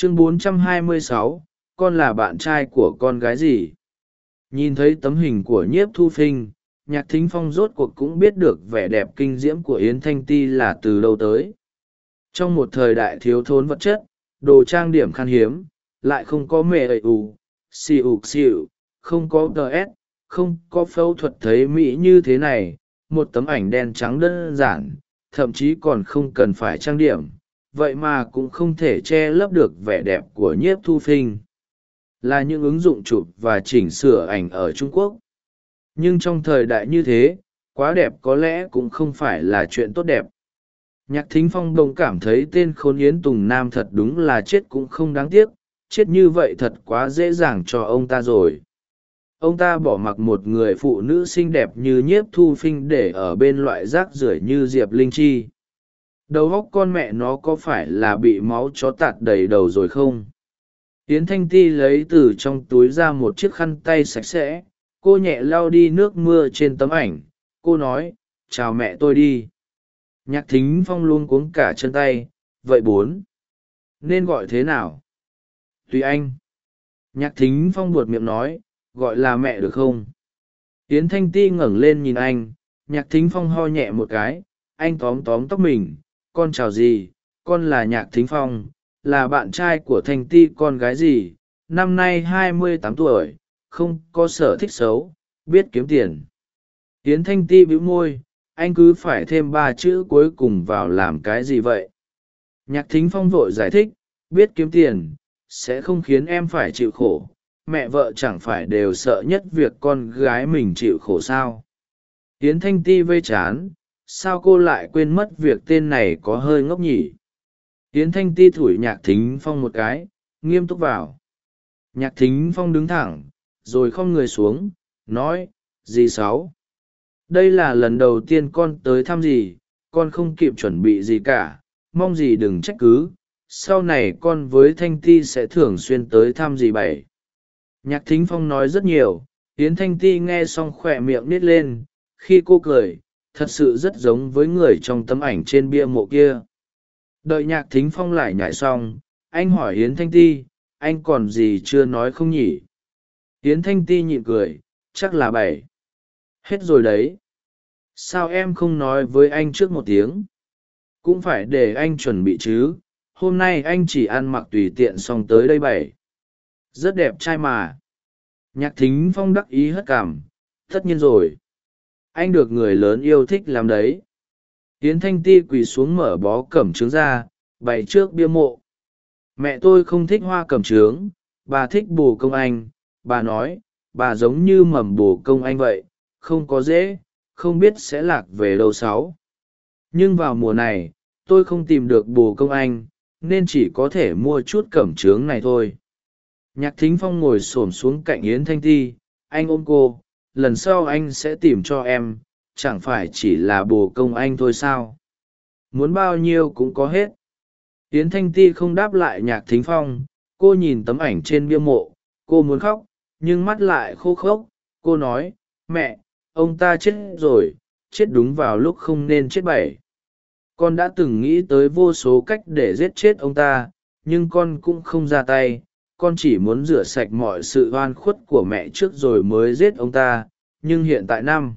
chương 426, con là bạn trai của con gái gì? Nhìn thấy tấm hình của nhiếp thu phinh nhạc thính phong rốt cuộc cũng biết được vẻ đẹp kinh diễm của yến thanh ti là từ đâu tới. Trong một thời đại thiếu thốn vật chất đồ trang điểm khan hiếm lại không có mẹ ẩy ù xì ù xì ù không có ts không có phẫu thuật thấy mỹ như thế này một tấm ảnh đen trắng đơn giản thậm chí còn không cần phải trang điểm vậy mà cũng không thể che lấp được vẻ đẹp của nhiếp thu phinh. Là những ứng dụng chụp và chỉnh sửa ảnh ở trung quốc. Nhưng trong thời đại như thế, quá đẹp có lẽ cũng không phải là chuyện tốt đẹp. Nhạc thính phong đông cảm thấy tên khốn yến tùng nam thật đúng là chết cũng không đáng tiếc, chết như vậy thật quá dễ dàng cho ông ta rồi. Ông ta bỏ mặc một người phụ nữ xinh đẹp như nhiếp thu phinh để ở bên loại rác rưởi như diệp linh chi đầu góc con mẹ nó có phải là bị máu chó tạt đầy đầu rồi không? Yến thanh ti lấy từ trong túi ra một chiếc khăn tay sạch sẽ, cô nhẹ lau đi nước mưa trên tấm ảnh. Cô nói, chào mẹ tôi đi. Nhạc thính phong luôn cuống cả chân tay, vậy bốn, nên gọi thế nào? Tùy anh. Nhạc thính phong buột miệng nói, gọi là mẹ được không? Yến thanh ti ngẩng lên nhìn anh, nhạc thính phong ho nhẹ một cái, anh tóm tóm tóc mình con chào gì, con là nhạc thính phong, là bạn trai của thanh ti con gái gì, năm nay hai mươi tám tuổi, không có sở thích xấu, biết kiếm tiền. Yến thanh ti bĩu môi, anh cứ phải thêm ba chữ cuối cùng vào làm cái gì vậy? Nhạc thính phong vội giải thích, biết kiếm tiền, sẽ không khiến em phải chịu khổ, mẹ vợ chẳng phải đều sợ nhất việc con gái mình chịu khổ sao? Yến thanh ti vây chán sao cô lại quên mất việc tên này có hơi ngốc nhỉ? Yến thanh ti thủi nhạc thính phong một cái, nghiêm túc vào. Nhạc thính phong đứng thẳng, rồi không người xuống, nói, dì sáu, đây là lần đầu tiên con tới thăm dì, con không kịp chuẩn bị gì cả, mong dì đừng trách cứ, sau này con với thanh ti sẽ thường xuyên tới thăm dì bảy. Nhạc thính phong nói rất nhiều, yến thanh ti nghe xong khỏe miệng nít lên, khi cô cười thật sự rất giống với người trong tấm ảnh trên bia mộ kia. Đợi nhạc thính phong lại nhảy xong, anh hỏi yến thanh ti, anh còn gì chưa nói không nhỉ? Yến thanh ti nhịn cười, chắc là bảy. Hết rồi đấy. Sao em không nói với anh trước một tiếng? Cũng phải để anh chuẩn bị chứ. Hôm nay anh chỉ ăn mặc tùy tiện xong tới đây bảy. Rất đẹp trai mà. Nhạc thính phong đắc ý hất cảm. Tất nhiên rồi anh được người lớn yêu thích làm đấy. Tiến thanh ti quỳ xuống mở bó cẩm trướng ra, bày trước bia mộ. Mẹ tôi không thích hoa cẩm trướng, bà thích bồ công anh. Bà nói, bà giống như mầm bồ công anh vậy, không có dễ, không biết sẽ lạc về đâu sáu. Nhưng vào mùa này, tôi không tìm được bồ công anh, nên chỉ có thể mua chút cẩm trướng này thôi. Nhạc thính phong ngồi s ổ m xuống cạnh yến thanh ti, anh ôm cô lần sau anh sẽ tìm cho em, chẳng phải chỉ là bồ công anh thôi sao? Muốn bao nhiêu cũng có hết. Yến thanh ti không đáp lại nhạc thính phong, cô nhìn tấm ảnh trên bia mộ, cô muốn khóc, nhưng mắt lại khô khốc, cô nói, mẹ, ông ta chết rồi, chết đúng vào lúc không nên chết bảy. Con đã từng nghĩ tới vô số cách để giết chết ông ta, nhưng con cũng không ra tay con chỉ muốn rửa sạch mọi sự oan khuất của mẹ trước rồi mới giết ông ta, nhưng hiện tại năm.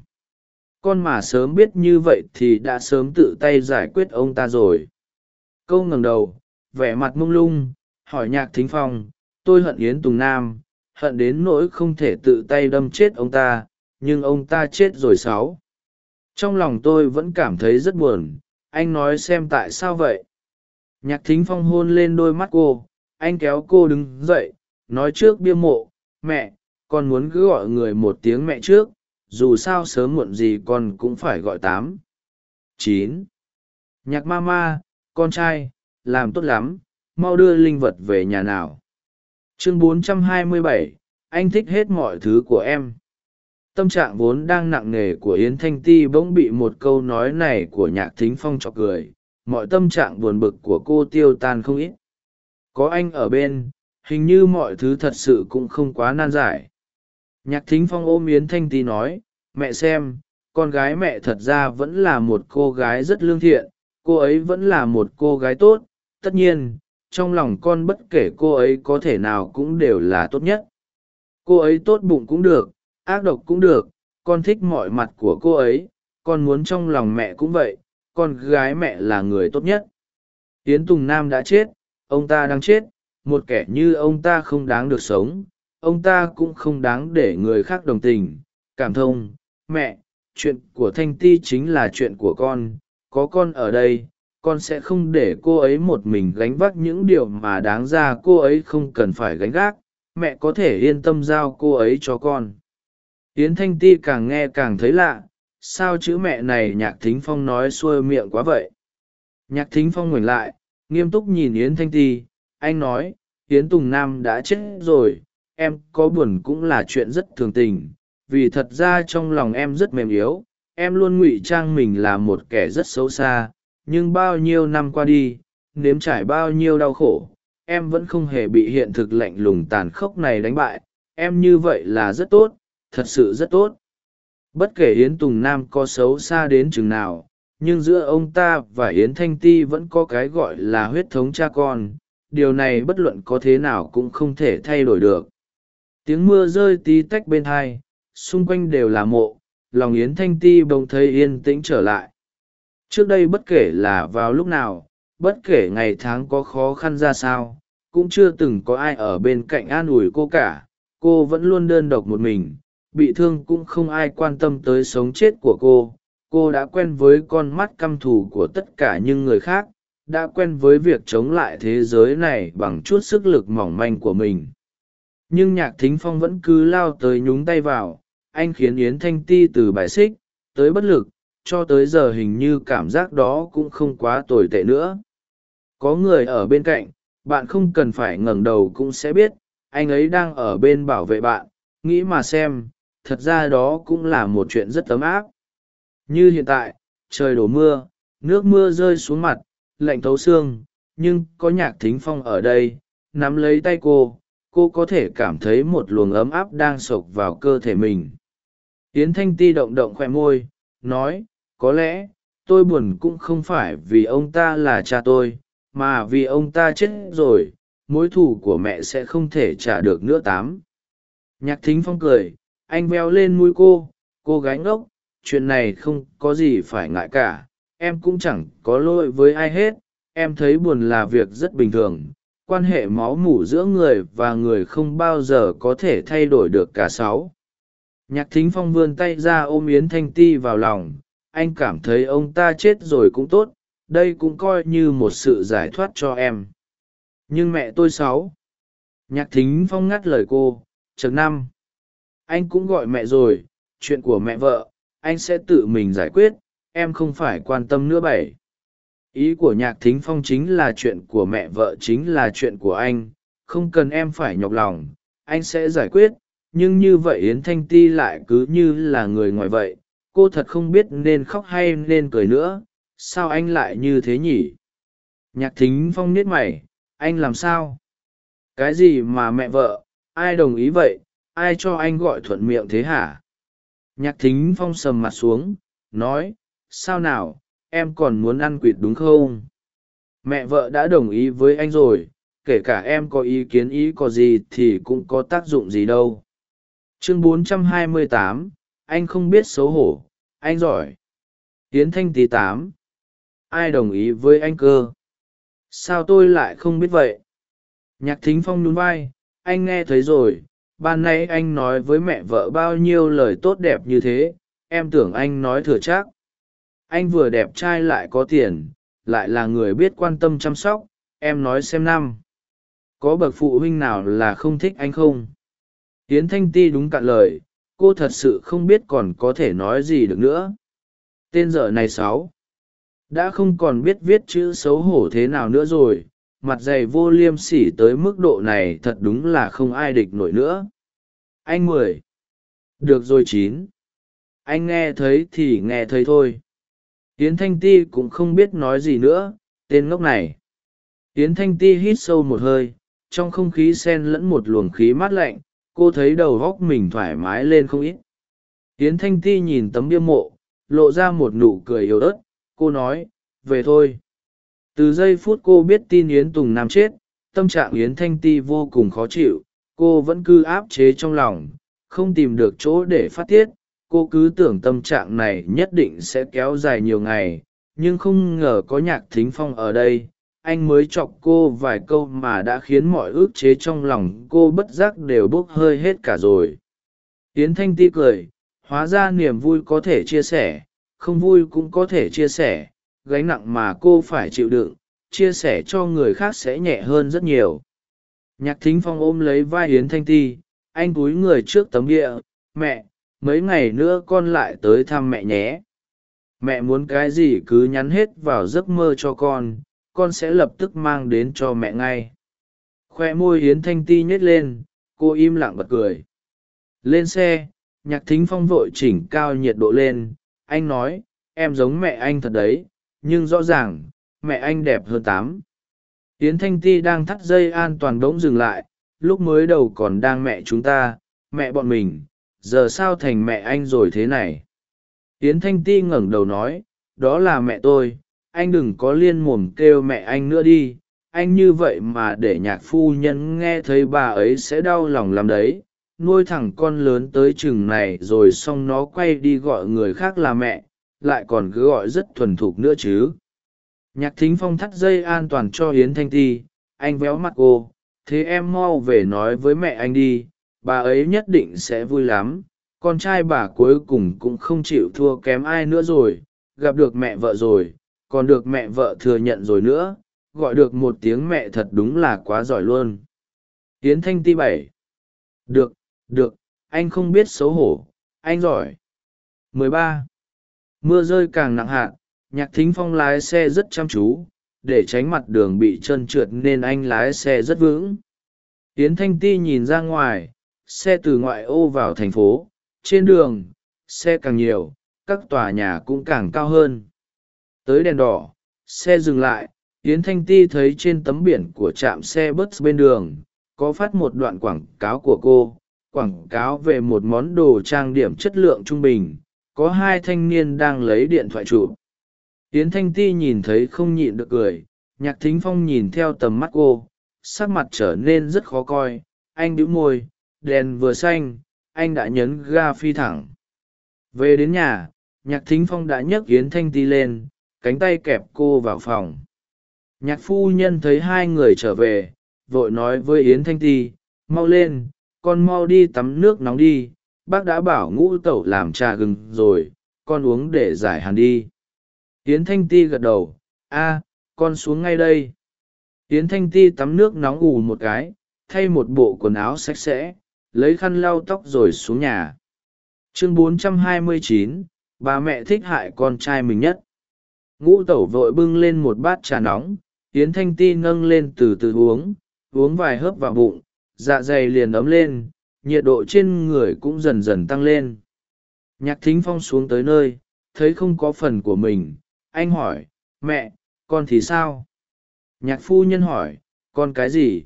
Con mà sớm biết như vậy thì đã sớm tự tay giải quyết ông ta rồi. Câu ngẩng đầu, vẻ mặt mông lung, hỏi nhạc thính phong, tôi hận yến tùng nam, hận đến nỗi không thể tự tay đâm chết ông ta, nhưng ông ta chết rồi sáu. Trong lòng tôi vẫn cảm thấy rất buồn, anh nói xem tại sao vậy? Nhạc thính phong hôn lên đôi mắt cô anh kéo cô đứng dậy nói trước bia mộ mẹ con muốn cứ gọi người một tiếng mẹ trước dù sao sớm muộn gì con cũng phải gọi tám. Chín. Nhạc ma ma con trai làm tốt lắm mau đưa linh vật về nhà nào. Chương 427, anh thích hết mọi thứ của em. Tâm trạng vốn đang nặng nề của yến thanh ti bỗng bị một câu nói này của nhạc thính phong chọc cười. Mọi tâm trạng buồn bực của cô tiêu tan không ít có anh ở bên, hình như mọi thứ thật sự cũng không quá nan giải. Nhạc thính phong ôm yến thanh ti nói, mẹ xem, con gái mẹ thật ra vẫn là một cô gái rất lương thiện, cô ấy vẫn là một cô gái tốt, tất nhiên, trong lòng con bất kể cô ấy có thể nào cũng đều là tốt nhất. Cô ấy tốt bụng cũng được, ác độc cũng được, con thích mọi mặt của cô ấy, con muốn trong lòng mẹ cũng vậy, con gái mẹ là người tốt nhất. Yến tùng nam đã chết ông ta đang chết, một kẻ như ông ta không đáng được sống. Ông ta cũng không đáng để người khác đồng tình. Cảm thông, mẹ, chuyện của thanh ti chính là chuyện của con. Có con ở đây, con sẽ không để cô ấy một mình gánh vác những điều mà đáng ra cô ấy không cần phải gánh gác. Mẹ có thể yên tâm giao cô ấy cho con. Yến thanh ti càng nghe càng thấy lạ. Sao chữ mẹ này nhạc thính phong nói xuôi miệng quá vậy? Nhạc thính phong ngoảnh lại nghiêm túc nhìn yến thanh ti, anh nói, yến tùng nam đã chết rồi, em có buồn cũng là chuyện rất thường tình, vì thật ra trong lòng em rất mềm yếu, em luôn ngụy trang mình là một kẻ rất xấu xa, nhưng bao nhiêu năm qua đi, nếm trải bao nhiêu đau khổ, em vẫn không hề bị hiện thực lạnh lùng tàn khốc này đánh bại, em như vậy là rất tốt, thật sự rất tốt. Bất kể yến tùng nam có xấu xa đến chừng nào nhưng giữa ông ta và yến thanh ti vẫn có cái gọi là huyết thống cha con, điều này bất luận có thế nào cũng không thể thay đổi được. Tiếng mưa rơi tí tách bên hai, xung quanh đều là mộ, lòng yến thanh ti bỗng thấy yên tĩnh trở lại. Trước đây bất kể là vào lúc nào, bất kể ngày tháng có khó khăn ra sao, cũng chưa từng có ai ở bên cạnh an ủi cô cả, cô vẫn luôn đơn độc một mình, bị thương cũng không ai quan tâm tới sống chết của cô cô đã quen với con mắt căm thù của tất cả những người khác, đã quen với việc chống lại thế giới này bằng chút sức lực mỏng manh của mình. Nhưng nhạc thính phong vẫn cứ lao tới nhúng tay vào, anh khiến yến thanh ti từ bài xích, tới bất lực, cho tới giờ hình như cảm giác đó cũng không quá tồi tệ nữa. Có người ở bên cạnh, bạn không cần phải ngẩng đầu cũng sẽ biết, anh ấy đang ở bên bảo vệ bạn, nghĩ mà xem, thật ra đó cũng là một chuyện rất ấm áp như hiện tại, trời đổ mưa, nước mưa rơi xuống mặt, lạnh thấu xương, nhưng có nhạc thính phong ở đây, nắm lấy tay cô cô có thể cảm thấy một luồng ấm áp đang sộc vào cơ thể mình. Yến thanh ti động động khoe môi, nói, có lẽ, tôi buồn cũng không phải vì ông ta là cha tôi, mà vì ông ta chết rồi, mối thù của mẹ sẽ không thể trả được nữa tám. Nhạc thính phong cười, anh veo lên mũi cô cô gái ngốc chuyện này không có gì phải ngại cả, em cũng chẳng có lỗi với ai hết, em thấy buồn là việc rất bình thường, quan hệ máu mủ giữa người và người không bao giờ có thể thay đổi được cả sáu. Nhạc thính phong vươn tay ra ôm yến thanh ti vào lòng, anh cảm thấy ông ta chết rồi cũng tốt, đây cũng coi như một sự giải thoát cho em. Nhưng mẹ tôi sáu. Nhạc thính phong ngắt lời cô chừng năm, anh cũng gọi mẹ rồi, chuyện của mẹ vợ anh sẽ tự mình giải quyết, em không phải quan tâm nữa bảy. Ý của nhạc thính phong chính là chuyện của mẹ vợ chính là chuyện của anh, không cần em phải nhọc lòng, anh sẽ giải quyết, nhưng như vậy yến thanh ti lại cứ như là người ngoài vậy, cô thật không biết nên khóc hay nên cười nữa, sao anh lại như thế nhỉ? Nhạc thính phong nết mày, anh làm sao? Cái gì mà mẹ vợ, ai đồng ý vậy, ai cho anh gọi thuận miệng thế hả? Nhạc thính phong sầm mặt xuống nói sao nào em còn muốn ăn quỵt đúng không? Mẹ vợ đã đồng ý với anh rồi kể cả em có ý kiến ý có gì thì cũng có tác dụng gì đâu. Chương 428, anh không biết xấu hổ anh giỏi. Tiến thanh tý tám ai đồng ý với anh cơ? Sao tôi lại không biết vậy? Nhạc thính phong nhún vai anh nghe thấy rồi ban nay anh nói với mẹ vợ bao nhiêu lời tốt đẹp như thế, em tưởng anh nói thừa chắc. Anh vừa đẹp trai lại có tiền, lại là người biết quan tâm chăm sóc, em nói xem năm. Có bậc phụ huynh nào là không thích anh không? Tiến thanh ti đúng cạn lời, cô thật sự không biết còn có thể nói gì được nữa. Tên dở này sáu. Đã không còn biết viết chữ xấu hổ thế nào nữa rồi, mặt dày vô liêm sỉ tới mức độ này thật đúng là không ai địch nổi nữa anh mười. Được rồi chín. Anh nghe thấy thì nghe thấy thôi. Tiến thanh ti cũng không biết nói gì nữa, tên ngốc này. Tiến thanh ti hít sâu một hơi, trong không khí sen lẫn một luồng khí mát lạnh, cô thấy đầu góc mình thoải mái lên không ít. Tiến thanh ti nhìn tấm bia mộ, lộ ra một nụ cười yếu ớt, cô nói, về thôi. Từ giây phút cô biết tin yến tùng nam chết, tâm trạng yến thanh ti vô cùng khó chịu cô vẫn cứ áp chế trong lòng, không tìm được chỗ để phát tiết. Cô cứ tưởng tâm trạng này nhất định sẽ kéo dài nhiều ngày, nhưng không ngờ có nhạc thính phong ở đây. Anh mới chọc cô vài câu mà đã khiến mọi ước chế trong lòng cô bất giác đều bốc hơi hết cả rồi. Yến thanh ti cười, hóa ra niềm vui có thể chia sẻ, không vui cũng có thể chia sẻ. Gánh nặng mà cô phải chịu đựng, chia sẻ cho người khác sẽ nhẹ hơn rất nhiều nhạc thính phong ôm lấy vai yến thanh ti, anh cúi người trước tấm địa mẹ, mấy ngày nữa con lại tới thăm mẹ nhé. Mẹ muốn cái gì cứ nhắn hết vào giấc mơ cho con con sẽ lập tức mang đến cho mẹ ngay. Khoe môi yến thanh ti nhét lên, cô im lặng bật cười. Lên xe, nhạc thính phong vội chỉnh cao nhiệt độ lên, anh nói, em giống mẹ anh thật đấy, nhưng rõ ràng, mẹ anh đẹp hơn tám yến thanh ti đang thắt dây an toàn bỗng dừng lại, lúc mới đầu còn đang mẹ chúng ta, mẹ bọn mình, giờ sao thành mẹ anh rồi thế này? Yến thanh ti ngẩng đầu nói, đó là mẹ tôi, anh đừng có liên mồm kêu mẹ anh nữa đi, anh như vậy mà để nhạc phu nhân nghe thấy bà ấy sẽ đau lòng lắm đấy. Nuôi thằng con lớn tới chừng này rồi xong nó quay đi gọi người khác là mẹ, lại còn cứ gọi rất thuần thục nữa chứ nhạc thính phong thắt dây an toàn cho hiến thanh ti, anh véo mặt cô, thế em mau về nói với mẹ anh đi, bà ấy nhất định sẽ vui lắm, con trai bà cuối cùng cũng không chịu thua kém ai nữa rồi, gặp được mẹ vợ rồi, còn được mẹ vợ thừa nhận rồi nữa, gọi được một tiếng mẹ thật đúng là quá giỏi luôn hiến thanh ti bảy được được, anh không biết xấu hổ, anh giỏi 13. mưa rơi càng nặng hạn nhạc thính phong lái xe rất chăm chú, để tránh mặt đường bị trơn trượt nên anh lái xe rất vững. Tiến thanh ti nhìn ra ngoài, xe từ ngoại ô vào thành phố. Trên đường, xe càng nhiều, các tòa nhà cũng càng cao hơn. Tới đèn đỏ, xe dừng lại. Yến thanh ti thấy trên tấm biển của trạm xe bus bên đường, có phát một đoạn quảng cáo của cô. Quảng cáo về một món đồ trang điểm chất lượng trung bình. Có hai thanh niên đang lấy điện thoại chụp yến thanh ti nhìn thấy không nhịn được cười, nhạc thính phong nhìn theo tầm mắt cô, sắc mặt trở nên rất khó coi. Anh đĩu môi, đèn vừa xanh, anh đã nhấn ga phi thẳng. Về đến nhà, nhạc thính phong đã nhấc yến thanh ti lên, cánh tay kẹp cô vào phòng. Nhạc phu nhân thấy hai người trở về, vội nói với yến thanh ti, mau lên, con mau đi tắm nước nóng đi, bác đã bảo ngũ tẩu làm trà gừng rồi, con uống để giải hàn đi yến thanh ti gật đầu a con xuống ngay đây. Yến thanh ti tắm nước nóng ù một cái thay một bộ quần áo sạch sẽ lấy khăn lau tóc rồi xuống nhà. Chương 429, bà mẹ thích hại con trai mình nhất. Ngũ tẩu vội bưng lên một bát trà nóng yến thanh ti nâng lên từ từ uống uống vài hớp vào bụng dạ dày liền ấm lên nhiệt độ trên người cũng dần dần tăng lên. Nhạc thính phong xuống tới nơi thấy không có phần của mình anh hỏi, mẹ, con thì sao? Nhạc phu nhân hỏi, con cái gì?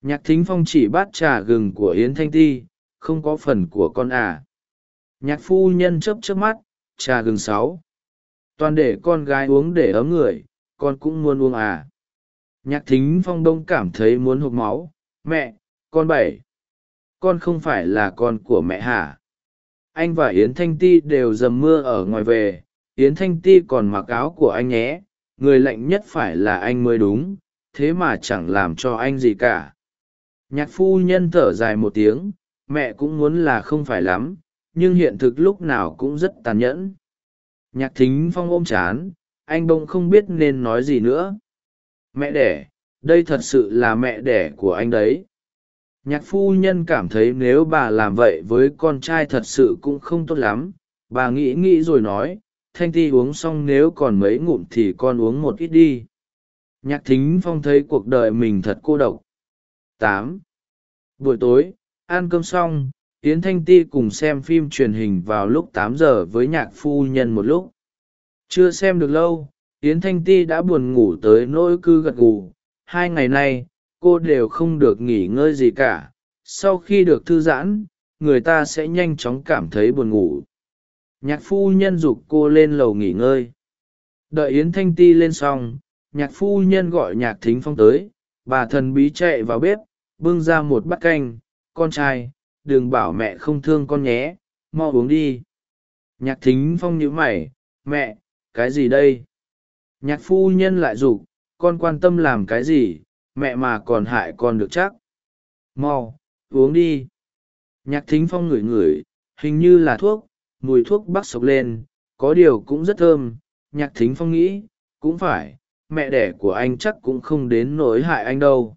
Nhạc thính phong chỉ bát trà gừng của yến thanh ti, không có phần của con à. Nhạc phu nhân chấp chấp mắt, trà gừng sáu. Toàn để con gái uống để ấm người, con cũng muốn uống à. Nhạc thính phong đông cảm thấy muốn hộp máu, mẹ, con bảy. Con không phải là con của mẹ hả? Anh và yến thanh ti đều dầm mưa ở ngoài về yến thanh ti còn mặc áo của anh nhé, người lạnh nhất phải là anh mới đúng, thế mà chẳng làm cho anh gì cả. Nhạc phu nhân thở dài một tiếng, mẹ cũng muốn là không phải lắm, nhưng hiện thực lúc nào cũng rất tàn nhẫn. Nhạc thính phong ôm chán, anh bỗng không biết nên nói gì nữa. Mẹ đẻ, đây thật sự là mẹ đẻ của anh đấy. Nhạc phu nhân cảm thấy nếu bà làm vậy với con trai thật sự cũng không tốt lắm, bà nghĩ nghĩ rồi nói thanh ti uống xong nếu còn mấy ngụm thì con uống một ít đi. Nhạc thính phong thấy cuộc đời mình thật cô độc. Tám. Buổi tối, ăn cơm xong, yến thanh ti cùng xem phim truyền hình vào lúc tám giờ với nhạc phu nhân một lúc. Chưa xem được lâu, yến thanh ti đã buồn ngủ tới nỗi cư gật gù. Hai ngày nay, cô đều không được nghỉ ngơi gì cả. Sau khi được thư giãn, người ta sẽ nhanh chóng cảm thấy buồn ngủ nhạc phu nhân giục cô lên lầu nghỉ ngơi. Đợi yến thanh ti lên xong, nhạc phu nhân gọi nhạc thính phong tới. Bà thần bí chạy vào bếp, bưng ra một bát canh. Con trai, đừng bảo mẹ không thương con nhé, mau uống đi. Nhạc thính phong nhíu mày, mẹ, cái gì đây? Nhạc phu nhân lại giục con quan tâm làm cái gì? Mẹ mà còn hại con được chắc. Mau, uống đi. Nhạc thính phong ngửi ngửi, hình như là thuốc mùi thuốc bắc sộc lên, có điều cũng rất thơm. Nhạc thính phong nghĩ, cũng phải, mẹ đẻ của anh chắc cũng không đến nỗi hại anh đâu.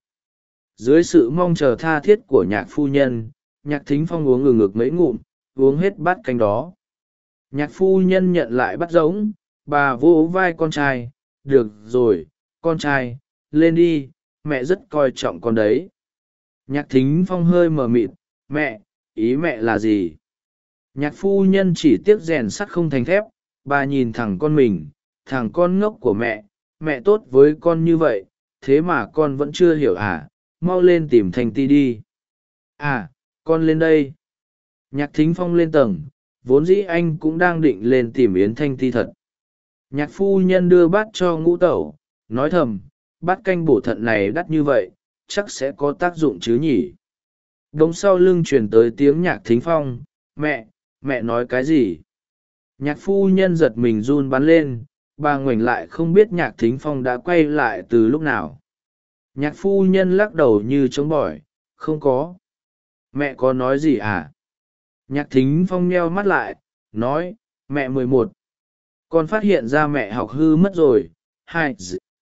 Dưới sự mong chờ tha thiết của nhạc phu nhân, nhạc thính phong uống ngừng ngực mấy ngụm, uống hết bát canh đó. Nhạc phu nhân nhận lại bắt giống bà vỗ vai con trai, được rồi, con trai, lên đi, mẹ rất coi trọng con đấy. Nhạc thính phong hơi mờ mịt, mẹ, ý mẹ là gì? Nhạc phu nhân chỉ tiếc rèn sắt không thành thép, bà nhìn thẳng con mình, thằng con ngốc của mẹ mẹ tốt với con như vậy, thế mà con vẫn chưa hiểu à mau lên tìm thanh ti đi. À con lên đây. Nhạc thính phong lên tầng, vốn dĩ anh cũng đang định lên tìm yến thanh ti thật. Nhạc phu nhân đưa bát cho ngũ tẩu, nói thầm, bát canh bổ thận này đắt như vậy, chắc sẽ có tác dụng chứ nhỉ. Đống sau lưng truyền tới tiếng nhạc thính phong, mẹ mẹ nói cái gì? Nhạc phu nhân giật mình run bắn lên, bà ngoảnh lại không biết nhạc thính phong đã quay lại từ lúc nào. Nhạc phu nhân lắc đầu như chống bỏi, không có. Mẹ có nói gì à? Nhạc thính phong nheo mắt lại, nói, mẹ mười một. Con phát hiện ra mẹ học hư mất rồi, hai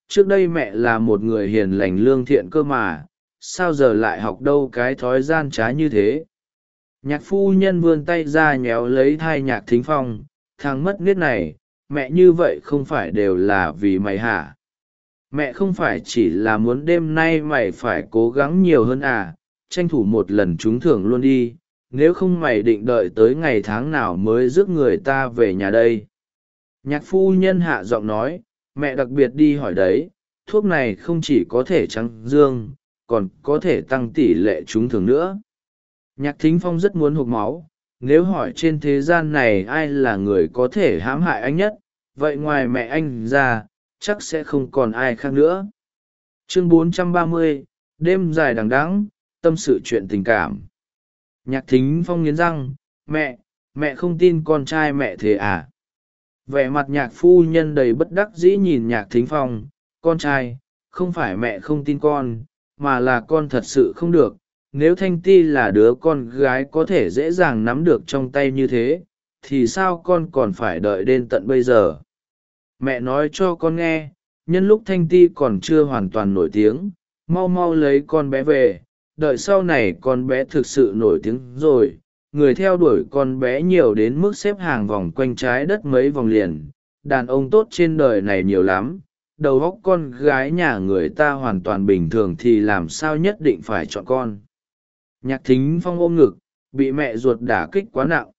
trước đây mẹ là một người hiền lành lương thiện cơ mà, sao giờ lại học đâu cái thói gian trá như thế? Nhạc phu nhân vươn tay ra nhéo lấy thai nhạc thính phong, thằng mất nết này, mẹ như vậy không phải đều là vì mày hả? Mẹ không phải chỉ là muốn đêm nay mày phải cố gắng nhiều hơn à tranh thủ một lần trúng thưởng luôn đi, nếu không mày định đợi tới ngày tháng nào mới rước người ta về nhà đây? Nhạc phu nhân hạ giọng nói, mẹ đặc biệt đi hỏi đấy, thuốc này không chỉ có thể trắng dương, còn có thể tăng tỷ lệ trúng thưởng nữa nhạc thính phong rất muốn hộp máu nếu hỏi trên thế gian này ai là người có thể hãm hại anh nhất vậy ngoài mẹ anh ra chắc sẽ không còn ai khác nữa. Chương 430, đêm dài đằng đẵng, tâm sự chuyện tình cảm. Nhạc thính phong nghiến răng mẹ mẹ không tin con trai mẹ thế à? Vẻ mặt nhạc phu nhân đầy bất đắc dĩ nhìn nhạc thính phong con trai không phải mẹ không tin con mà là con thật sự không được nếu thanh ti là đứa con gái có thể dễ dàng nắm được trong tay như thế, thì sao con còn phải đợi đến tận bây giờ? Mẹ nói cho con nghe, nhân lúc thanh ti còn chưa hoàn toàn nổi tiếng, mau mau lấy con bé về, đợi sau này con bé thực sự nổi tiếng rồi, người theo đuổi con bé nhiều đến mức xếp hàng vòng quanh trái đất mấy vòng liền. Đàn ông tốt trên đời này nhiều lắm, đầu óc con gái nhà người ta hoàn toàn bình thường thì làm sao nhất định phải chọn con? Nhạc thính phong ôm ngực, bị mẹ ruột đả kích quá nặng.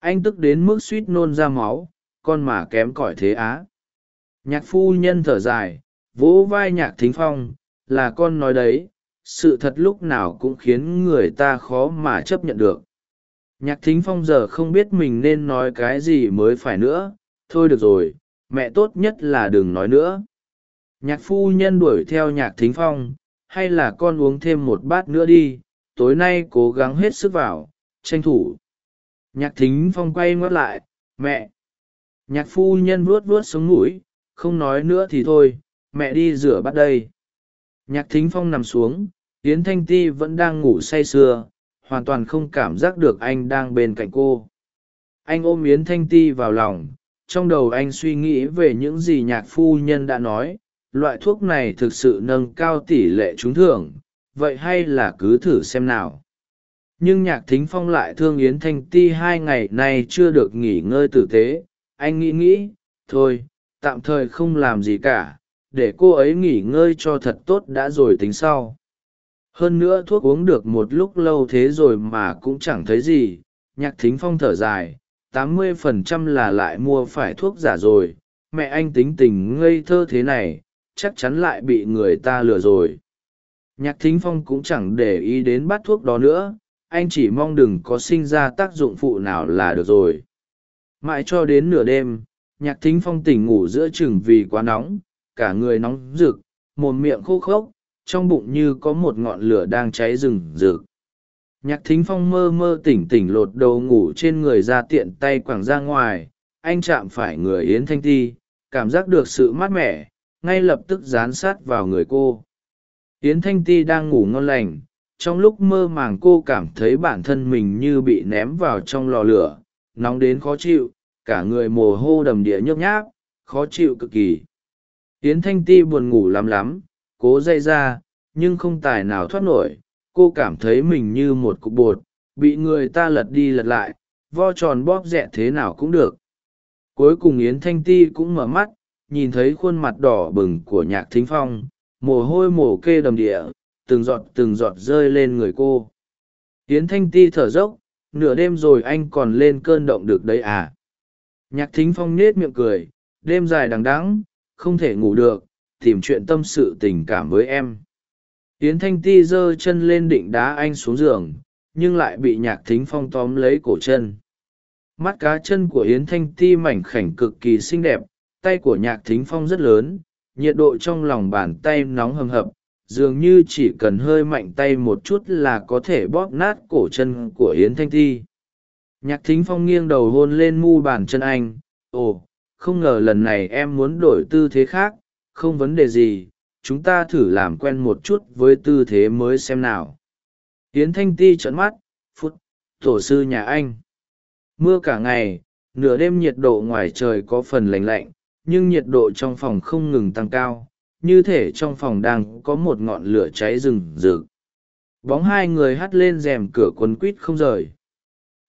Anh tức đến mức suýt nôn ra máu, con mà kém cỏi thế á. Nhạc phu nhân thở dài, vỗ vai nhạc thính phong, là con nói đấy, sự thật lúc nào cũng khiến người ta khó mà chấp nhận được. Nhạc thính phong giờ không biết mình nên nói cái gì mới phải nữa, thôi được rồi, mẹ tốt nhất là đừng nói nữa. Nhạc phu nhân đuổi theo nhạc thính phong, hay là con uống thêm một bát nữa đi tối nay cố gắng hết sức vào, tranh thủ. Nhạc thính phong quay ngoắt lại, mẹ. Nhạc phu nhân vuốt vuốt xuống mũi, không nói nữa thì thôi, mẹ đi rửa bát đây. Nhạc thính phong nằm xuống, yến thanh ti vẫn đang ngủ say sưa, hoàn toàn không cảm giác được anh đang bên cạnh cô. Anh ôm yến thanh ti vào lòng, trong đầu anh suy nghĩ về những gì nhạc phu nhân đã nói, loại thuốc này thực sự nâng cao tỷ lệ trúng thưởng vậy hay là cứ thử xem nào. Nhưng nhạc thính phong lại thương yến thanh ti hai ngày nay chưa được nghỉ ngơi tử tế. Anh nghĩ nghĩ, thôi, tạm thời không làm gì cả, để cô ấy nghỉ ngơi cho thật tốt đã rồi tính sau. Hơn nữa thuốc uống được một lúc lâu thế rồi mà cũng chẳng thấy gì. Nhạc thính phong thở dài, tám mươi phần trăm là lại mua phải thuốc giả rồi. Mẹ anh tính tình ngây thơ thế này, chắc chắn lại bị người ta lừa rồi nhạc thính phong cũng chẳng để ý đến bát thuốc đó nữa, anh chỉ mong đừng có sinh ra tác dụng phụ nào là được rồi. Mãi cho đến nửa đêm, nhạc thính phong tỉnh ngủ giữa chừng vì quá nóng, cả người nóng rực, mồm miệng khô khốc, trong bụng như có một ngọn lửa đang cháy rừng rực. Nhạc thính phong mơ mơ tỉnh tỉnh lột đầu ngủ trên người ra tiện tay quẳng ra ngoài, anh chạm phải người yến thanh ti, cảm giác được sự mát mẻ, ngay lập tức dán sát vào người cô yến thanh ti đang ngủ ngon lành, trong lúc mơ màng cô cảm thấy bản thân mình như bị ném vào trong lò lửa, nóng đến khó chịu, cả người mồ hô đầm địa nhấp nháp, khó chịu cực kỳ. Yến thanh ti buồn ngủ lắm lắm, cố dây ra, nhưng không tài nào thoát nổi, cô cảm thấy mình như một cục bột, bị người ta lật đi lật lại, vo tròn bóp rẽ thế nào cũng được. Cuối cùng yến thanh ti cũng mở mắt, nhìn thấy khuôn mặt đỏ bừng của nhạc thính phong mồ hôi mồ kê đầm địa từng giọt từng giọt rơi lên người cô. Yến thanh ti thở dốc nửa đêm rồi anh còn lên cơn động được đấy à? Nhạc thính phong nết miệng cười đêm dài đằng đẵng, không thể ngủ được tìm chuyện tâm sự tình cảm với em. Yến thanh ti giơ chân lên định đá anh xuống giường nhưng lại bị nhạc thính phong tóm lấy cổ chân. Mắt cá chân của yến thanh ti mảnh khảnh cực kỳ xinh đẹp tay của nhạc thính phong rất lớn nhiệt độ trong lòng bàn tay nóng hầm hập, dường như chỉ cần hơi mạnh tay một chút là có thể bóp nát cổ chân của yến thanh ti nhạc thính phong nghiêng đầu hôn lên mu bàn chân anh, ồ, không ngờ lần này em muốn đổi tư thế khác, không vấn đề gì, chúng ta thử làm quen một chút với tư thế mới xem nào. Yến thanh ti trợn mắt, phút, tổ sư nhà anh. Mưa cả ngày, nửa đêm nhiệt độ ngoài trời có phần lành lạnh nhưng nhiệt độ trong phòng không ngừng tăng cao như thể trong phòng đang có một ngọn lửa cháy rừng rực. Bóng hai người hắt lên rèm cửa quấn quít không rời.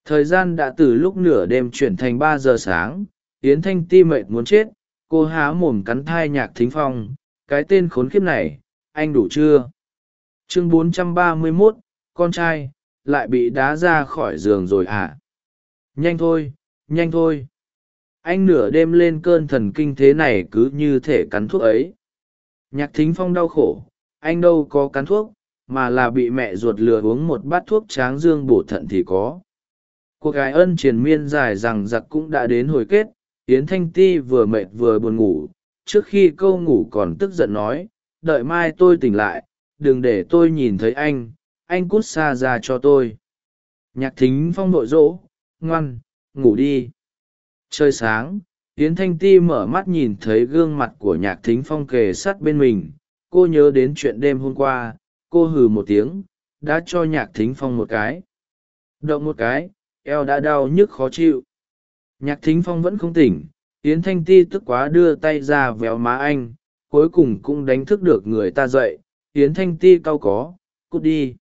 Thời gian đã từ lúc nửa đêm chuyển thành ba giờ sáng yến thanh ti mệt muốn chết cô há mồm cắn thai nhạc thính phong cái tên khốn kiếp này anh đủ chưa? Chương 431, con trai lại bị đá ra khỏi giường rồi à? Nhanh thôi nhanh thôi anh nửa đêm lên cơn thần kinh thế này cứ như thể cắn thuốc ấy. Nhạc thính phong đau khổ, anh đâu có cắn thuốc, mà là bị mẹ ruột lừa uống một bát thuốc tráng dương bổ thận thì có. Cuộc gái ân triền miên dài rằng giặc cũng đã đến hồi kết, yến thanh ti vừa mệt vừa buồn ngủ, trước khi câu ngủ còn tức giận nói, đợi mai tôi tỉnh lại, đừng để tôi nhìn thấy anh anh cút xa ra cho tôi. Nhạc thính phong nội dỗ, ngoan, ngủ đi trời sáng, yến thanh ti mở mắt nhìn thấy gương mặt của nhạc thính phong kề sát bên mình. Cô nhớ đến chuyện đêm hôm qua, cô hừ một tiếng, đã cho nhạc thính phong một cái. Động một cái, eo đã đau nhức khó chịu. Nhạc thính phong vẫn không tỉnh, yến thanh ti tức quá đưa tay ra véo má anh, cuối cùng cũng đánh thức được người ta dậy. Yến thanh ti cau có, cút đi.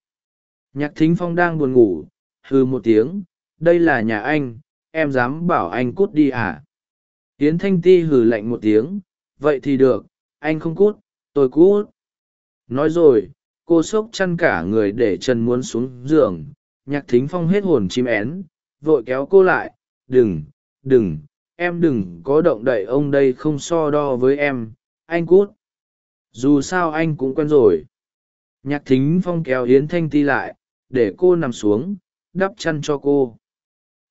Nhạc thính phong đang buồn ngủ, hừ một tiếng, đây là nhà anh em dám bảo anh cút đi à? Yến thanh ti hừ lạnh một tiếng, vậy thì được, anh không cút, tôi cút. Nói rồi, cô sốc chăn cả người để chân muốn xuống giường, nhạc thính phong hết hồn chim én, vội kéo cô lại, đừng đừng, em đừng có động đậy ông đây không so đo với em, anh cút. Dù sao anh cũng quen rồi. Nhạc thính phong kéo yến thanh ti lại, để cô nằm xuống, đắp chăn cho cô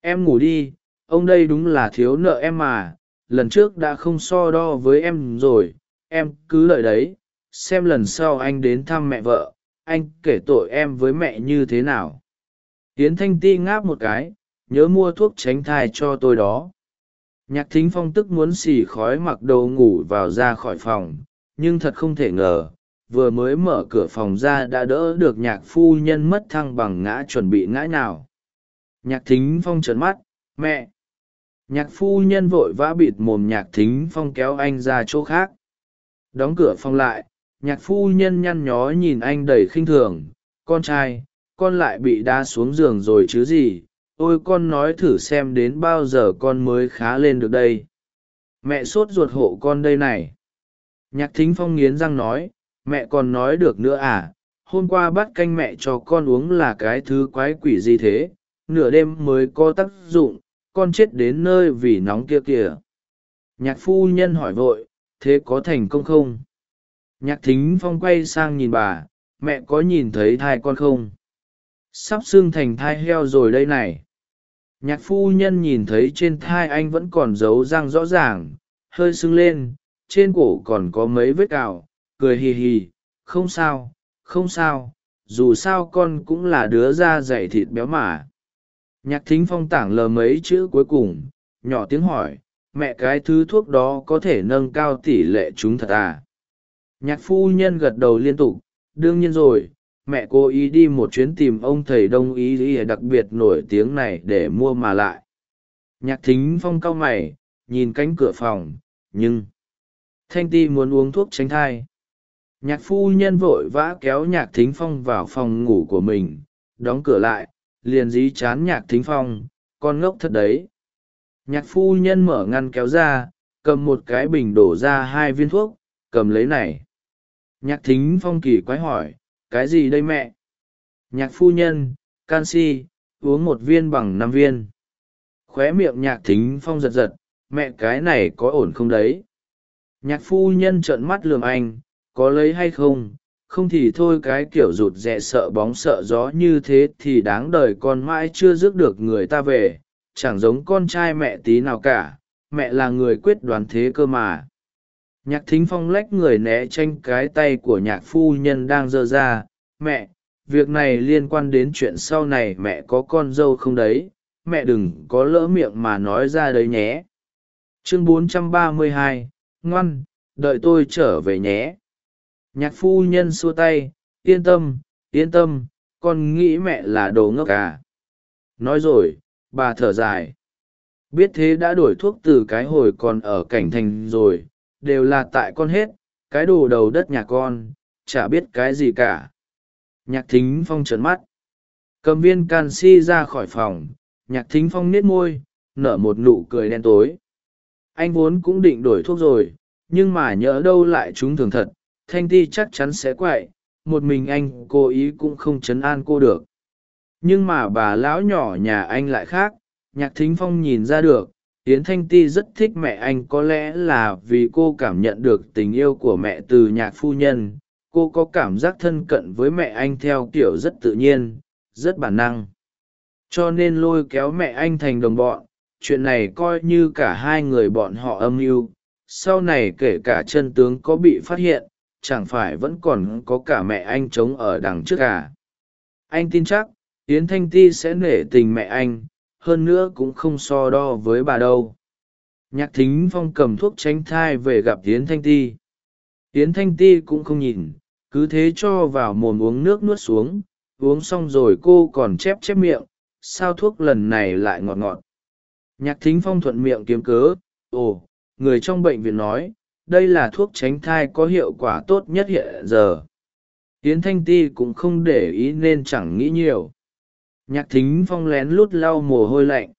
em ngủ đi, ông đây đúng là thiếu nợ em mà, lần trước đã không so đo với em rồi, em cứ lợi đấy, xem lần sau anh đến thăm mẹ vợ, anh kể tội em với mẹ như thế nào. Tiến thanh ti ngáp một cái, nhớ mua thuốc tránh thai cho tôi đó. Nhạc thính phong tức muốn xì khói mặc đồ ngủ vào ra khỏi phòng, nhưng thật không thể ngờ, vừa mới mở cửa phòng ra đã đỡ được nhạc phu nhân mất thăng bằng ngã chuẩn bị ngã nào nhạc thính phong trợn mắt, mẹ! Nhạc phu nhân vội vã bịt mồm nhạc thính phong kéo anh ra chỗ khác. Đóng cửa phòng lại, nhạc phu nhân nhăn nhó nhìn anh đầy khinh thường, con trai, con lại bị đa xuống giường rồi chứ gì? Ôi, con nói thử xem đến bao giờ con mới khá lên được đây? Mẹ sốt ruột hộ con đây này. Nhạc thính phong nghiến răng nói, mẹ còn nói được nữa à? Hôm qua bắt canh mẹ cho con uống là cái thứ quái quỷ gì thế? Nửa đêm mới có tác dụng, con chết đến nơi vì nóng kia kìa. Nhạc phu nhân hỏi vội, thế có thành công không? Nhạc thính phong quay sang nhìn bà, mẹ có nhìn thấy thai con không? Sắp xương thành thai heo rồi đây này. Nhạc phu nhân nhìn thấy trên thai anh vẫn còn dấu răng rõ ràng, hơi sưng lên, trên cổ còn có mấy vết cào, cười hì hì, không sao không sao, dù sao con cũng là đứa da dày thịt béo mà nhạc thính phong tảng lờ mấy chữ cuối cùng, nhỏ tiếng hỏi, mẹ cái thứ thuốc đó có thể nâng cao tỷ lệ chúng thật à? Nhạc phu nhân gật đầu liên tục, đương nhiên rồi, mẹ cố ý đi một chuyến tìm ông thầy đông ý ý đặc biệt nổi tiếng này để mua mà lại. Nhạc thính phong cau mày, nhìn cánh cửa phòng, nhưng thanh ti muốn uống thuốc tránh thai. Nhạc phu nhân vội vã kéo nhạc thính phong vào phòng ngủ của mình, đóng cửa lại liền dí chán nhạc thính phong, con ngốc thật đấy. Nhạc phu nhân mở ngăn kéo ra, cầm một cái bình đổ ra hai viên thuốc, cầm lấy này. Nhạc thính phong kỳ quái hỏi, cái gì đây mẹ? Nhạc phu nhân canxi uống một viên bằng năm viên. Khóe miệng nhạc thính phong giật giật, mẹ, cái này có ổn không đấy? Nhạc phu nhân trợn mắt lườm anh, có lấy hay không? Không thì thôi cái kiểu rụt rè sợ bóng sợ gió như thế thì đáng đời con mãi chưa rước được người ta về. Chẳng giống con trai mẹ tí nào cả mẹ là người quyết đoán thế cơ mà. Nhạc thính phong lách người né tranh cái tay của nhạc phu nhân đang dơ ra. Mẹ việc này liên quan đến chuyện sau này mẹ có con dâu không đấy? Mẹ đừng có lỡ miệng mà nói ra đấy nhé. Chương 432, ngoan đợi tôi trở về nhé nhạc phu nhân xua tay, yên tâm yên tâm, con nghĩ mẹ là đồ ngốc à. Nói rồi, bà thở dài. Biết thế đã đổi thuốc từ cái hồi còn ở cảnh thành rồi, đều là tại con hết, cái đồ đầu đất nhà con, chả biết cái gì cả. Nhạc thính phong trấn mắt. Cầm viên canxi ra khỏi phòng, nhạc thính phong nết môi, nở một nụ cười đen tối. Anh vốn cũng định đổi thuốc rồi, nhưng mà nhỡ đâu lại chúng thường thật thanh ti chắc chắn sẽ quậy, một mình anh cố ý cũng không chấn an cô được. Nhưng mà bà lão nhỏ nhà anh lại khác, nhạc thính phong nhìn ra được, yến thanh ti rất thích mẹ anh có lẽ là vì cô cảm nhận được tình yêu của mẹ từ nhạc phu nhân. Cô có cảm giác thân cận với mẹ anh theo kiểu rất tự nhiên, rất bản năng. Cho nên lôi kéo mẹ anh thành đồng bọn, chuyện này coi như cả hai người bọn họ âm mưu. Sau này kể cả chân tướng có bị phát hiện chẳng phải vẫn còn có cả mẹ anh chống ở đằng trước cả anh tin chắc, yến thanh ti sẽ nể tình mẹ anh, hơn nữa cũng không so đo với bà đâu. Nhạc thính phong cầm thuốc tránh thai về gặp yến thanh ti. Yến thanh ti cũng không nhìn, cứ thế cho vào mồm uống nước nuốt xuống, uống xong rồi cô còn chép chép miệng, sao thuốc lần này lại ngọt ngọt? Nhạc thính phong thuận miệng kiếm cớ, ồ, người trong bệnh viện nói đây là thuốc tránh thai có hiệu quả tốt nhất hiện giờ. Yến thanh ti cũng không để ý nên chẳng nghĩ nhiều. Nhạc thính phong lén lút lau mồ hôi lạnh.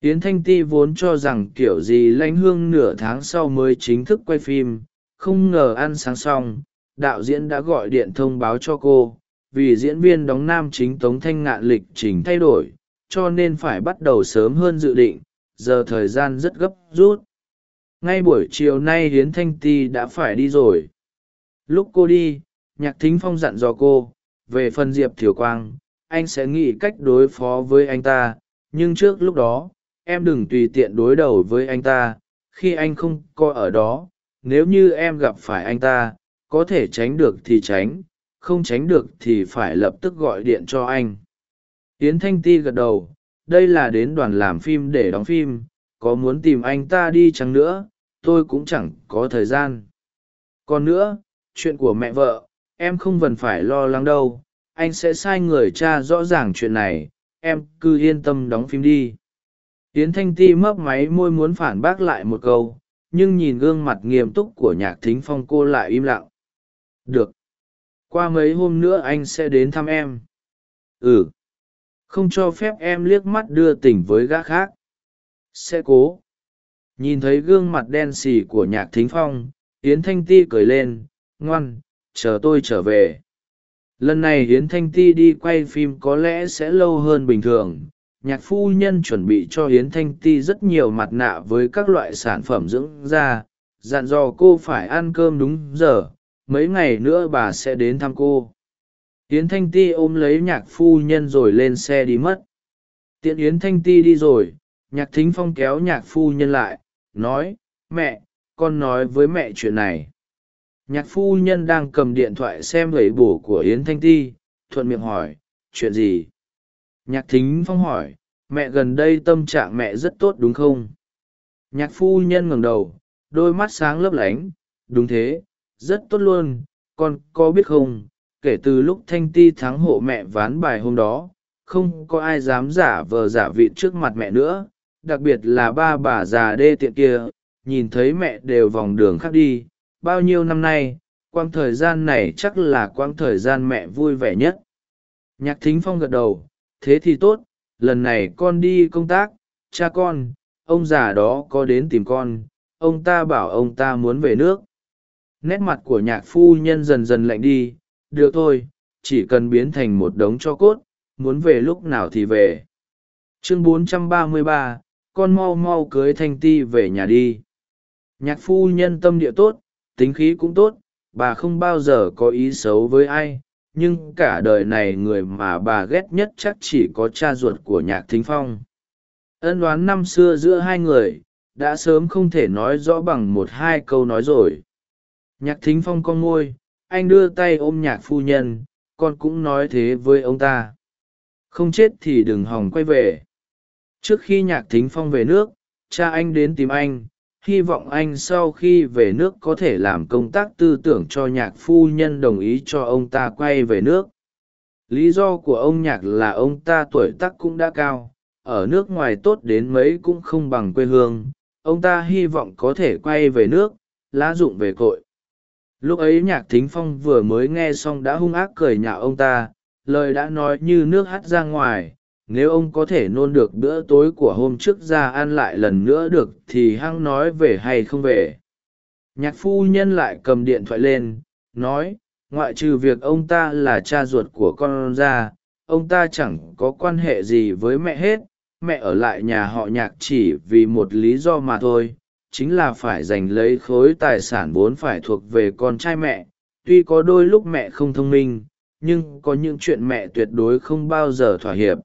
Yến thanh ti vốn cho rằng kiểu gì lãnh hương nửa tháng sau mới chính thức quay phim, không ngờ ăn sáng xong, đạo diễn đã gọi điện thông báo cho cô, vì diễn viên đóng nam chính tống thanh ngạn lịch trình thay đổi, cho nên phải bắt đầu sớm hơn dự định, giờ thời gian rất gấp rút ngay buổi chiều nay hiến thanh ti đã phải đi rồi. Lúc cô đi, nhạc thính phong dặn dò cô, về phần diệp thiều quang, anh sẽ nghĩ cách đối phó với anh ta, nhưng trước lúc đó, em đừng tùy tiện đối đầu với anh ta, khi anh không coi ở đó, nếu như em gặp phải anh ta, có thể tránh được thì tránh, không tránh được thì phải lập tức gọi điện cho anh. Tiến thanh ti gật đầu, đây là đến đoàn làm phim để đóng phim, có muốn tìm anh ta đi chăng nữa tôi cũng chẳng có thời gian. Còn nữa, chuyện của mẹ vợ, em không cần phải lo lắng đâu. Anh sẽ sai người cha rõ ràng chuyện này. Em cứ yên tâm đóng phim đi. Yến thanh ti mấp máy môi muốn phản bác lại một câu, nhưng nhìn gương mặt nghiêm túc của nhạc thính phong cô lại im lặng. Được. Qua mấy hôm nữa anh sẽ đến thăm em. Ừ. Không cho phép em liếc mắt đưa tình với gã khác. Sẽ cố nhìn thấy gương mặt đen xì của nhạc thính phong, yến thanh ti cười lên, ngoan, chờ tôi trở về. Lần này hiến thanh ti đi quay phim có lẽ sẽ lâu hơn bình thường. Nhạc phu nhân chuẩn bị cho hiến thanh ti rất nhiều mặt nạ với các loại sản phẩm dưỡng da, dặn dò cô phải ăn cơm đúng giờ, mấy ngày nữa bà sẽ đến thăm cô. Yến thanh ti ôm lấy nhạc phu nhân rồi lên xe đi mất. Tiện yến thanh ti đi rồi, nhạc thính phong kéo nhạc phu nhân lại nói, mẹ, con nói với mẹ chuyện này. Nhạc phu nhân đang cầm điện thoại xem gậy bổ của yến thanh ti, thuận miệng hỏi, chuyện gì? Nhạc thính phong hỏi, mẹ gần đây tâm trạng mẹ rất tốt đúng không? Nhạc phu nhân ngẩng đầu, đôi mắt sáng lấp lánh, đúng thế, rất tốt luôn, con có biết không? Kể từ lúc thanh ti thắng hộ mẹ ván bài hôm đó, không có ai dám giả vờ giả vịt trước mặt mẹ nữa đặc biệt là ba bà già đê tiện kia nhìn thấy mẹ đều vòng đường khác đi. Bao nhiêu năm nay quang thời gian này chắc là quang thời gian mẹ vui vẻ nhất. Nhạc thính phong gật đầu thế thì tốt lần này con đi công tác cha con ông già đó có đến tìm con ông ta bảo ông ta muốn về nước. Nét mặt của nhạc phu nhân dần dần lạnh đi được thôi chỉ cần biến thành một đống cho cốt muốn về lúc nào thì về. Chương 433, con mau mau cưới thanh ti về nhà đi. Nhạc phu nhân tâm địa tốt, tính khí cũng tốt, bà không bao giờ có ý xấu với ai, nhưng cả đời này người mà bà ghét nhất chắc chỉ có cha ruột của nhạc thính phong. Ân đoán năm xưa giữa hai người, đã sớm không thể nói rõ bằng một hai câu nói rồi. Nhạc thính phong con ngôi, anh đưa tay ôm nhạc phu nhân, con cũng nói thế với ông ta. Không chết thì đừng hòng quay về trước khi nhạc thính phong về nước, cha anh đến tìm anh, hy vọng anh sau khi về nước có thể làm công tác tư tưởng cho nhạc phu nhân đồng ý cho ông ta quay về nước. Lý do của ông nhạc là ông ta tuổi tắc cũng đã cao, ở nước ngoài tốt đến mấy cũng không bằng quê hương, ông ta hy vọng có thể quay về nước, lá dụng về cội. Lúc ấy nhạc thính phong vừa mới nghe xong đã hung ác cười nhạo ông ta, lời đã nói như nước hắt ra ngoài nếu ông có thể nôn được bữa tối của hôm trước ra ăn lại lần nữa được thì hăng nói về hay không về. Nhạc phu nhân lại cầm điện thoại lên, nói, ngoại trừ việc ông ta là cha ruột của con ra, ông ta chẳng có quan hệ gì với mẹ hết. Mẹ ở lại nhà họ nhạc chỉ vì một lý do mà thôi, chính là phải giành lấy khối tài sản vốn phải thuộc về con trai mẹ. Tuy có đôi lúc mẹ không thông minh, nhưng có những chuyện mẹ tuyệt đối không bao giờ thỏa hiệp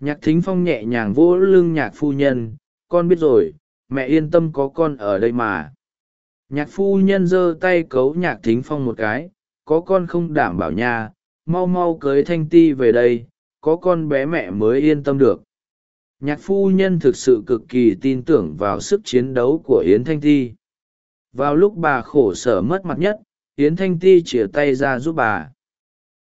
nhạc thính phong nhẹ nhàng vỗ lưng nhạc phu nhân, con biết rồi, mẹ yên tâm có con ở đây mà. Nhạc phu nhân giơ tay cấu nhạc thính phong một cái, có con không đảm bảo nha, mau mau cưới thanh ti về đây, có con bé mẹ mới yên tâm được. Nhạc phu nhân thực sự cực kỳ tin tưởng vào sức chiến đấu của yến thanh ti. Vào lúc bà khổ sở mất mặt nhất, yến thanh ti chìa tay ra giúp bà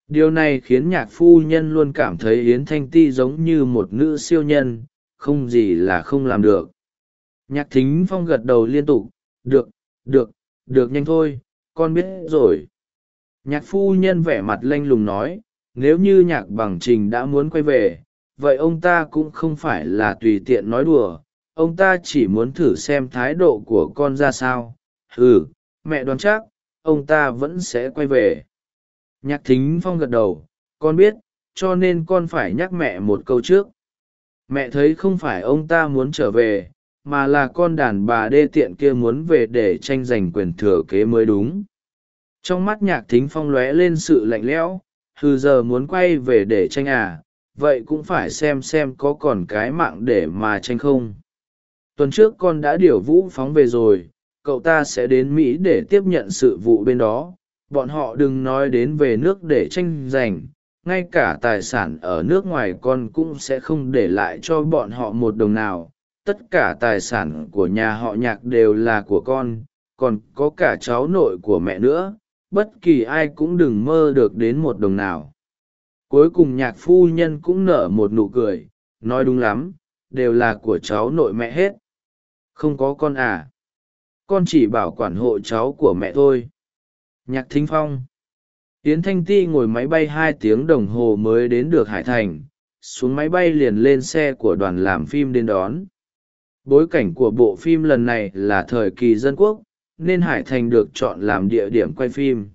điều này khiến nhạc phu nhân luôn cảm thấy yến thanh ti giống như một nữ siêu nhân, không gì là không làm được. Nhạc thính phong gật đầu liên tục, được được được nhanh thôi, con biết rồi. Nhạc phu nhân vẻ mặt lanh lùng nói, nếu như nhạc bằng trình đã muốn quay về, vậy ông ta cũng không phải là tùy tiện nói đùa. Ông ta chỉ muốn thử xem thái độ của con ra sao. Ừ mẹ đoán chắc, ông ta vẫn sẽ quay về nhạc thính phong gật đầu, con biết, cho nên con phải nhắc mẹ một câu trước. Mẹ thấy không phải ông ta muốn trở về, mà là con đàn bà đê tiện kia muốn về để tranh giành quyền thừa kế mới đúng. Trong mắt nhạc thính phong lóe lên sự lạnh lẽo, hừ, giờ muốn quay về để tranh à vậy cũng phải xem xem có còn cái mạng để mà tranh không. Tuần trước con đã điều vũ phóng về rồi, cậu ta sẽ đến mỹ để tiếp nhận sự vụ bên đó bọn họ đừng nói đến về nước để tranh giành, ngay cả tài sản ở nước ngoài con cũng sẽ không để lại cho bọn họ một đồng nào. Tất cả tài sản của nhà họ nhạc đều là của con, còn có cả cháu nội của mẹ nữa, bất kỳ ai cũng đừng mơ được đến một đồng nào. Cuối cùng nhạc phu nhân cũng nở một nụ cười, nói đúng lắm, đều là của cháu nội mẹ hết. Không có con à. Con chỉ bảo quản hộ cháu của mẹ thôi nhạc thính phong. Yến thanh ti ngồi máy bay hai tiếng đồng hồ mới đến được hải thành, xuống máy bay liền lên xe của đoàn làm phim đến đón. Bối cảnh của bộ phim lần này là thời kỳ dân quốc, nên hải thành được chọn làm địa điểm quay phim.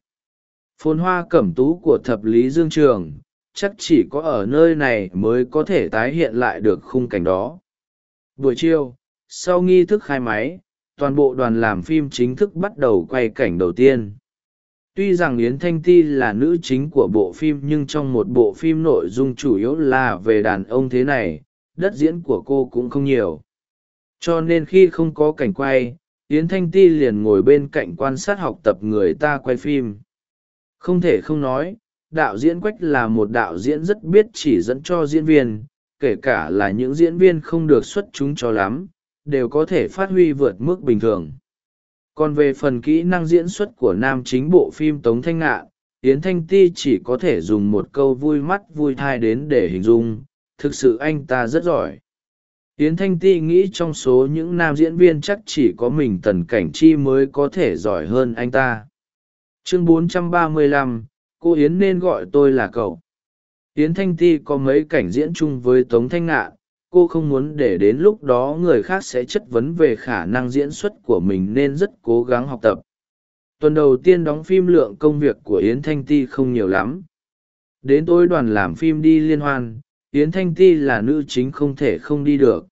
Phồn hoa cẩm tú của thập lý dương trường, chắc chỉ có ở nơi này mới có thể tái hiện lại được khung cảnh đó. Buổi chiều, sau nghi thức khai máy, toàn bộ đoàn làm phim chính thức bắt đầu quay cảnh đầu tiên tuy rằng yến thanh ti là nữ chính của bộ phim nhưng trong một bộ phim nội dung chủ yếu là về đàn ông thế này, đất diễn của cô cũng không nhiều. Cho nên khi không có cảnh quay, yến thanh ti liền ngồi bên cạnh quan sát học tập người ta quay phim. Không thể không nói, đạo diễn quách là một đạo diễn rất biết chỉ dẫn cho diễn viên, kể cả là những diễn viên không được xuất chúng cho lắm, đều có thể phát huy vượt mức bình thường còn về phần kỹ năng diễn xuất của nam chính bộ phim tống thanh ngạn yến thanh ti chỉ có thể dùng một câu vui mắt vui thai đến để hình dung thực sự anh ta rất giỏi. Yến thanh ti nghĩ trong số những nam diễn viên chắc chỉ có mình tần cảnh chi mới có thể giỏi hơn anh ta. Chương 435, cô yến nên gọi tôi là cậu. Yến thanh ti có mấy cảnh diễn chung với tống thanh ngạn cô không muốn để đến lúc đó người khác sẽ chất vấn về khả năng diễn xuất của mình nên rất cố gắng học tập. Tuần đầu tiên đóng phim lượng công việc của yến thanh ti không nhiều lắm. Đến tối đoàn làm phim đi liên hoan, yến thanh ti là nữ chính không thể không đi được.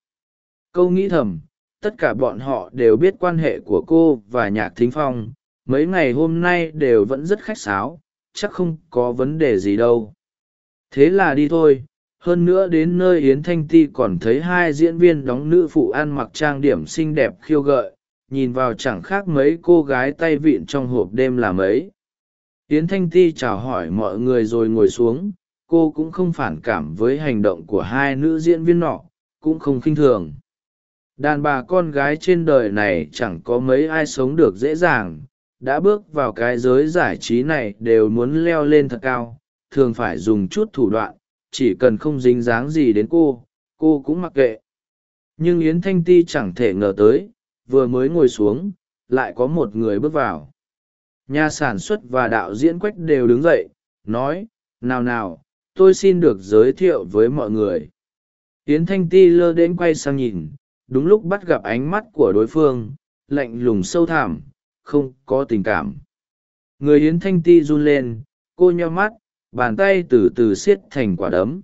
Câu nghĩ thầm, tất cả bọn họ đều biết quan hệ của cô và nhạc thính phong, mấy ngày hôm nay đều vẫn rất khách sáo, chắc không có vấn đề gì đâu. Thế là đi thôi hơn nữa đến nơi yến thanh ti còn thấy hai diễn viên đóng nữ phụ ăn mặc trang điểm xinh đẹp khiêu gợi, nhìn vào chẳng khác mấy cô gái tay vịn trong hộp đêm làm ấy yến thanh ti chào hỏi mọi người rồi ngồi xuống, cô cũng không phản cảm với hành động của hai nữ diễn viên nọ, cũng không khinh thường. Đàn bà con gái trên đời này chẳng có mấy ai sống được dễ dàng, đã bước vào cái giới giải trí này đều muốn leo lên thật cao, thường phải dùng chút thủ đoạn chỉ cần không dính dáng gì đến cô cô cũng mặc kệ. Nhưng yến thanh ti chẳng thể ngờ tới, vừa mới ngồi xuống, lại có một người bước vào. Nhà sản xuất và đạo diễn quách đều đứng dậy, nói, nào nào, tôi xin được giới thiệu với mọi người. Yến thanh ti lơ đến quay sang nhìn, đúng lúc bắt gặp ánh mắt của đối phương, lạnh lùng sâu thẳm, không có tình cảm. Người yến thanh ti run lên, cô nho mắt bàn tay từ từ siết thành quả đấm.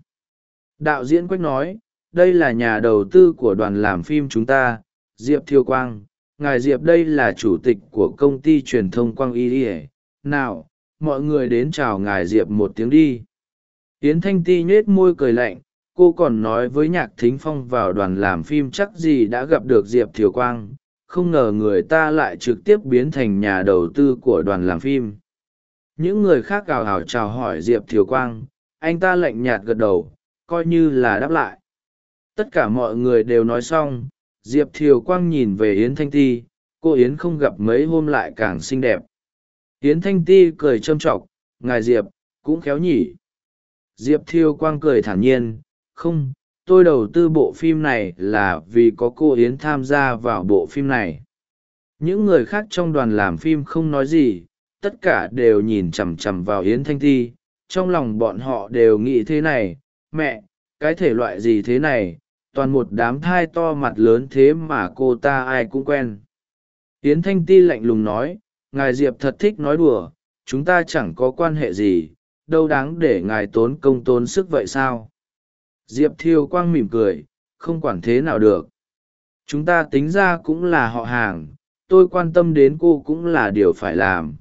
Đạo diễn quách nói, đây là nhà đầu tư của đoàn làm phim chúng ta, diệp thiêu quang. Ngài diệp đây là chủ tịch của công ty truyền thông quang y ỉa nào, mọi người đến chào ngài diệp một tiếng đi. Yến thanh ti nhết môi cười lạnh, cô còn nói với nhạc thính phong vào đoàn làm phim chắc gì đã gặp được diệp thiều quang. Không ngờ người ta lại trực tiếp biến thành nhà đầu tư của đoàn làm phim những người khác gào hào chào hỏi diệp thiều quang, anh ta lạnh nhạt gật đầu, coi như là đáp lại. Tất cả mọi người đều nói xong, diệp thiều quang nhìn về yến thanh ti, cô yến không gặp mấy hôm lại càng xinh đẹp. Yến thanh ti cười trâm t r ọ c ngài diệp, cũng khéo nhỉ. Diệp thiều quang cười thản nhiên, không, tôi đầu tư bộ phim này là vì có cô yến tham gia vào bộ phim này. Những người khác trong đoàn làm phim không nói gì tất cả đều nhìn chằm chằm vào yến thanh ti trong lòng bọn họ đều nghĩ thế này, mẹ, cái thể loại gì thế này? Toàn một đám thai to mặt lớn thế mà cô ta ai cũng quen. Yến thanh ti lạnh lùng nói, ngài diệp thật thích nói đùa, chúng ta chẳng có quan hệ gì, đâu đáng để ngài tốn công tốn sức vậy sao? Diệp thiêu quang mỉm cười, không quản thế nào được. Chúng ta tính ra cũng là họ hàng, tôi quan tâm đến cô cũng là điều phải làm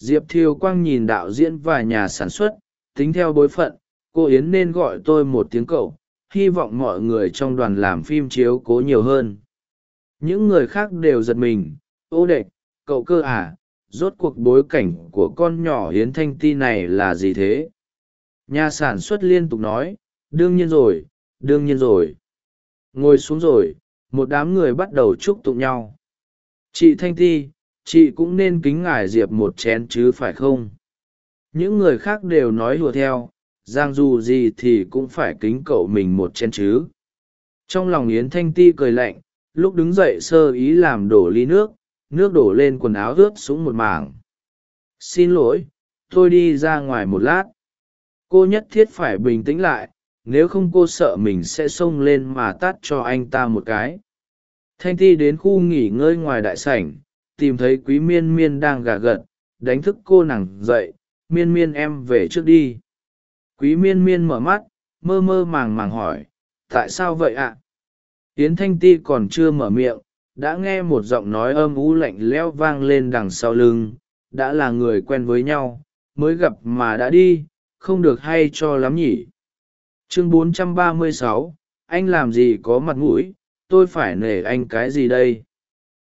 diệp thiều quang nhìn đạo diễn và nhà sản xuất, tính theo bối phận, cô yến nên gọi tôi một tiếng cậu, hy vọng mọi người trong đoàn làm phim chiếu cố nhiều hơn. Những người khác đều giật mình, ô đệch cậu cơ à rốt cuộc bối cảnh của con nhỏ Yến thanh ti này là gì thế? Nhà sản xuất liên tục nói, đương nhiên rồi, đương nhiên rồi. Ngồi xuống rồi, một đám người bắt đầu chúc tụng nhau. Chị thanh ti chị cũng nên kính ngài diệp một chén chứ phải không? Những người khác đều nói hùa theo, giang dù gì thì cũng phải kính cậu mình một chén chứ. Trong lòng yến thanh ti cười lạnh, lúc đứng dậy sơ ý làm đổ ly nước nước đổ lên quần áo ướt xuống một mảng. Xin lỗi, tôi đi ra ngoài một lát. Cô nhất thiết phải bình tĩnh lại, nếu không cô sợ mình sẽ xông lên mà tát cho anh ta một cái. Thanh ti đến khu nghỉ ngơi ngoài đại sảnh tìm thấy quý miên miên đang gà gật đánh thức cô nàng dậy miên miên em về trước đi. Quý miên miên mở mắt mơ mơ màng màng hỏi tại sao vậy ạ? À? thanh ti còn chưa mở miệng đã nghe một giọng nói âm u lạnh lẽo vang lên đằng sau lưng đã là người quen với nhau mới gặp mà đã đi không được hay cho lắm nhỉ? Chương 436, anh làm gì có mặt mũi tôi phải nể anh cái gì đây?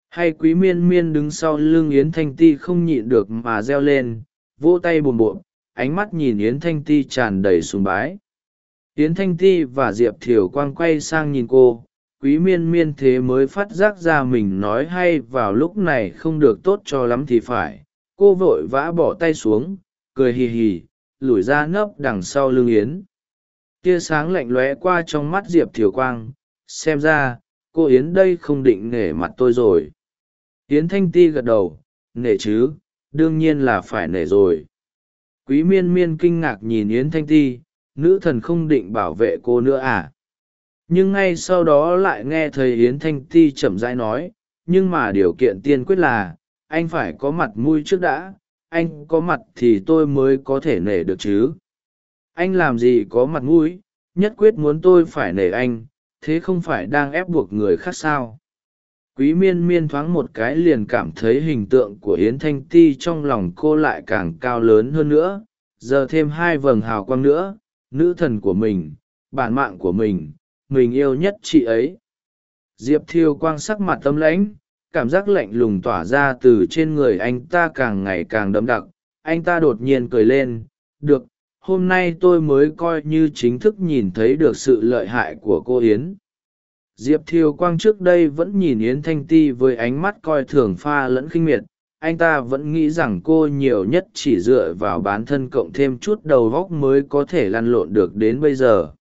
Hay quý miên miên đứng sau lưng yến thanh ti không nhịn được mà reo lên, vỗ tay bùm bộm ánh mắt nhìn yến thanh ti tràn đầy sùng bái. Yến thanh ti và diệp thiều quang quay sang nhìn cô, quý miên miên thế mới phát giác ra mình nói hay vào lúc này không được tốt cho lắm thì phải. Cô vội vã bỏ tay xuống, cười hì hì, lủi ra nấp đằng sau lưng yến. Tia sáng lạnh lóe qua trong mắt diệp thiều quang, xem ra, cô yến đây không định nể mặt tôi rồi yến thanh ti gật đầu, nể chứ, đương nhiên là phải nể rồi. Quý miên miên kinh ngạc nhìn yến thanh ti, nữ thần không định bảo vệ cô nữa à? Nhưng ngay sau đó lại nghe thầy yến thanh ti chậm rãi nói, nhưng mà điều kiện tiên quyết là, anh phải có mặt mũi trước đã, anh có mặt thì tôi mới có thể nể được chứ. Anh làm gì có mặt mũi, nhất quyết muốn tôi phải nể anh, thế không phải đang ép buộc người khác sao? Quý miên miên thoáng một cái liền cảm thấy hình tượng của yến thanh ti trong lòng cô lại càng cao lớn hơn nữa. Giờ thêm hai vầng hào quang nữa, nữ thần của mình, bản mạng của mình mình yêu nhất chị ấy. Diệp thiêu quang sắc mặt tâm lãnh, cảm giác lạnh lùng tỏa ra từ trên người anh ta càng ngày càng đậm đặc. Anh ta đột nhiên cười lên, được, hôm nay tôi mới coi như chính thức nhìn thấy được sự lợi hại của cô yến diệp thiều quang trước đây vẫn nhìn yến thanh ti với ánh mắt coi thường pha lẫn khinh miệt. Anh ta vẫn nghĩ rằng cô nhiều nhất chỉ dựa vào bản thân cộng thêm chút đầu góc mới có thể lăn lộn được đến bây giờ.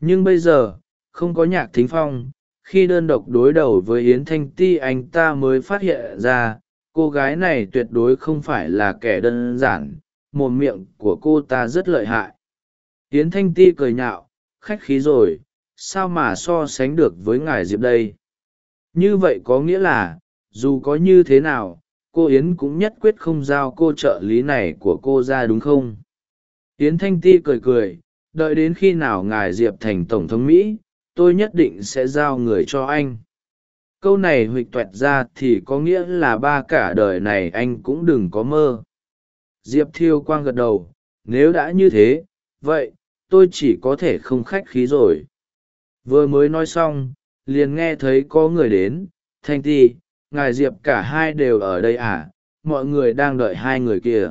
Nhưng bây giờ, không có nhạc thính phong. Khi đơn độc đối đầu với yến thanh ti, anh ta mới phát hiện ra, cô gái này tuyệt đối không phải là kẻ đơn giản. Mồm miệng của cô ta rất lợi hại. Yến thanh ti cười nhạo, khách khí rồi sao mà so sánh được với ngài diệp đây? Như vậy có nghĩa là, dù có như thế nào, cô yến cũng nhất quyết không giao cô trợ lý này của cô ra đúng không? Yến thanh ti cười cười, đợi đến khi nào ngài diệp thành tổng thống mỹ, tôi nhất định sẽ giao người cho anh. Câu này huỵch toẹt ra thì có nghĩa là ba cả đời này anh cũng đừng có mơ. Diệp thiêu quang gật đầu, nếu đã như thế, vậy, tôi chỉ có thể không khách khí rồi vừa mới nói xong, liền nghe thấy có người đến. Thanh ti, ngài diệp cả hai đều ở đây à? Mọi người đang đợi hai người kia.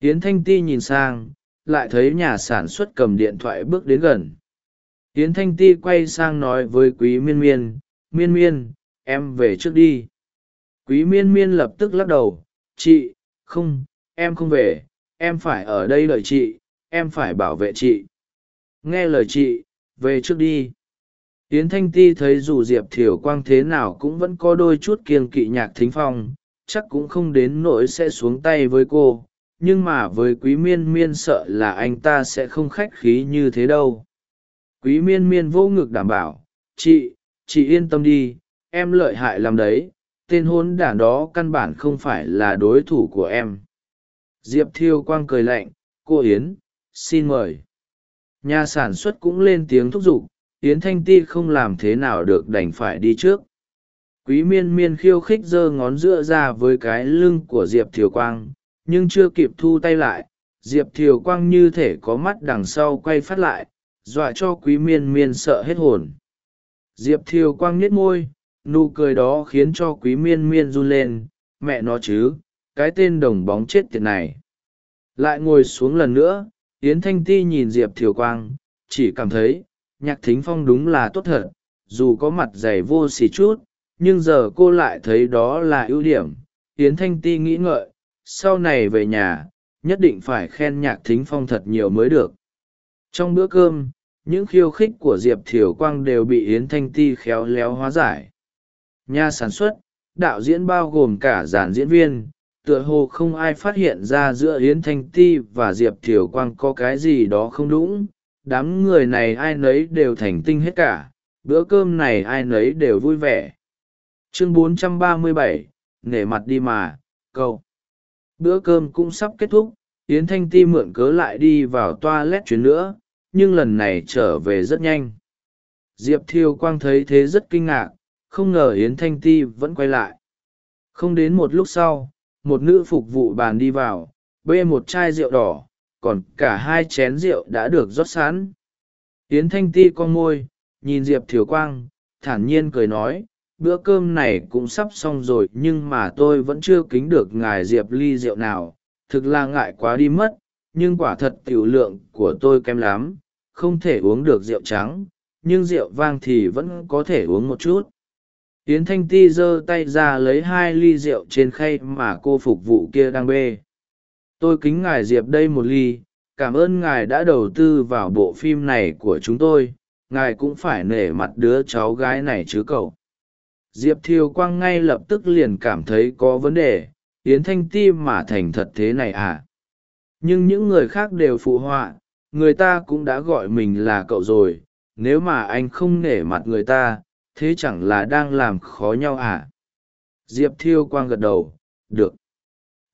Yến thanh ti nhìn sang, lại thấy nhà sản xuất cầm điện thoại bước đến gần. Yến thanh ti quay sang nói với quý miên miên miên miên, em về trước đi. Quý miên miên lập tức lắc đầu, chị, không, em không về. Em phải ở đây đợi chị. Em phải bảo vệ chị. Nghe lời chị, về trước đi yến thanh ti thấy dù diệp thiều quang thế nào cũng vẫn có đôi chút kiêng kỵ nhạc thính phong, chắc cũng không đến nỗi sẽ xuống tay với cô, nhưng mà với quý miên miên sợ là anh ta sẽ không khách khí như thế đâu. Quý miên miên vô ngực đảm bảo, chị chị yên tâm đi, em lợi hại làm đấy, tên hôn đản đó căn bản không phải là đối thủ của em. Diệp thiêu quang cười lạnh, cô yến, xin mời. Nhà sản xuất cũng lên tiếng thúc giục yến thanh ti không làm thế nào được đành phải đi trước. Quý miên miên khiêu khích giơ ngón giữa ra với cái lưng của diệp thiều quang, nhưng chưa kịp thu tay lại, diệp thiều quang như thể có mắt đằng sau quay phát lại, dọa cho quý miên miên sợ hết hồn. Diệp thiều quang nhếch môi, nụ cười đó khiến cho quý miên miên run lên, mẹ nó chứ, cái tên đồng bóng chết tiệt này. Lại ngồi xuống lần nữa, yến thanh ti nhìn diệp thiều quang, chỉ cảm thấy nhạc thính phong đúng là tốt thật, dù có mặt dày vô xì chút, nhưng giờ cô lại thấy đó là ưu điểm. Yến thanh ti nghĩ ngợi, sau này về nhà, nhất định phải khen nhạc thính phong thật nhiều mới được. Trong bữa cơm, những khiêu khích của diệp thiều quang đều bị yến thanh ti khéo léo hóa giải. Nhà sản xuất, đạo diễn bao gồm cả dàn diễn viên, tựa hồ không ai phát hiện ra giữa yến thanh ti và diệp thiều quang có cái gì đó không đúng đám người này ai nấy đều thành tinh hết cả bữa cơm này ai nấy đều vui vẻ. Chương 437, nể mặt đi mà câu bữa cơm cũng sắp kết thúc yến thanh ti mượn cớ lại đi vào toa lét chuyến nữa nhưng lần này trở về rất nhanh. Diệp thiêu quang thấy thế rất kinh ngạc không ngờ yến thanh ti vẫn quay lại. Không đến một lúc sau một nữ phục vụ bàn đi vào bê một chai rượu đỏ còn cả hai chén rượu đã được rót sẵn. Yến thanh ti con môi, nhìn diệp thiều quang, thản nhiên cười nói, bữa cơm này cũng sắp xong rồi nhưng mà tôi vẫn chưa kính được ngài diệp ly rượu nào, thực là ngại quá đi mất, nhưng quả thật tiểu lượng của tôi kém lắm, không thể uống được rượu trắng, nhưng rượu vang thì vẫn có thể uống một chút. Yến thanh ti giơ tay ra lấy hai ly rượu trên khay mà cô phục vụ kia đang bê tôi kính ngài diệp đây một ly, cảm ơn ngài đã đầu tư vào bộ phim này của chúng tôi, ngài cũng phải nể mặt đứa cháu gái này chứ cậu. Diệp thiều quang ngay lập tức liền cảm thấy có vấn đề, yến thanh ti mà thành thật thế này à? Nhưng những người khác đều phụ họa, người ta cũng đã gọi mình là cậu rồi, nếu mà anh không nể mặt người ta, thế chẳng là đang làm khó nhau à? Diệp thiêu quang gật đầu, được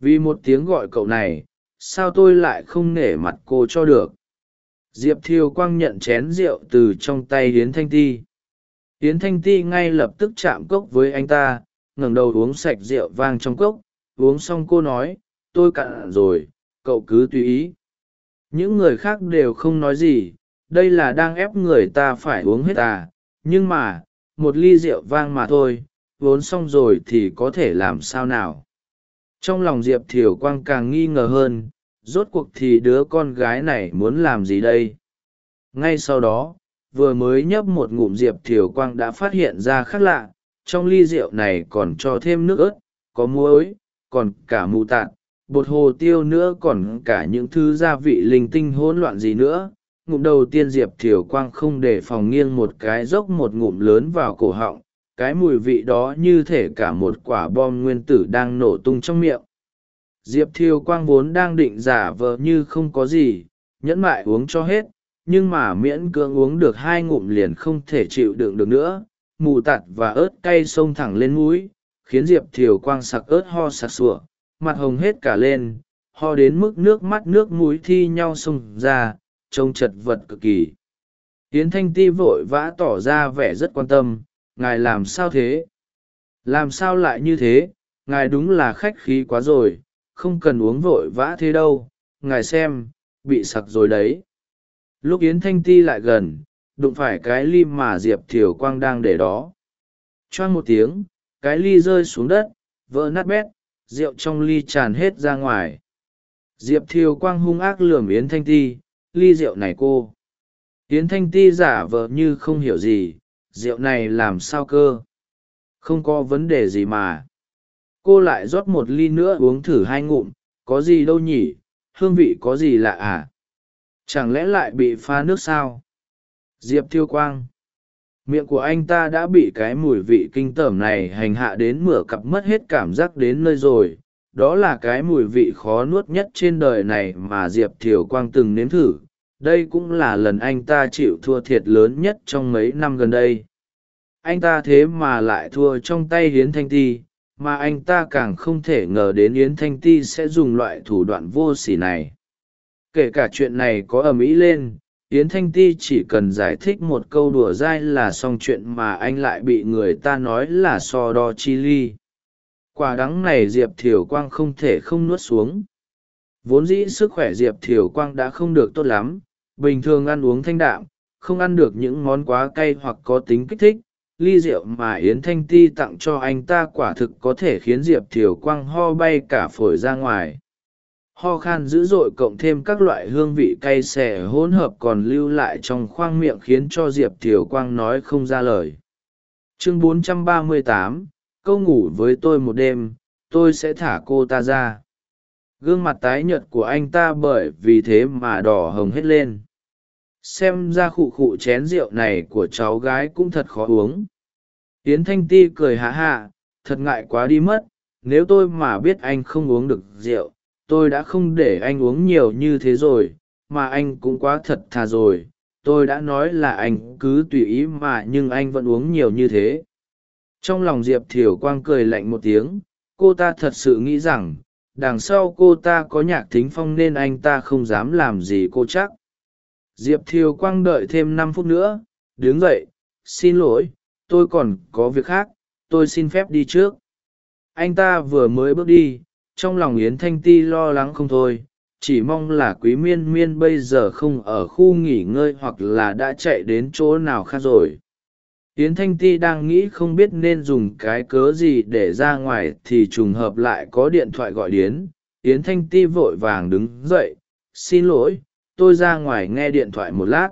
vì một tiếng gọi cậu này, sao tôi lại không nể mặt cô cho được? Diệp thiêu quang nhận chén rượu từ trong tay hiến thanh ti. Hiến thanh ti ngay lập tức chạm cốc với anh ta, ngẩng đầu uống sạch rượu vang trong cốc. Uống xong cô nói, tôi cạn rồi, cậu cứ tùy ý. Những người khác đều không nói gì, đây là đang ép người ta phải uống hết à nhưng mà, một ly rượu vang mà thôi vốn xong rồi thì có thể làm sao nào? Trong lòng diệp thiều quang càng nghi ngờ hơn, rốt cuộc thì đứa con gái này muốn làm gì đây? Ngay sau đó, vừa mới nhấp một ngụm diệp thiều quang đã phát hiện ra khác lạ, trong ly rượu này còn cho thêm nước ớt, có muối, còn cả mù tạt, bột hồ tiêu nữa còn cả những thứ gia vị linh tinh hỗn loạn gì nữa. Ngụm đầu tiên diệp thiều quang không để phòng nghiêng một cái dốc một ngụm lớn vào cổ họng cái mùi vị đó như thể cả một quả bom nguyên tử đang nổ tung trong miệng. Diệp Thiêu quang vốn đang định giả vờ như không có gì nhẫn mại uống cho hết nhưng mà miễn cưỡng uống được hai ngụm liền không thể chịu đựng được nữa. Mù tạt và ớt cay xông thẳng lên mũi khiến diệp thiều quang sặc ớt ho sặc sủa, mặt hồng hết cả lên ho đến mức nước mắt nước mũi thi nhau xông ra trông chật vật cực kỳ. Tiến thanh ti vội vã tỏ ra vẻ rất quan tâm ngài làm sao thế? Làm sao lại như thế? Ngài đúng là khách khí quá rồi, không cần uống vội vã thế đâu. Ngài xem, bị sặc rồi đấy. Lúc yến thanh ti lại gần, đụng phải cái ly mà diệp thiều quang đang để đó. Choang một tiếng, cái ly rơi xuống đất, vỡ nát bét, rượu trong ly tràn hết ra ngoài. Diệp thiều quang hung ác lườm yến thanh ti, ly rượu này cô. Yến thanh ti giả vờ như không hiểu gì rượu này làm sao cơ? Không có vấn đề gì mà. Cô lại rót một ly nữa uống thử hai ngụm, có gì đâu nhỉ? Hương vị có gì lạ à? Chẳng lẽ lại bị pha nước sao? Diệp thiêu quang. Miệng của anh ta đã bị cái mùi vị kinh tởm này hành hạ đến mửa cặp mất hết cảm giác đến nơi rồi. Đó là cái mùi vị khó nuốt nhất trên đời này mà diệp thiều quang từng nếm thử đây cũng là lần anh ta chịu thua thiệt lớn nhất trong mấy năm gần đây. Anh ta thế mà lại thua trong tay hiến thanh ti, mà anh ta càng không thể ngờ đến yến thanh ti sẽ dùng loại thủ đoạn vô s ỉ này. Kể cả chuyện này có ầm ĩ lên, yến thanh ti chỉ cần giải thích một câu đùa dai là xong chuyện mà anh lại bị người ta nói là so đo chi ly. Quả đắng này diệp thiều quang không thể không nuốt xuống. Vốn dĩ sức khỏe diệp thiều quang đã không được tốt lắm bình thường ăn uống thanh đạm không ăn được những món quá cay hoặc có tính kích thích ly rượu mà yến thanh ti tặng cho anh ta quả thực có thể khiến diệp thiều quang ho bay cả phổi ra ngoài. Ho khan dữ dội cộng thêm các loại hương vị cay xẻ hỗn hợp còn lưu lại trong khoang miệng khiến cho diệp thiều quang nói không ra lời. Chương 438, câu ngủ với tôi một đêm tôi sẽ thả cô ta ra. Gương mặt tái nhợt của anh ta bởi vì thế mà đỏ hồng hết lên xem ra khụ khụ chén rượu này của cháu gái cũng thật khó uống. Yến thanh ti cười hạ hạ thật ngại quá đi mất, nếu tôi mà biết anh không uống được rượu, tôi đã không để anh uống nhiều như thế rồi, mà anh cũng quá thật thà rồi, tôi đã nói là anh cứ tùy ý mà nhưng anh vẫn uống nhiều như thế. Trong lòng diệp thiều quang cười lạnh một tiếng, cô ta thật sự nghĩ rằng, đằng sau cô ta có nhạc thính phong nên anh ta không dám làm gì cô chắc diệp thiều quang đợi thêm năm phút nữa đứng dậy xin lỗi tôi còn có việc khác tôi xin phép đi trước. Anh ta vừa mới bước đi trong lòng yến thanh ti lo lắng không thôi chỉ mong là quý miên miên bây giờ không ở khu nghỉ ngơi hoặc là đã chạy đến chỗ nào khác rồi. Yến thanh ti đang nghĩ không biết nên dùng cái cớ gì để ra ngoài thì trùng hợp lại có điện thoại gọi đến, yến thanh ti vội vàng đứng dậy xin lỗi tôi ra ngoài nghe điện thoại một lát.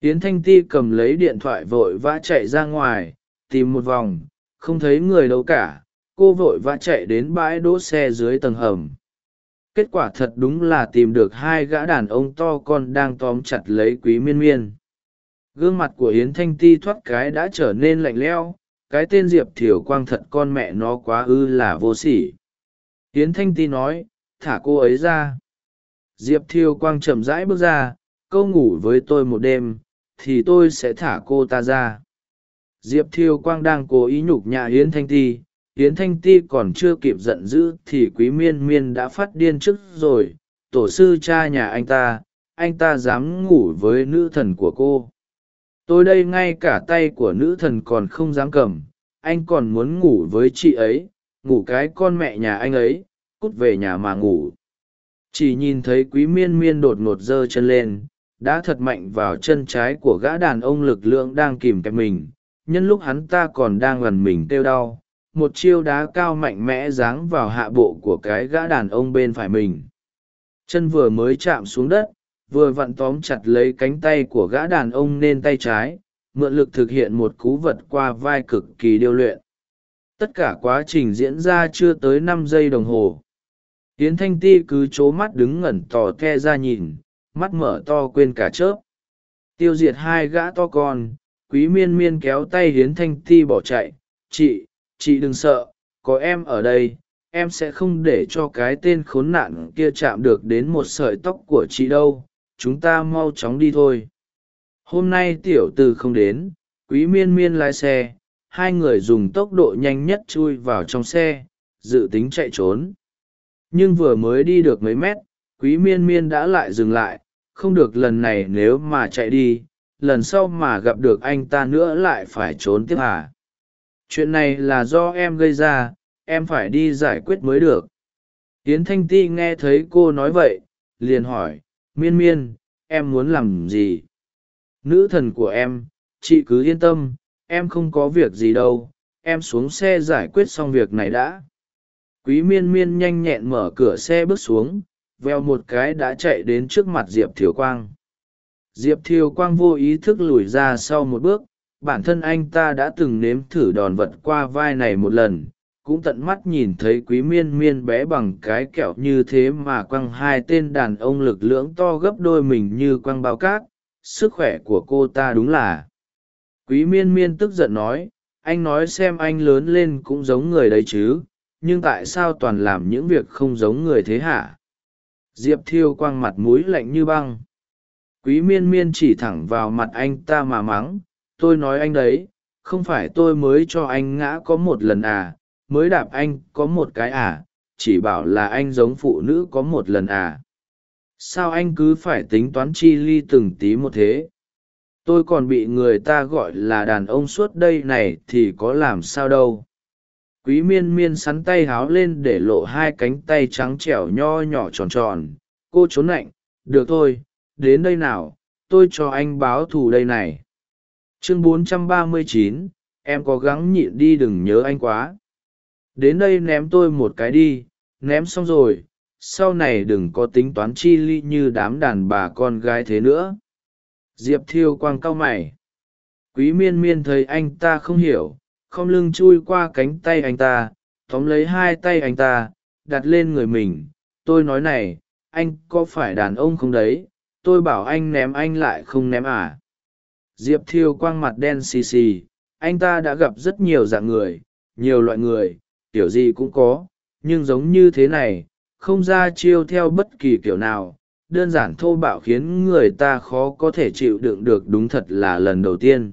Yến thanh ti cầm lấy điện thoại vội vã chạy ra ngoài, tìm một vòng, không thấy người đâu cả. Cô vội vã chạy đến bãi đỗ xe dưới tầng hầm. Kết quả thật đúng là tìm được hai gã đàn ông to con đang tóm chặt lấy quý miên miên. Gương mặt của yến thanh ti thoát cái đã trở nên lạnh lẽo, cái tên diệp thiều quang thật con mẹ nó quá ư là vô sỉ. Yến thanh ti nói, thả cô ấy ra diệp Thiêu quang chậm rãi bước ra, câu ngủ với tôi một đêm, thì tôi sẽ thả cô ta ra. Diệp Thiêu quang đang cố ý nhục nhã yến thanh ti, yến thanh ti còn chưa kịp giận dữ thì quý miên miên đã phát điên trước rồi, tổ sư cha nhà anh ta anh ta dám ngủ với nữ thần của cô. Tôi đây ngay cả tay của nữ thần còn không dám cầm, anh còn muốn ngủ với chị ấy, ngủ cái con mẹ nhà anh ấy, cút về nhà mà ngủ chỉ nhìn thấy quý miên miên đột ngột giơ chân lên, đã thật mạnh vào chân trái của gã đàn ông lực lượng đang kìm kẹp mình. Nhân lúc hắn ta còn đang gần mình kêu đau, một chiêu đá cao mạnh mẽ giáng vào hạ bộ của cái gã đàn ông bên phải mình. Chân vừa mới chạm xuống đất, vừa vặn tóm chặt lấy cánh tay của gã đàn ông nên tay trái, mượn lực thực hiện một cú vật qua vai cực kỳ điêu luyện. Tất cả quá trình diễn ra chưa tới năm giây đồng hồ tiến thanh ti cứ c h ố mắt đứng ngẩn tò the ra nhìn, mắt mở to quên cả chớp. Tiêu diệt hai gã to con, quý miên miên kéo tay hiến thanh ti bỏ chạy. Chị chị đừng sợ, có em ở đây, em sẽ không để cho cái tên khốn nạn kia chạm được đến một sợi tóc của chị đâu. Chúng ta mau chóng đi thôi. Hôm nay tiểu từ không đến, quý miên miên lái xe. Hai người dùng tốc độ nhanh nhất chui vào trong xe, dự tính chạy trốn nhưng vừa mới đi được mấy mét, quý miên miên đã lại dừng lại, không được lần này nếu mà chạy đi, lần sau mà gặp được anh ta nữa lại phải trốn tiếp à. Chuyện này là do em gây ra, em phải đi giải quyết mới được. Yến thanh ti nghe thấy cô nói vậy, liền hỏi, miên miên, em muốn làm gì? Nữ thần của em, chị cứ yên tâm, em không có việc gì đâu, em xuống xe giải quyết xong việc này đã quý miên miên nhanh nhẹn mở cửa xe bước xuống, veo một cái đã chạy đến trước mặt diệp thiều quang. Diệp thiều quang vô ý thức lùi ra sau một bước, bản thân anh ta đã từng nếm thử đòn vật qua vai này một lần, cũng tận mắt nhìn thấy quý miên miên bé bằng cái kẹo như thế mà quăng hai tên đàn ông lực lưỡng to gấp đôi mình như quăng bao cát, sức khỏe của cô ta đúng là. Quý miên miên tức giận nói, anh nói xem anh lớn lên cũng giống người đấy chứ nhưng tại sao toàn làm những việc không giống người thế hả? Diệp thiêu quang mặt mũi lạnh như băng. Quý miên miên chỉ thẳng vào mặt anh ta mà mắng, tôi nói anh đấy, không phải tôi mới cho anh ngã có một lần à mới đạp anh có một cái à chỉ bảo là anh giống phụ nữ có một lần à. Sao anh cứ phải tính toán chi ly từng tí một thế? Tôi còn bị người ta gọi là đàn ông suốt đây này thì có làm sao đâu quý miên miên sắn tay háo lên để lộ hai cánh tay trắng trẻo nho nhỏ tròn tròn. Cô trốn lạnh được thôi đến đây nào tôi cho anh báo thù đây này. Chương 439, em có gắng nhịn đi đừng nhớ anh quá. Đến đây ném tôi một cái đi ném xong rồi sau này đừng có tính toán chi ly như đám đàn bà con gái thế nữa. Diệp thiêu quang cau mày. Quý miên miên thấy anh ta không hiểu không lưng chui qua cánh tay anh ta, tóm lấy hai tay anh ta, đặt lên người mình. Tôi nói này, anh có phải đàn ông không đấy? Tôi bảo anh ném anh lại không ném à? Diệp thiêu quang mặt đen xì xì, anh ta đã gặp rất nhiều dạng người, nhiều loại người, kiểu gì cũng có, nhưng giống như thế này, không ra chiêu theo bất kỳ kiểu nào. Đơn giản thô bạo khiến người ta khó có thể chịu đựng được đúng thật là lần đầu tiên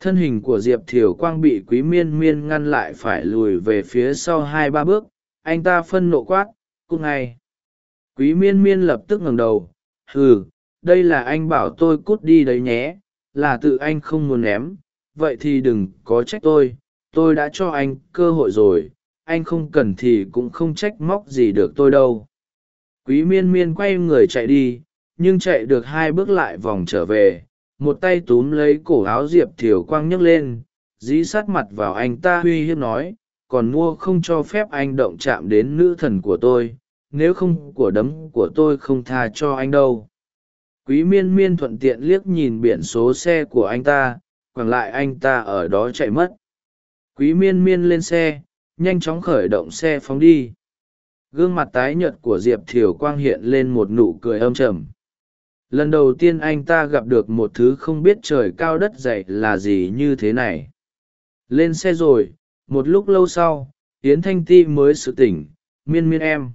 thân hình của diệp thiều quang bị quý miên miên ngăn lại phải lùi về phía sau hai ba bước, anh ta phân nộ quát cúc ngay. Quý miên miên lập tức ngẩng đầu ừ đây là anh bảo tôi cút đi đấy nhé, là tự anh không muốn ném, vậy thì đừng có trách tôi tôi đã cho anh cơ hội rồi, anh không cần thì cũng không trách móc gì được tôi đâu. Quý miên miên quay người chạy đi, nhưng chạy được hai bước lại vòng trở về một tay túm lấy cổ áo diệp thiều quang nhấc lên, dí sát mặt vào anh ta uy hiếp nói, còn mua không cho phép anh động chạm đến nữ thần của tôi, nếu không của đấm của tôi không tha cho anh đâu. Quý miên miên thuận tiện liếc nhìn biển số xe của anh ta, quẳng lại anh ta ở đó chạy mất. Quý miên miên lên xe, nhanh chóng khởi động xe phóng đi. Gương mặt tái nhợt của diệp thiều quang hiện lên một nụ cười âm trầm lần đầu tiên anh ta gặp được một thứ không biết trời cao đất dày là gì như thế này. Lên xe rồi, một lúc lâu sau, yến thanh ti mới sự tỉnh, miên miên em.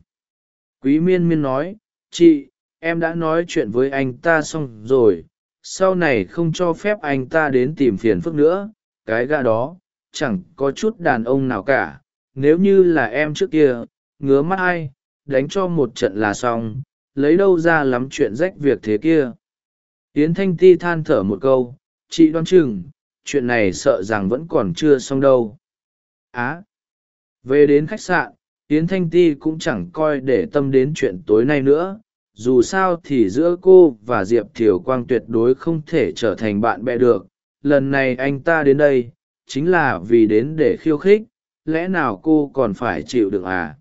Quý miên miên nói, chị, em đã nói chuyện với anh ta xong rồi, sau này không cho phép anh ta đến tìm phiền phức nữa, cái gã đó, chẳng có chút đàn ông nào cả, nếu như là em trước kia, ngứa mắt ai, đánh cho một trận là xong lấy đâu ra lắm chuyện rách việc thế kia? Yến thanh ti than thở một câu, chị đoán chừng, chuyện này sợ rằng vẫn còn chưa xong đâu. Á, về đến khách sạn, yến thanh ti cũng chẳng coi để tâm đến chuyện tối nay nữa. Dù sao thì giữa cô và diệp thiều quang tuyệt đối không thể trở thành bạn bè được. Lần này anh ta đến đây, chính là vì đến để khiêu khích. Lẽ nào cô còn phải chịu được à?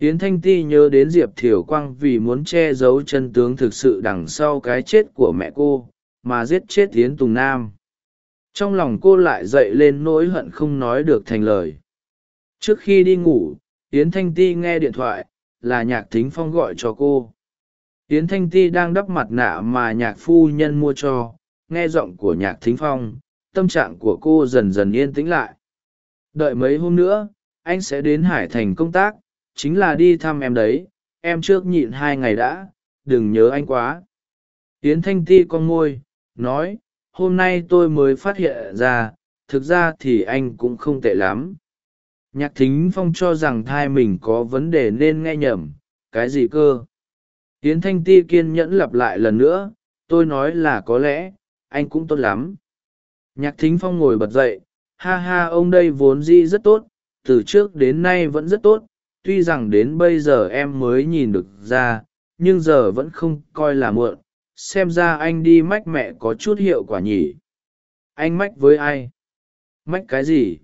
Yến thanh ti nhớ đến diệp thiều quang vì muốn che giấu chân tướng thực sự đằng sau cái chết của mẹ cô, mà giết chết yến tùng nam. Trong lòng cô lại dậy lên nỗi hận không nói được thành lời. Trước khi đi ngủ, yến thanh ti nghe điện thoại, là nhạc thính phong gọi cho cô. Yến thanh ti đang đắp mặt nạ mà nhạc phu nhân mua cho, nghe giọng của nhạc thính phong, tâm trạng của cô dần dần yên tĩnh lại. Đợi mấy hôm nữa, anh sẽ đến hải thành công tác chính là đi thăm em đấy, em trước nhịn hai ngày đã, đừng nhớ anh quá. Tiến thanh ti con ngôi, nói, hôm nay tôi mới phát hiện ra, thực ra thì anh cũng không tệ lắm. Nhạc thính phong cho rằng thai mình có vấn đề nên nghe nhầm, cái gì cơ? Tiến thanh ti kiên nhẫn lặp lại lần nữa, tôi nói là có lẽ, anh cũng tốt lắm. Nhạc thính phong ngồi bật dậy, ha ha, ông đây vốn di rất tốt, từ trước đến nay vẫn rất tốt tuy rằng đến bây giờ em mới nhìn được ra, nhưng giờ vẫn không coi là muộn, xem ra anh đi mách mẹ có chút hiệu quả nhỉ? Anh mách với ai? Mách cái gì?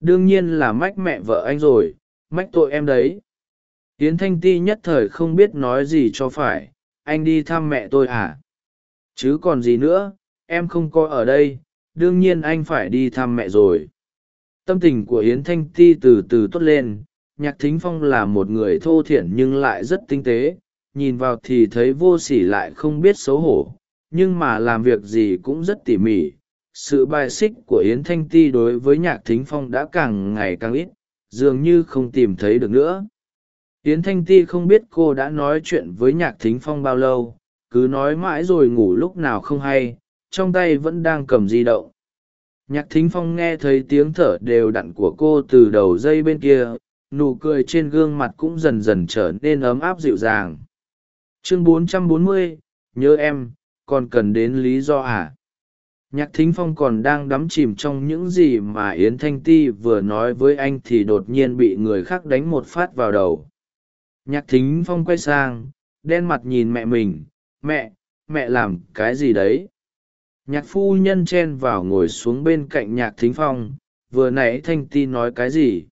Đương nhiên là mách mẹ vợ anh rồi, mách tội em đấy. Tiến thanh ti nhất thời không biết nói gì cho phải, anh đi thăm mẹ tôi à? Chứ còn gì nữa, em không có ở đây, đương nhiên anh phải đi thăm mẹ rồi. Tâm tình của yến thanh ti từ từ tốt lên nhạc thính phong là một người thô thiển nhưng lại rất tinh tế, nhìn vào thì thấy vô s ỉ lại không biết xấu hổ, nhưng mà làm việc gì cũng rất tỉ mỉ. Sự bài xích của yến thanh ti đối với nhạc thính phong đã càng ngày càng ít, dường như không tìm thấy được nữa. Yến thanh ti không biết cô đã nói chuyện với nhạc thính phong bao lâu, cứ nói mãi rồi ngủ lúc nào không hay, trong tay vẫn đang cầm di động. Nhạc thính phong nghe thấy tiếng thở đều đặn của cô từ đầu dây bên kia nụ cười trên gương mặt cũng dần dần trở nên ấm áp dịu dàng. Chương 440, nhớ em còn cần đến lý do à? Nhạc thính phong còn đang đắm chìm trong những gì mà yến thanh ti vừa nói với anh thì đột nhiên bị người khác đánh một phát vào đầu. Nhạc thính phong quay sang đen mặt nhìn mẹ mình mẹ mẹ làm cái gì đấy? Nhạc phu nhân chen vào ngồi xuống bên cạnh nhạc thính phong vừa nãy thanh ti nói cái gì?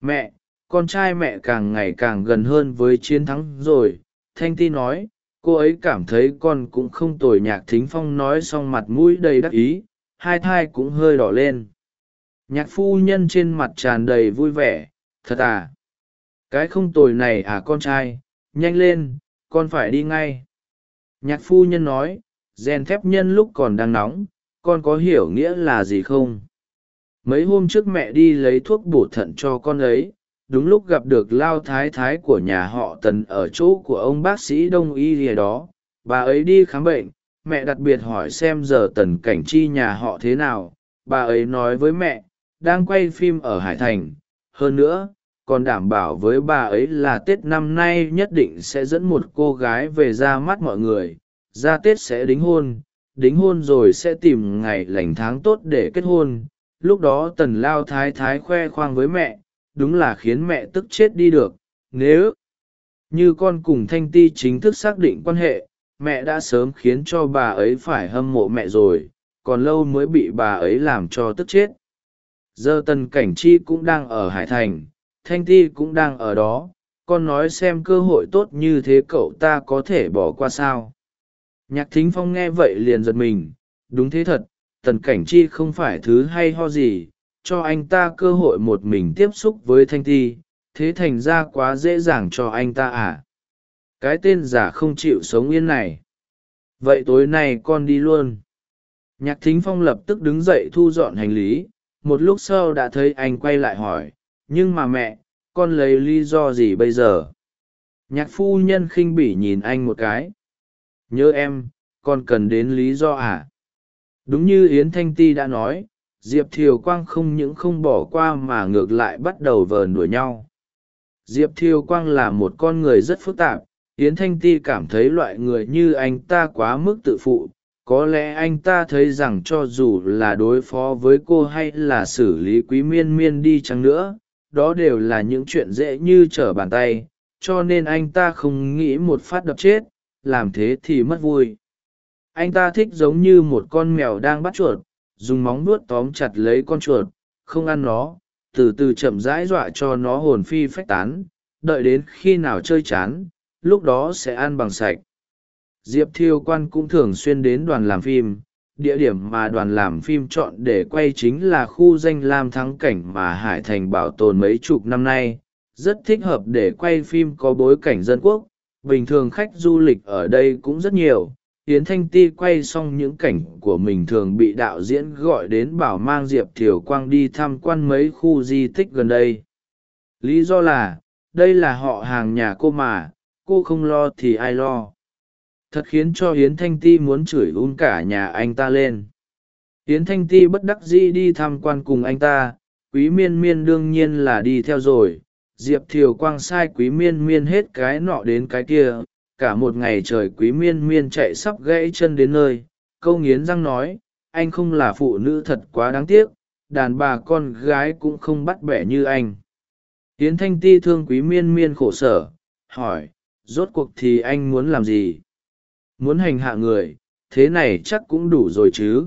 Mẹ con trai mẹ càng ngày càng gần hơn với chiến thắng rồi. Thanh ti nói, cô ấy cảm thấy con cũng không tồi nhạc thính phong nói xong mặt mũi đầy đắc ý, hai thai cũng hơi đỏ lên. Nhạc phu nhân trên mặt tràn đầy vui vẻ, thật à? Cái không tồi này à con trai, nhanh lên, con phải đi ngay. Nhạc phu nhân nói, rèn thép nhân lúc còn đang nóng, con có hiểu nghĩa là gì không? Mấy hôm trước mẹ đi lấy thuốc bổ thận cho con ấy đúng lúc gặp được lao thái thái của nhà họ tần ở chỗ của ông bác sĩ đông y lìa đó. Bà ấy đi khám bệnh, mẹ đặc biệt hỏi xem giờ tần cảnh chi nhà họ thế nào. Bà ấy nói với mẹ, đang quay phim ở hải thành. Hơn nữa, còn đảm bảo với bà ấy là tết năm nay nhất định sẽ dẫn một cô gái về ra mắt mọi người. Ra tết sẽ đính hôn đính hôn rồi sẽ tìm ngày lành tháng tốt để kết hôn. Lúc đó tần lao thái thái khoe khoang với mẹ đúng là khiến mẹ tức chết đi được. Nếu như con cùng thanh ti chính thức xác định quan hệ, mẹ đã sớm khiến cho bà ấy phải hâm mộ mẹ rồi, còn lâu mới bị bà ấy làm cho tức chết. Giờ tần cảnh chi cũng đang ở hải thành, thanh ti cũng đang ở đó. Con nói xem cơ hội tốt như thế cậu ta có thể bỏ qua sao. Nhạc thính phong nghe vậy liền giật mình. Đúng thế thật, tần cảnh chi không phải thứ hay ho gì cho anh ta cơ hội một mình tiếp xúc với thanh ti, thế thành ra quá dễ dàng cho anh ta à? Cái tên giả không chịu sống yên này. Vậy tối nay con đi luôn. Nhạc thính phong lập tức đứng dậy thu dọn hành lý. Một lúc sau đã thấy anh quay lại hỏi, nhưng mà mẹ, con lấy lý do gì bây giờ? Nhạc phu nhân khinh bỉ nhìn anh một cái. Nhớ em, con cần đến lý do à? Đúng như yến thanh ti đã nói diệp thiều quang không những không bỏ qua mà ngược lại bắt đầu vờn đuổi nhau. Diệp thiều quang là một con người rất phức tạp, yến thanh ti cảm thấy loại người như anh ta quá mức tự phụ. Có lẽ anh ta thấy rằng cho dù là đối phó với cô hay là xử lý quý miên miên đi chăng nữa, đó đều là những chuyện dễ như trở bàn tay, cho nên anh ta không nghĩ một phát đập chết, làm thế thì mất vui. Anh ta thích giống như một con mèo đang bắt chuột dùng móng nuốt tóm chặt lấy con chuột, không ăn nó, từ từ chậm rãi dọa cho nó hồn phi phách tán, đợi đến khi nào chơi chán, lúc đó sẽ ăn bằng sạch. Diệp thiêu quan cũng thường xuyên đến đoàn làm phim, địa điểm mà đoàn làm phim chọn để quay chính là khu danh lam thắng cảnh mà hải thành bảo tồn mấy chục năm nay, rất thích hợp để quay phim có bối cảnh dân quốc, bình thường khách du lịch ở đây cũng rất nhiều yến thanh ti quay xong những cảnh của mình thường bị đạo diễn gọi đến bảo mang diệp thiều quang đi tham quan mấy khu di tích gần đây. Lý do là, đây là họ hàng nhà cô mà, cô không lo thì ai lo. Thật khiến cho yến thanh ti muốn chửi un cả nhà anh ta lên. Yến thanh ti bất đắc dĩ đi tham quan cùng anh ta, quý miên miên đương nhiên là đi theo rồi. Diệp thiều quang sai quý miên miên hết cái nọ đến cái kia cả một ngày trời quý miên miên chạy sắp gãy chân đến nơi, câu nghiến răng nói, anh không là phụ nữ thật quá đáng tiếc, đàn bà con gái cũng không bắt bẻ như anh. Tiến thanh ti thương quý miên miên khổ sở, hỏi, rốt cuộc thì anh muốn làm gì? Muốn hành hạ người, thế này chắc cũng đủ rồi chứ?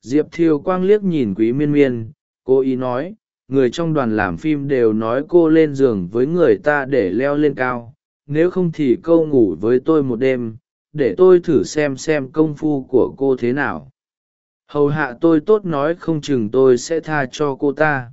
Diệp thiều quang liếc nhìn quý miên miên, cô ý nói, người trong đoàn làm phim đều nói cô lên giường với người ta để leo lên cao nếu không thì câu ngủ với tôi một đêm, để tôi thử xem xem công phu của cô thế nào. Hầu hạ tôi tốt nói không chừng tôi sẽ tha cho cô ta.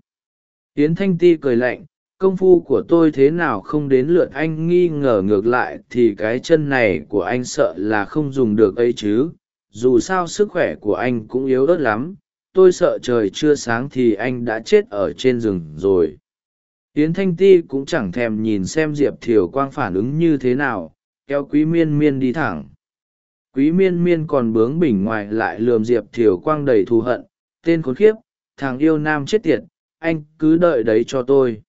Yến thanh ti cười lạnh, công phu của tôi thế nào không đến lượt anh nghi ngờ ngược lại thì cái chân này của anh sợ là không dùng được ấy chứ. Dù sao sức khỏe của anh cũng yếu ớt lắm, tôi sợ trời chưa sáng thì anh đã chết ở trên rừng rồi yến thanh ti cũng chẳng thèm nhìn xem diệp thiều quang phản ứng như thế nào kéo quý miên miên đi thẳng. Quý miên miên còn bướng bỉnh ngoài lại lườm diệp thiều quang đầy thù hận tên khốn khiếp thằng yêu nam chết tiệt anh cứ đợi đấy cho tôi.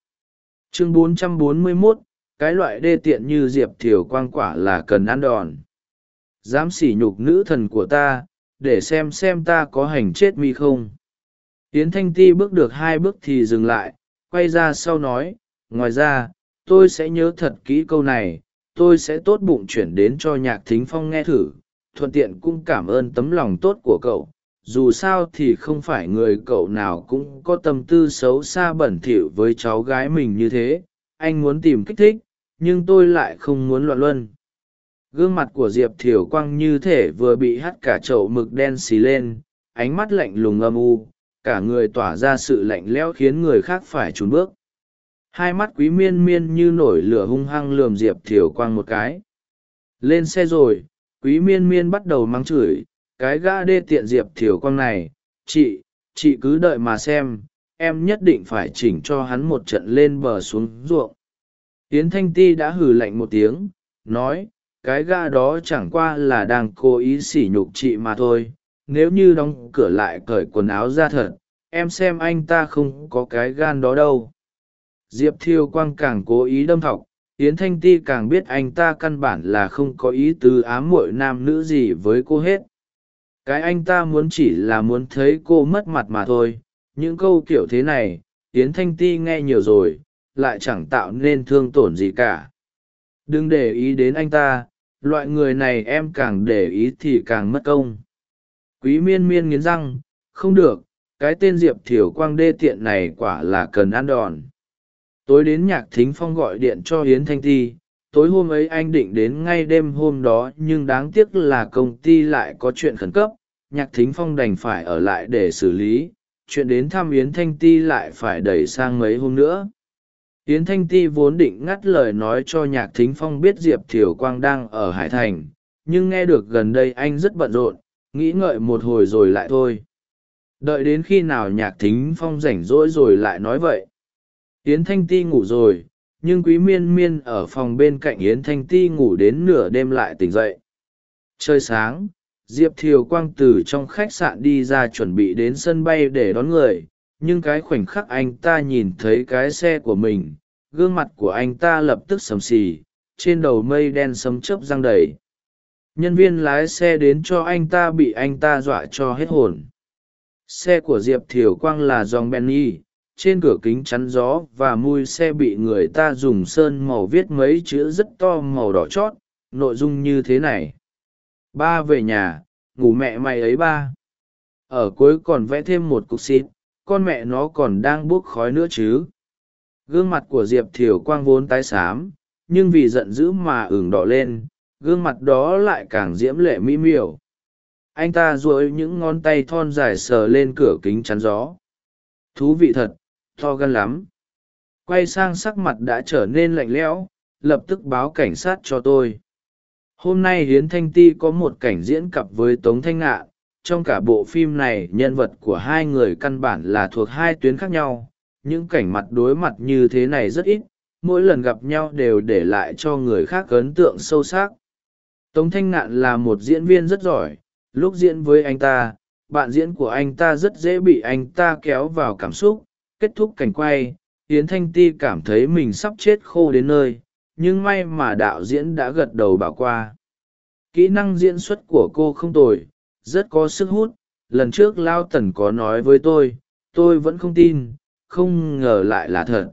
Chương 441, cái loại đê tiện như diệp thiều quang quả là cần ăn đòn. Dám sỉ nhục nữ thần của ta để xem xem ta có hành chết mi không. Yến thanh ti bước được hai bước thì dừng lại quay ra sau nói, ngoài ra, tôi sẽ nhớ thật kỹ câu này, tôi sẽ tốt bụng chuyển đến cho nhạc thính phong nghe thử, thuận tiện cũng cảm ơn tấm lòng tốt của cậu, dù sao thì không phải người cậu nào cũng có tâm tư xấu xa bẩn thỉu với cháu gái mình như thế, anh muốn tìm kích thích, nhưng tôi lại không muốn loạn luân. Gương mặt của diệp thiều quang như thể vừa bị hắt cả chậu mực đen xì lên, ánh mắt lạnh lùng âm u cả người tỏa ra sự lạnh lẽo khiến người khác phải trốn bước. Hai mắt quý miên miên như nổi lửa hung hăng lườm diệp thiều quang một cái. Lên xe rồi, quý miên miên bắt đầu mắng chửi, cái gã đê tiện diệp thiều quang này, chị chị cứ đợi mà xem, em nhất định phải chỉnh cho hắn một trận lên bờ xuống ruộng. Tiến thanh ti đã hừ lạnh một tiếng, nói, cái gã đó chẳng qua là đang cố ý sỉ nhục chị mà thôi nếu như đóng cửa lại cởi quần áo ra thật, em xem anh ta không có cái gan đó đâu. Diệp thiêu quang càng cố ý đâm thọc, yến thanh ti càng biết anh ta căn bản là không có ý tứ ám muội nam nữ gì với cô hết. Cái anh ta muốn chỉ là muốn thấy cô mất mặt mà thôi, những câu kiểu thế này, yến thanh ti nghe nhiều rồi, lại chẳng tạo nên thương tổn gì cả. Đừng để ý đến anh ta, loại người này em càng để ý thì càng mất công quý miên miên nghiến răng, không được, cái tên diệp thiều quang đê tiện này quả là cần ăn đòn. Tối đến nhạc thính phong gọi điện cho hiến thanh ti, tối hôm ấy anh định đến ngay đêm hôm đó nhưng đáng tiếc là công ty lại có chuyện khẩn cấp, nhạc thính phong đành phải ở lại để xử lý, chuyện đến thăm yến thanh ti lại phải đẩy sang mấy hôm nữa. Yến thanh ti vốn định ngắt lời nói cho nhạc thính phong biết diệp thiều quang đang ở hải thành, nhưng nghe được gần đây anh rất bận rộn nghĩ ngợi một hồi rồi lại thôi. Đợi đến khi nào nhạc thính phong rảnh rỗi rồi lại nói vậy? Yến thanh ti ngủ rồi, nhưng quý miên miên ở phòng bên cạnh yến thanh ti ngủ đến nửa đêm lại tỉnh dậy. Trời sáng, diệp thiều quang từ trong khách sạn đi ra chuẩn bị đến sân bay để đón người, nhưng cái khoảnh khắc anh ta nhìn thấy cái xe của mình, gương mặt của anh ta lập tức sầm xì, trên đầu mây đen sấm chớp răng đầy nhân viên lái xe đến cho anh ta bị anh ta dọa cho hết hồn. Xe của diệp thiều quang là dòng benny, trên cửa kính chắn gió và mui xe bị người ta dùng sơn màu viết mấy chữ rất to màu đỏ chót, nội dung như thế này. Ba về nhà, ngủ mẹ mày ấy ba. Ở cuối còn vẽ thêm một cục xịt, con mẹ nó còn đang buốc khói nữa chứ. Gương mặt của diệp thiều quang vốn tái xám, nhưng vì giận dữ mà ửng đỏ lên gương mặt đó lại càng diễm lệ mỹ miều. Anh ta duỗi những ngón tay thon dài sờ lên cửa kính chắn gió. Thú vị thật, to gan lắm. Quay sang sắc mặt đã trở nên lạnh lẽo, lập tức báo cảnh sát cho tôi. Hôm nay hiến thanh ti có một cảnh diễn cặp với tống thanh ngạn trong cả bộ phim này, nhân vật của hai người căn bản là thuộc hai tuyến khác nhau. Những cảnh mặt đối mặt như thế này rất ít, mỗi lần gặp nhau đều để lại cho người khác ấn tượng sâu sắc tống thanh ngạn là một diễn viên rất giỏi, lúc diễn với anh ta, bạn diễn của anh ta rất dễ bị anh ta kéo vào cảm xúc, kết thúc cảnh quay, yến thanh ti cảm thấy mình sắp chết khô đến nơi, nhưng may mà đạo diễn đã gật đầu bảo qua. Kỹ năng diễn xuất của cô không tồi, rất có sức hút, lần trước lao tần có nói với tôi tôi vẫn không tin, không ngờ lại là thật.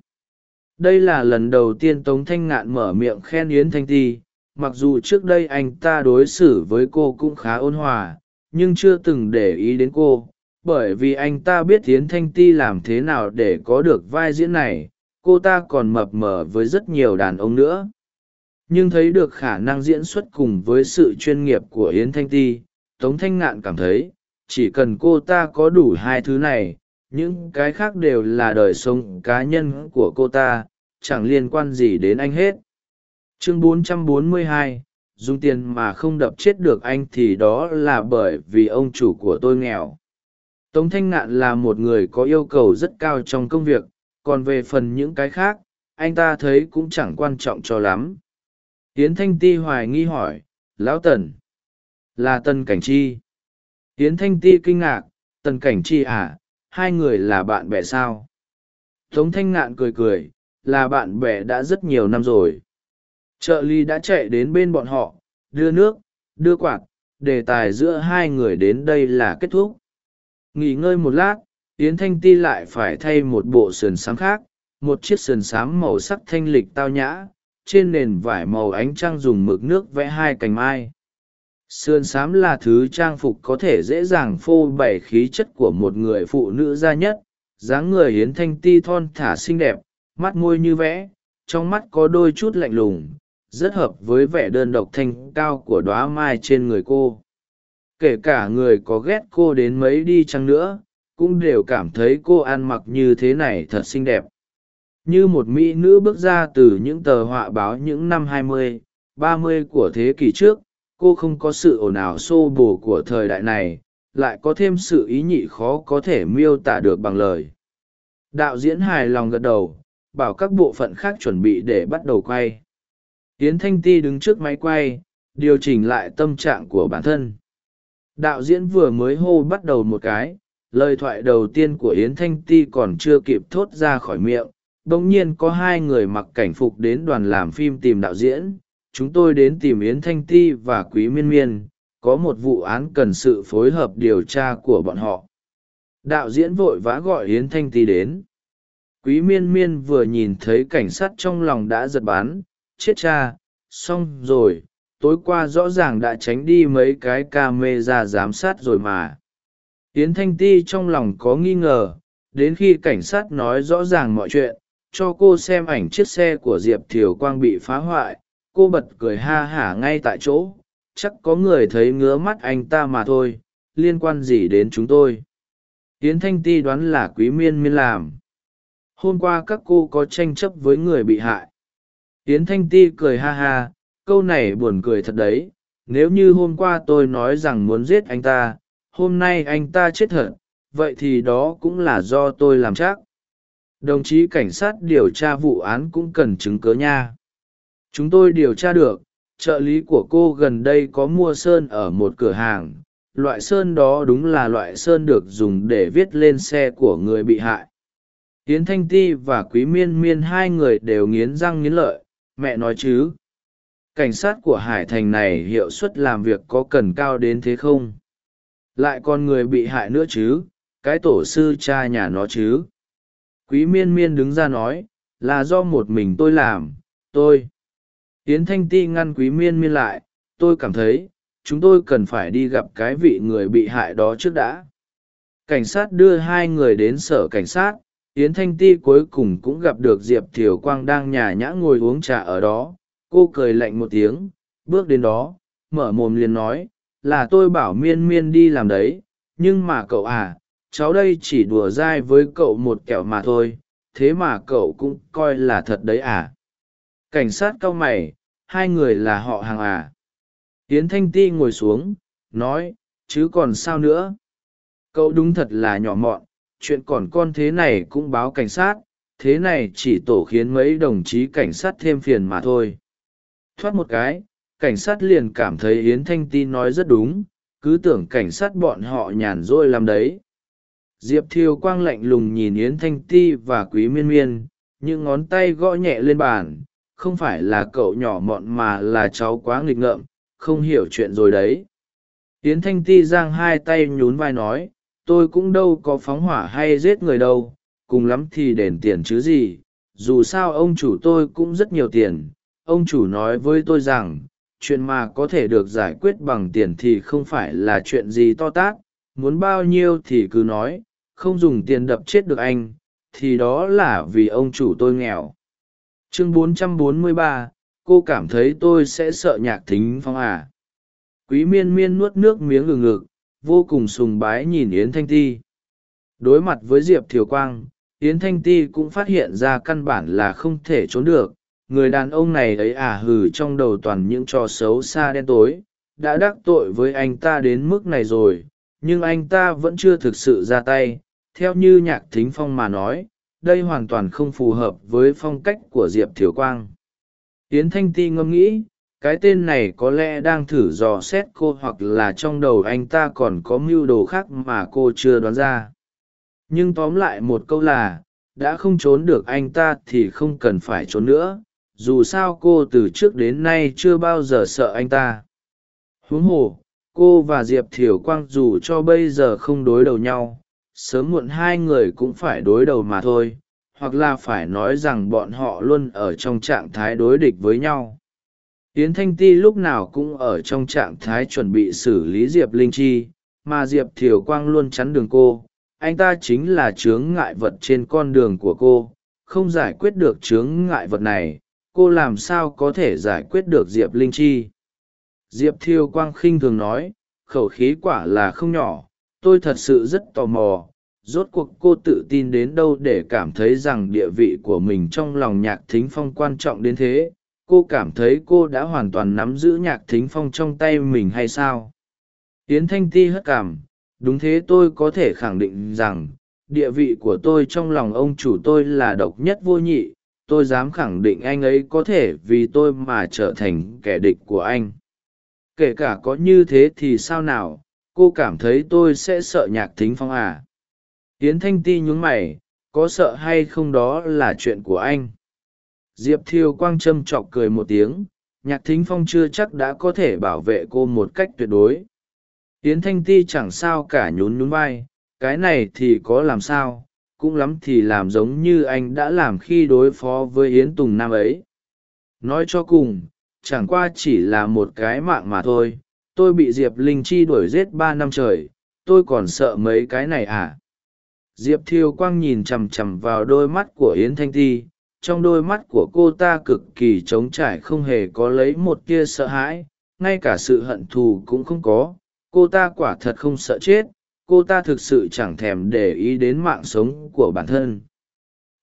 Đây là lần đầu tiên tống thanh ngạn mở miệng khen yến thanh ti mặc dù trước đây anh ta đối xử với cô cũng khá ôn hòa, nhưng chưa từng để ý đến cô, bởi vì anh ta biết yến thanh ti làm thế nào để có được vai diễn này, cô ta còn mập mờ với rất nhiều đàn ông nữa. Nhưng thấy được khả năng diễn xuất cùng với sự chuyên nghiệp của yến thanh ti, tống thanh ngạn cảm thấy, chỉ cần cô ta có đủ hai thứ này, những cái khác đều là đời sống cá nhân của cô ta, chẳng liên quan gì đến anh hết chương 442, dùng tiền mà không đập chết được anh thì đó là bởi vì ông chủ của tôi nghèo. Tống thanh ngạn là một người có yêu cầu rất cao trong công việc còn về phần những cái khác anh ta thấy cũng chẳng quan trọng cho lắm. Tiến thanh ti hoài nghi hỏi lão tần là tần cảnh chi? Tiến thanh ti kinh ngạc tần cảnh chi à hai người là bạn bè sao? Tống thanh ngạn cười cười là bạn bè đã rất nhiều năm rồi trợ ly đã chạy đến bên bọn họ, đưa nước, đưa quạt, đề tài giữa hai người đến đây là kết thúc. Nghỉ ngơi một lát, yến thanh ti lại phải thay một bộ sườn sáng khác, một chiếc sườn xám màu sắc thanh lịch tao nhã, trên nền vải màu ánh trăng dùng mực nước vẽ hai cành mai. Sườn xám là thứ trang phục có thể dễ dàng phô bày khí chất của một người phụ nữ da nhất, dáng người hiến thanh ti thon thả xinh đẹp, mắt môi như vẽ, trong mắt có đôi chút lạnh lùng rất hợp với vẻ đơn độc thanh cao của đoá mai trên người cô. Kể cả người có ghét cô đến mấy đi chăng nữa cũng đều cảm thấy cô ăn mặc như thế này thật xinh đẹp. Như một mỹ nữ bước ra từ những tờ họa báo những năm 20, 30 của thế kỷ trước cô không có sự ồn ào xô bồ của thời đại này lại có thêm sự ý nhị khó có thể miêu tả được bằng lời. Đạo diễn hài lòng gật đầu bảo các bộ phận khác chuẩn bị để bắt đầu quay yến thanh ti đứng trước máy quay, điều chỉnh lại tâm trạng của bản thân. Đạo diễn vừa mới hô bắt đầu một cái, lời thoại đầu tiên của yến thanh ti còn chưa kịp thốt ra khỏi miệng. Đồng nhiên có hai người mặc cảnh phục đến đoàn làm phim tìm đạo diễn. Chúng tôi đến tìm yến thanh ti và quý miên miên. Có một vụ án cần sự phối hợp điều tra của bọn họ. Đạo diễn vội vã gọi yến thanh ti đến. Quý miên miên vừa nhìn thấy cảnh sát trong lòng đã giật bắn chết cha, xong rồi, tối qua rõ ràng đã tránh đi mấy cái ca mê ra giám sát rồi mà. Yến thanh ti trong lòng có nghi ngờ, đến khi cảnh sát nói rõ ràng mọi chuyện, cho cô xem ảnh chiếc xe của diệp thiều quang bị phá hoại, cô bật cười ha hả ngay tại chỗ, chắc có người thấy ngứa mắt anh ta mà thôi, liên quan gì đến chúng tôi? Yến thanh ti đoán là quý miên miên làm. Hôm qua các cô có tranh chấp với người bị hại yến thanh ti cười ha ha, câu này buồn cười thật đấy, nếu như hôm qua tôi nói rằng muốn giết anh ta, hôm nay anh ta chết thật, vậy thì đó cũng là do tôi làm chắc. Đồng chí cảnh sát điều tra vụ án cũng cần chứng cớ nha. Chúng tôi điều tra được, trợ lý của cô gần đây có mua sơn ở một cửa hàng, loại sơn đó đúng là loại sơn được dùng để viết lên xe của người bị hại. Tiến thanh ti và quý miên miên hai người đều nghiến răng nghiến lợi mẹ nói chứ? Cảnh sát của hải thành này hiệu suất làm việc có cần cao đến thế không? Lại còn người bị hại nữa chứ? Cái tổ sư cha nhà nó chứ? Quý miên miên đứng ra nói, là do một mình tôi làm, tôi. Yến thanh ti ngăn quý miên miên lại, tôi cảm thấy, chúng tôi cần phải đi gặp cái vị người bị hại đó trước đã. Cảnh sát đưa hai người đến sở cảnh sát yến thanh ti cuối cùng cũng gặp được diệp thiều quang đang nhả nhã ngồi uống trà ở đó. Cô cười lạnh một tiếng, bước đến đó, mở mồm liền nói, là tôi bảo miên miên đi làm đấy, nhưng mà cậu à cháu đây chỉ đùa dai với cậu một kẹo mà thôi, thế mà cậu cũng coi là thật đấy à? Cảnh sát cau mày, hai người là họ hàng à? Yến thanh ti ngồi xuống, nói, chứ còn sao nữa? Cậu đúng thật là nhỏ mọn chuyện còn con thế này cũng báo cảnh sát, thế này chỉ tổ khiến mấy đồng chí cảnh sát thêm phiền mà thôi. Thoát một cái, cảnh sát liền cảm thấy yến thanh ti nói rất đúng, cứ tưởng cảnh sát bọn họ nhàn rỗi làm đấy. Diệp thiều quang lạnh lùng nhìn yến thanh ti và quý miên miên, những ngón tay gõ nhẹ lên bàn, không phải là cậu nhỏ mọn mà là cháu quá nghịch ngợm, không hiểu chuyện rồi đấy. Yến thanh ti giang hai tay nhún vai nói tôi cũng đâu có phóng hỏa hay giết người đâu cùng lắm thì đền tiền chứ gì dù sao ông chủ tôi cũng rất nhiều tiền. Ông chủ nói với tôi rằng chuyện mà có thể được giải quyết bằng tiền thì không phải là chuyện gì to tát muốn bao nhiêu thì cứ nói không dùng tiền đập chết được anh thì đó là vì ông chủ tôi nghèo. Chương 443, cô cảm thấy tôi sẽ sợ nhạc thính phong à? Quý miên miên nuốt nước miếng ngừng ngực vô cùng sùng bái nhìn yến thanh ti. Đối mặt với diệp thiều quang, yến thanh ti cũng phát hiện ra căn bản là không thể trốn được. Người đàn ông này ấy ả hừ trong đầu toàn những trò xấu xa đen tối. Đã đắc tội với anh ta đến mức này rồi, nhưng anh ta vẫn chưa thực sự ra tay. Theo như nhạc thính phong mà nói, đây hoàn toàn không phù hợp với phong cách của diệp thiều quang. Yến thanh ti ngẫm nghĩ cái tên này có lẽ đang thử dò xét cô hoặc là trong đầu anh ta còn có mưu đồ khác mà cô chưa đoán ra. Nhưng tóm lại một câu là, đã không trốn được anh ta thì không cần phải trốn nữa, dù sao cô từ trước đến nay chưa bao giờ sợ anh ta. Huống hồ, cô và diệp thiều quang dù cho bây giờ không đối đầu nhau, sớm muộn hai người cũng phải đối đầu mà thôi, hoặc là phải nói rằng bọn họ luôn ở trong trạng thái đối địch với nhau yến thanh ti lúc nào cũng ở trong trạng thái chuẩn bị xử lý diệp linh chi, mà diệp thiều quang luôn chắn đường cô. Anh ta chính là chướng ngại vật trên con đường của cô, không giải quyết được chướng ngại vật này, cô làm sao có thể giải quyết được diệp linh chi? Diệp thiêu quang khinh thường nói, khẩu khí quả là không nhỏ, tôi thật sự rất tò mò, rốt cuộc cô tự tin đến đâu để cảm thấy rằng địa vị của mình trong lòng nhạc thính phong quan trọng đến thế? Cô cảm thấy cô đã hoàn toàn nắm giữ nhạc thính phong trong tay mình hay sao? Yến thanh ti hất cảm đúng thế tôi có thể khẳng định rằng, địa vị của tôi trong lòng ông chủ tôi là độc nhất vô nhị, tôi dám khẳng định anh ấy có thể vì tôi mà trở thành kẻ địch của anh. Kể cả có như thế thì sao nào, cô cảm thấy tôi sẽ sợ nhạc thính phong à? Yến thanh ti nhún mày, có sợ hay không đó là chuyện của anh diệp thiêu quang châm chọc cười một tiếng, nhạc thính phong chưa chắc đã có thể bảo vệ cô một cách tuyệt đối. Yến thanh ti chẳng sao cả nhún nhún vai, cái này thì có làm sao, cũng lắm thì làm giống như anh đã làm khi đối phó với yến tùng nam ấy. Nói cho cùng, chẳng qua chỉ là một cái mạng mà thôi, tôi bị diệp linh chi đuổi g i ế t ba năm trời, tôi còn sợ mấy cái này à? Diệp thiêu quang nhìn chằm chằm vào đôi mắt của yến thanh ti trong đôi mắt của cô ta cực kỳ trống trải không hề có lấy một tia sợ hãi, ngay cả sự hận thù cũng không có. Cô ta quả thật không sợ chết, cô ta thực sự chẳng thèm để ý đến mạng sống của bản thân.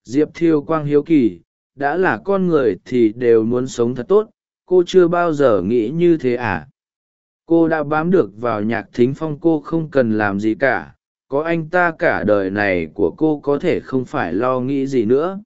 Diệp thiêu quang hiếu kỳ, đã là con người thì đều muốn sống thật tốt, cô chưa bao giờ nghĩ như thế à? Cô đã bám được vào nhạc thính phong, cô không cần làm gì cả, có anh ta cả đời này của cô có thể không phải lo nghĩ gì nữa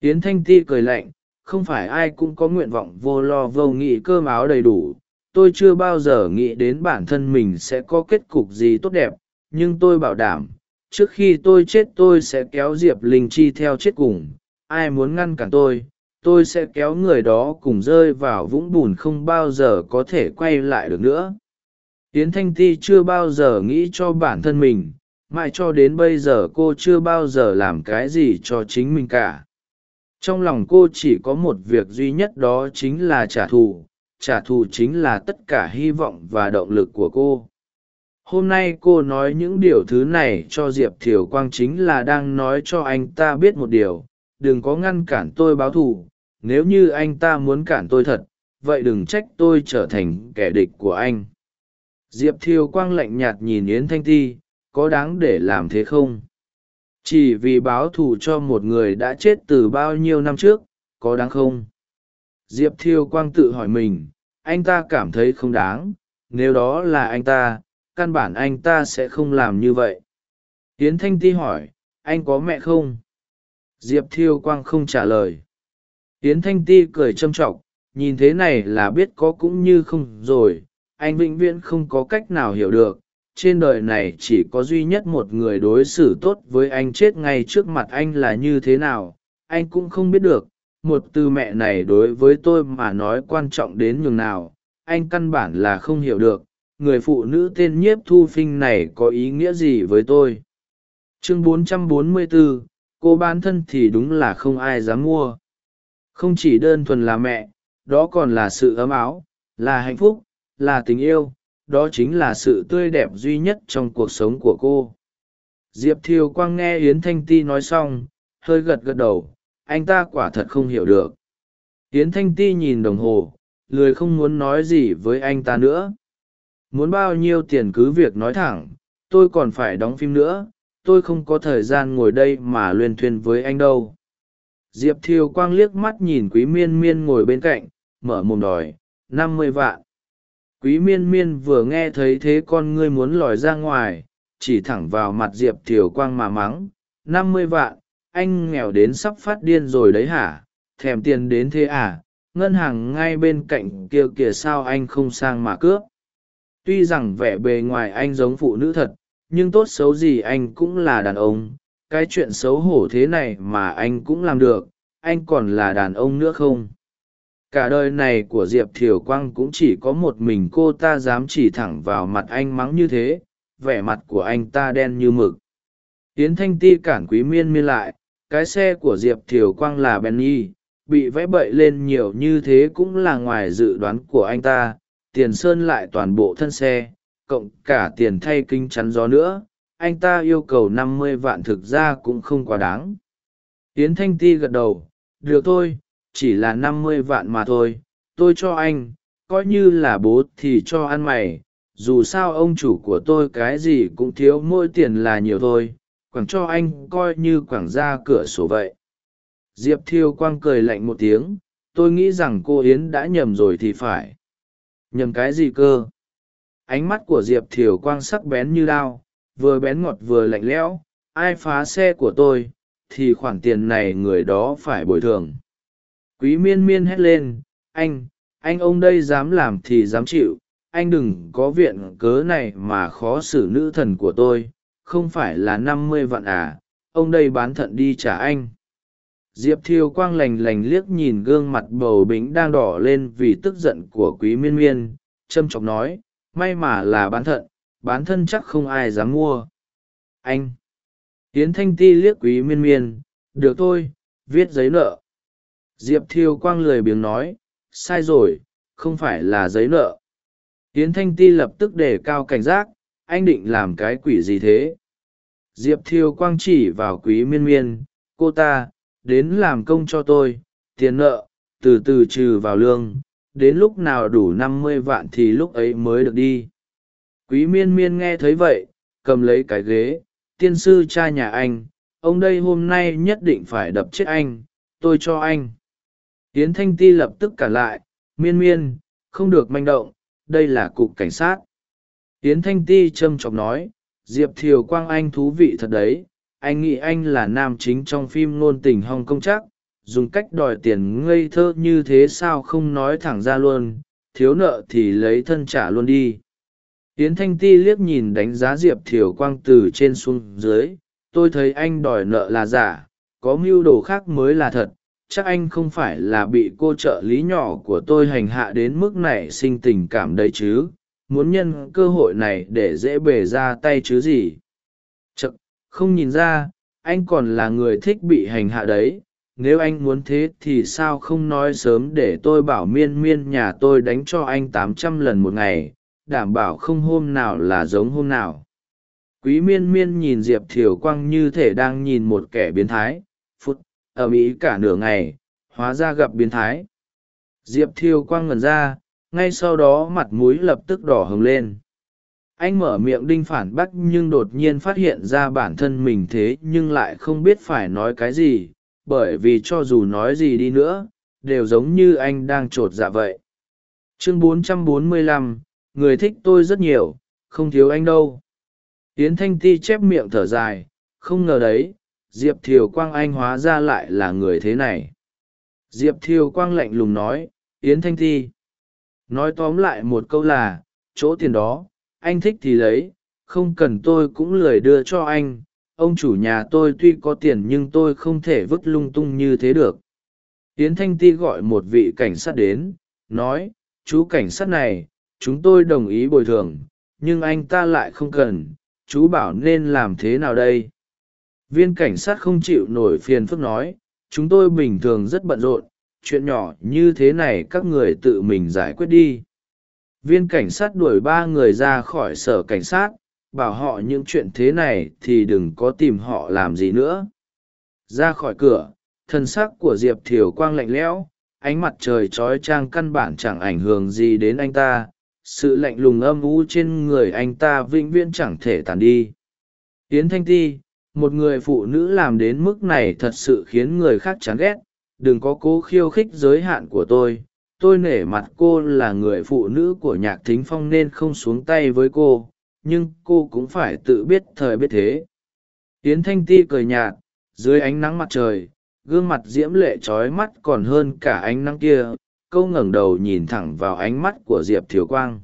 tiến thanh ti cười lạnh, không phải ai cũng có nguyện vọng vô lo vô nghĩ cơm áo đầy đủ. Tôi chưa bao giờ nghĩ đến bản thân mình sẽ có kết cục gì tốt đẹp, nhưng tôi bảo đảm, trước khi tôi chết tôi sẽ kéo diệp linh chi theo chết cùng. Ai muốn ngăn cản tôi tôi sẽ kéo người đó cùng rơi vào vũng bùn không bao giờ có thể quay lại được nữa. Yến thanh ti chưa bao giờ nghĩ cho bản thân mình, mãi cho đến bây giờ cô chưa bao giờ làm cái gì cho chính mình cả trong lòng cô chỉ có một việc duy nhất đó chính là trả thù trả thù chính là tất cả hy vọng và động lực của cô. Hôm nay cô nói những điều thứ này cho diệp thiều quang chính là đang nói cho anh ta biết một điều, đừng có ngăn cản tôi báo thù, nếu như anh ta muốn cản tôi thật, vậy đừng trách tôi trở thành kẻ địch của anh. Diệp thiều quang lạnh nhạt nhìn yến thanh ti, có đáng để làm thế không? Chỉ vì báo thù cho một người đã chết từ bao nhiêu năm trước, có đáng không? Diệp Thiêu quang tự hỏi mình, anh ta cảm thấy không đáng, nếu đó là anh ta, căn bản anh ta sẽ không làm như vậy. Yến thanh ti hỏi, anh có mẹ không? Diệp thiêu quang không trả lời. Yến thanh ti cười châm t r ọ c nhìn thế này là biết có cũng như không rồi, anh vĩnh viễn không có cách nào hiểu được trên đời này chỉ có duy nhất một người đối xử tốt với anh chết ngay trước mặt anh là như thế nào anh cũng không biết được. Một từ mẹ này đối với tôi mà nói quan trọng đến nhường nào anh căn bản là không hiểu được. Người phụ nữ tên nhiếp thu phinh này có ý nghĩa gì với tôi? Chương 444, cô bán thân thì đúng là không ai dám mua. Không chỉ đơn thuần là mẹ đó còn là sự ấm áo là hạnh phúc là tình yêu đó chính là sự tươi đẹp duy nhất trong cuộc sống của cô. Diệp thiều quang nghe yến thanh ti nói xong, hơi gật gật đầu, anh ta quả thật không hiểu được. Yến thanh ti nhìn đồng hồ, lười không muốn nói gì với anh ta nữa. Muốn bao nhiêu tiền cứ việc nói thẳng, tôi còn phải đóng phim nữa, tôi không có thời gian ngồi đây mà luyên thuyên với anh đâu. Diệp thiều quang liếc mắt nhìn quý miên miên ngồi bên cạnh, mở mồm đòi, năm mươi vạn quý miên miên vừa nghe thấy thế con ngươi muốn lòi ra ngoài, chỉ thẳng vào mặt diệp thiều quang mà mắng, năm mươi vạn, anh nghèo đến sắp phát điên rồi đấy hả? Thèm tiền đến thế à? Ngân hàng ngay bên cạnh kia kìa sao anh không sang mà cướp? Tuy rằng vẻ bề ngoài anh giống phụ nữ thật, nhưng tốt xấu gì anh cũng là đàn ông. Cái chuyện xấu hổ thế này mà anh cũng làm được, anh còn là đàn ông nữa không? Cả đời này của diệp thiều quang cũng chỉ có một mình cô ta dám chỉ thẳng vào mặt anh mắng như thế, vẻ mặt của anh ta đen như mực. Tiến thanh ti cản quý miên miên lại, cái xe của diệp thiều quang là benny, bị vẽ bậy lên nhiều như thế cũng là ngoài dự đoán của anh ta, tiền sơn lại toàn bộ thân xe, cộng cả tiền thay kính chắn gió nữa, anh ta yêu cầu năm mươi vạn thực ra cũng không quá đáng. Tiến thanh ti gật đầu, được thôi chỉ là năm mươi vạn mà thôi. Tôi cho anh, coi như là bố thì cho ăn mày. Dù sao ông chủ của tôi cái gì cũng thiếu, mỗi tiền là nhiều thôi. Quảng cho anh coi như quảng ra cửa sổ vậy. Diệp thiêu quang cười lạnh một tiếng. Tôi nghĩ rằng cô yến đã nhầm rồi thì phải. Nhầm cái gì cơ? Ánh mắt của diệp thiều quang sắc bén như đao, vừa bén ngọt vừa lạnh lẽo. Ai phá xe của tôi, thì khoản tiền này người đó phải bồi thường quý miên miên hét lên, anh anh ông đây dám làm thì dám chịu, anh đừng có viện cớ này mà khó xử nữ thần của tôi, không phải là năm mươi vạn à ông đây bán thận đi trả anh. Diệp thiêu quang lành lành liếc nhìn gương mặt bầu bính đang đỏ lên vì tức giận của quý miên miên trâm trọng nói, may mà là bán thận, bán thân chắc không ai dám mua. Anh. Tiến thanh ti liếc quý miên miên, được thôi, viết giấy nợ diệp thiêu quang lười biếng nói, sai rồi, không phải là giấy nợ. Yến thanh ti lập tức đề cao cảnh giác, anh định làm cái quỷ gì thế? Diệp thiêu quang chỉ vào quý miên miên, cô ta, đến làm công cho tôi, tiền nợ, từ từ trừ vào lương, đến lúc nào đủ năm mươi vạn thì lúc ấy mới được đi. Quý miên miên nghe thấy vậy, cầm lấy cái ghế, tiên sư cha nhà anh, ông đây hôm nay nhất định phải đập chết anh, tôi cho anh. Yến thanh ti lập tức cả lại, miên miên, không được manh động, đây là cục cảnh sát. Yến thanh ti trâm trọng nói, diệp thiều quang anh thú vị thật đấy, anh nghĩ anh là nam chính trong phim ngôn tình hong công chắc, dùng cách đòi tiền ngây thơ như thế sao không nói thẳng ra luôn, thiếu nợ thì lấy thân trả luôn đi. Yến thanh ti liếc nhìn đánh giá diệp thiều quang từ trên xuống dưới, tôi thấy anh đòi nợ là giả, có mưu đồ khác mới là thật chắc anh không phải là bị cô trợ lý nhỏ của tôi hành hạ đến mức này sinh tình cảm đấy chứ? Muốn nhân cơ hội này để dễ bề ra tay chứ gì? Chậm, không nhìn ra anh còn là người thích bị hành hạ đấy. Nếu anh muốn thế thì sao không nói sớm để tôi bảo miên miên nhà tôi đánh cho anh tám trăm lần một ngày đảm bảo không hôm nào là giống hôm nào. Quý miên miên nhìn diệp thiều quang như thể đang nhìn một kẻ biến thái. Phút ở mỹ cả nửa ngày hóa ra gặp biến thái. Diệp thiêu quang ngần ra ngay sau đó mặt mũi lập tức đỏ hừng lên. Anh mở miệng đinh phản bác nhưng đột nhiên phát hiện ra bản thân mình thế nhưng lại không biết phải nói cái gì bởi vì cho dù nói gì đi nữa đều giống như anh đang t r ộ t dạ vậy chương 445, người thích tôi rất nhiều không thiếu anh đâu. Yến thanh ti chép miệng thở dài không ngờ đấy diệp thiều quang anh hóa ra lại là người thế này. Diệp thiều quang lạnh lùng nói, yến thanh ti nói tóm lại một câu là, chỗ tiền đó, anh thích thì lấy, không cần tôi cũng lười đưa cho anh. Ông chủ nhà tôi tuy có tiền nhưng tôi không thể vứt lung tung như thế được. Yến thanh ti gọi một vị cảnh sát đến, nói, chú cảnh sát này, chúng tôi đồng ý bồi thường, nhưng anh ta lại không cần. Chú bảo nên làm thế nào đây? Viên cảnh sát không chịu nổi phiền phức nói, chúng tôi bình thường rất bận rộn, chuyện nhỏ như thế này các người tự mình giải quyết đi. Viên cảnh sát đuổi ba người ra khỏi sở cảnh sát, bảo họ những chuyện thế này thì đừng có tìm họ làm gì nữa. Ra khỏi cửa, thân xác của diệp thiều quang lạnh lẽo, ánh mặt trời trói trang căn bản chẳng ảnh hưởng gì đến anh ta, sự lạnh lùng âm u trên người anh ta vĩnh viễn chẳng thể tàn đi. Yến thanh ti một người phụ nữ làm đến mức này thật sự khiến người khác chán ghét. Đừng có cố khiêu khích giới hạn của tôi. Tôi nể mặt cô là người phụ nữ của nhạc thính phong nên không xuống tay với cô, nhưng cô cũng phải tự biết thời biết thế. Yến thanh ti cười nhạt, dưới ánh nắng mặt trời, gương mặt diễm lệ trói mắt còn hơn cả ánh nắng kia, câu ngẩng đầu nhìn thẳng vào ánh mắt của diệp thiều quang.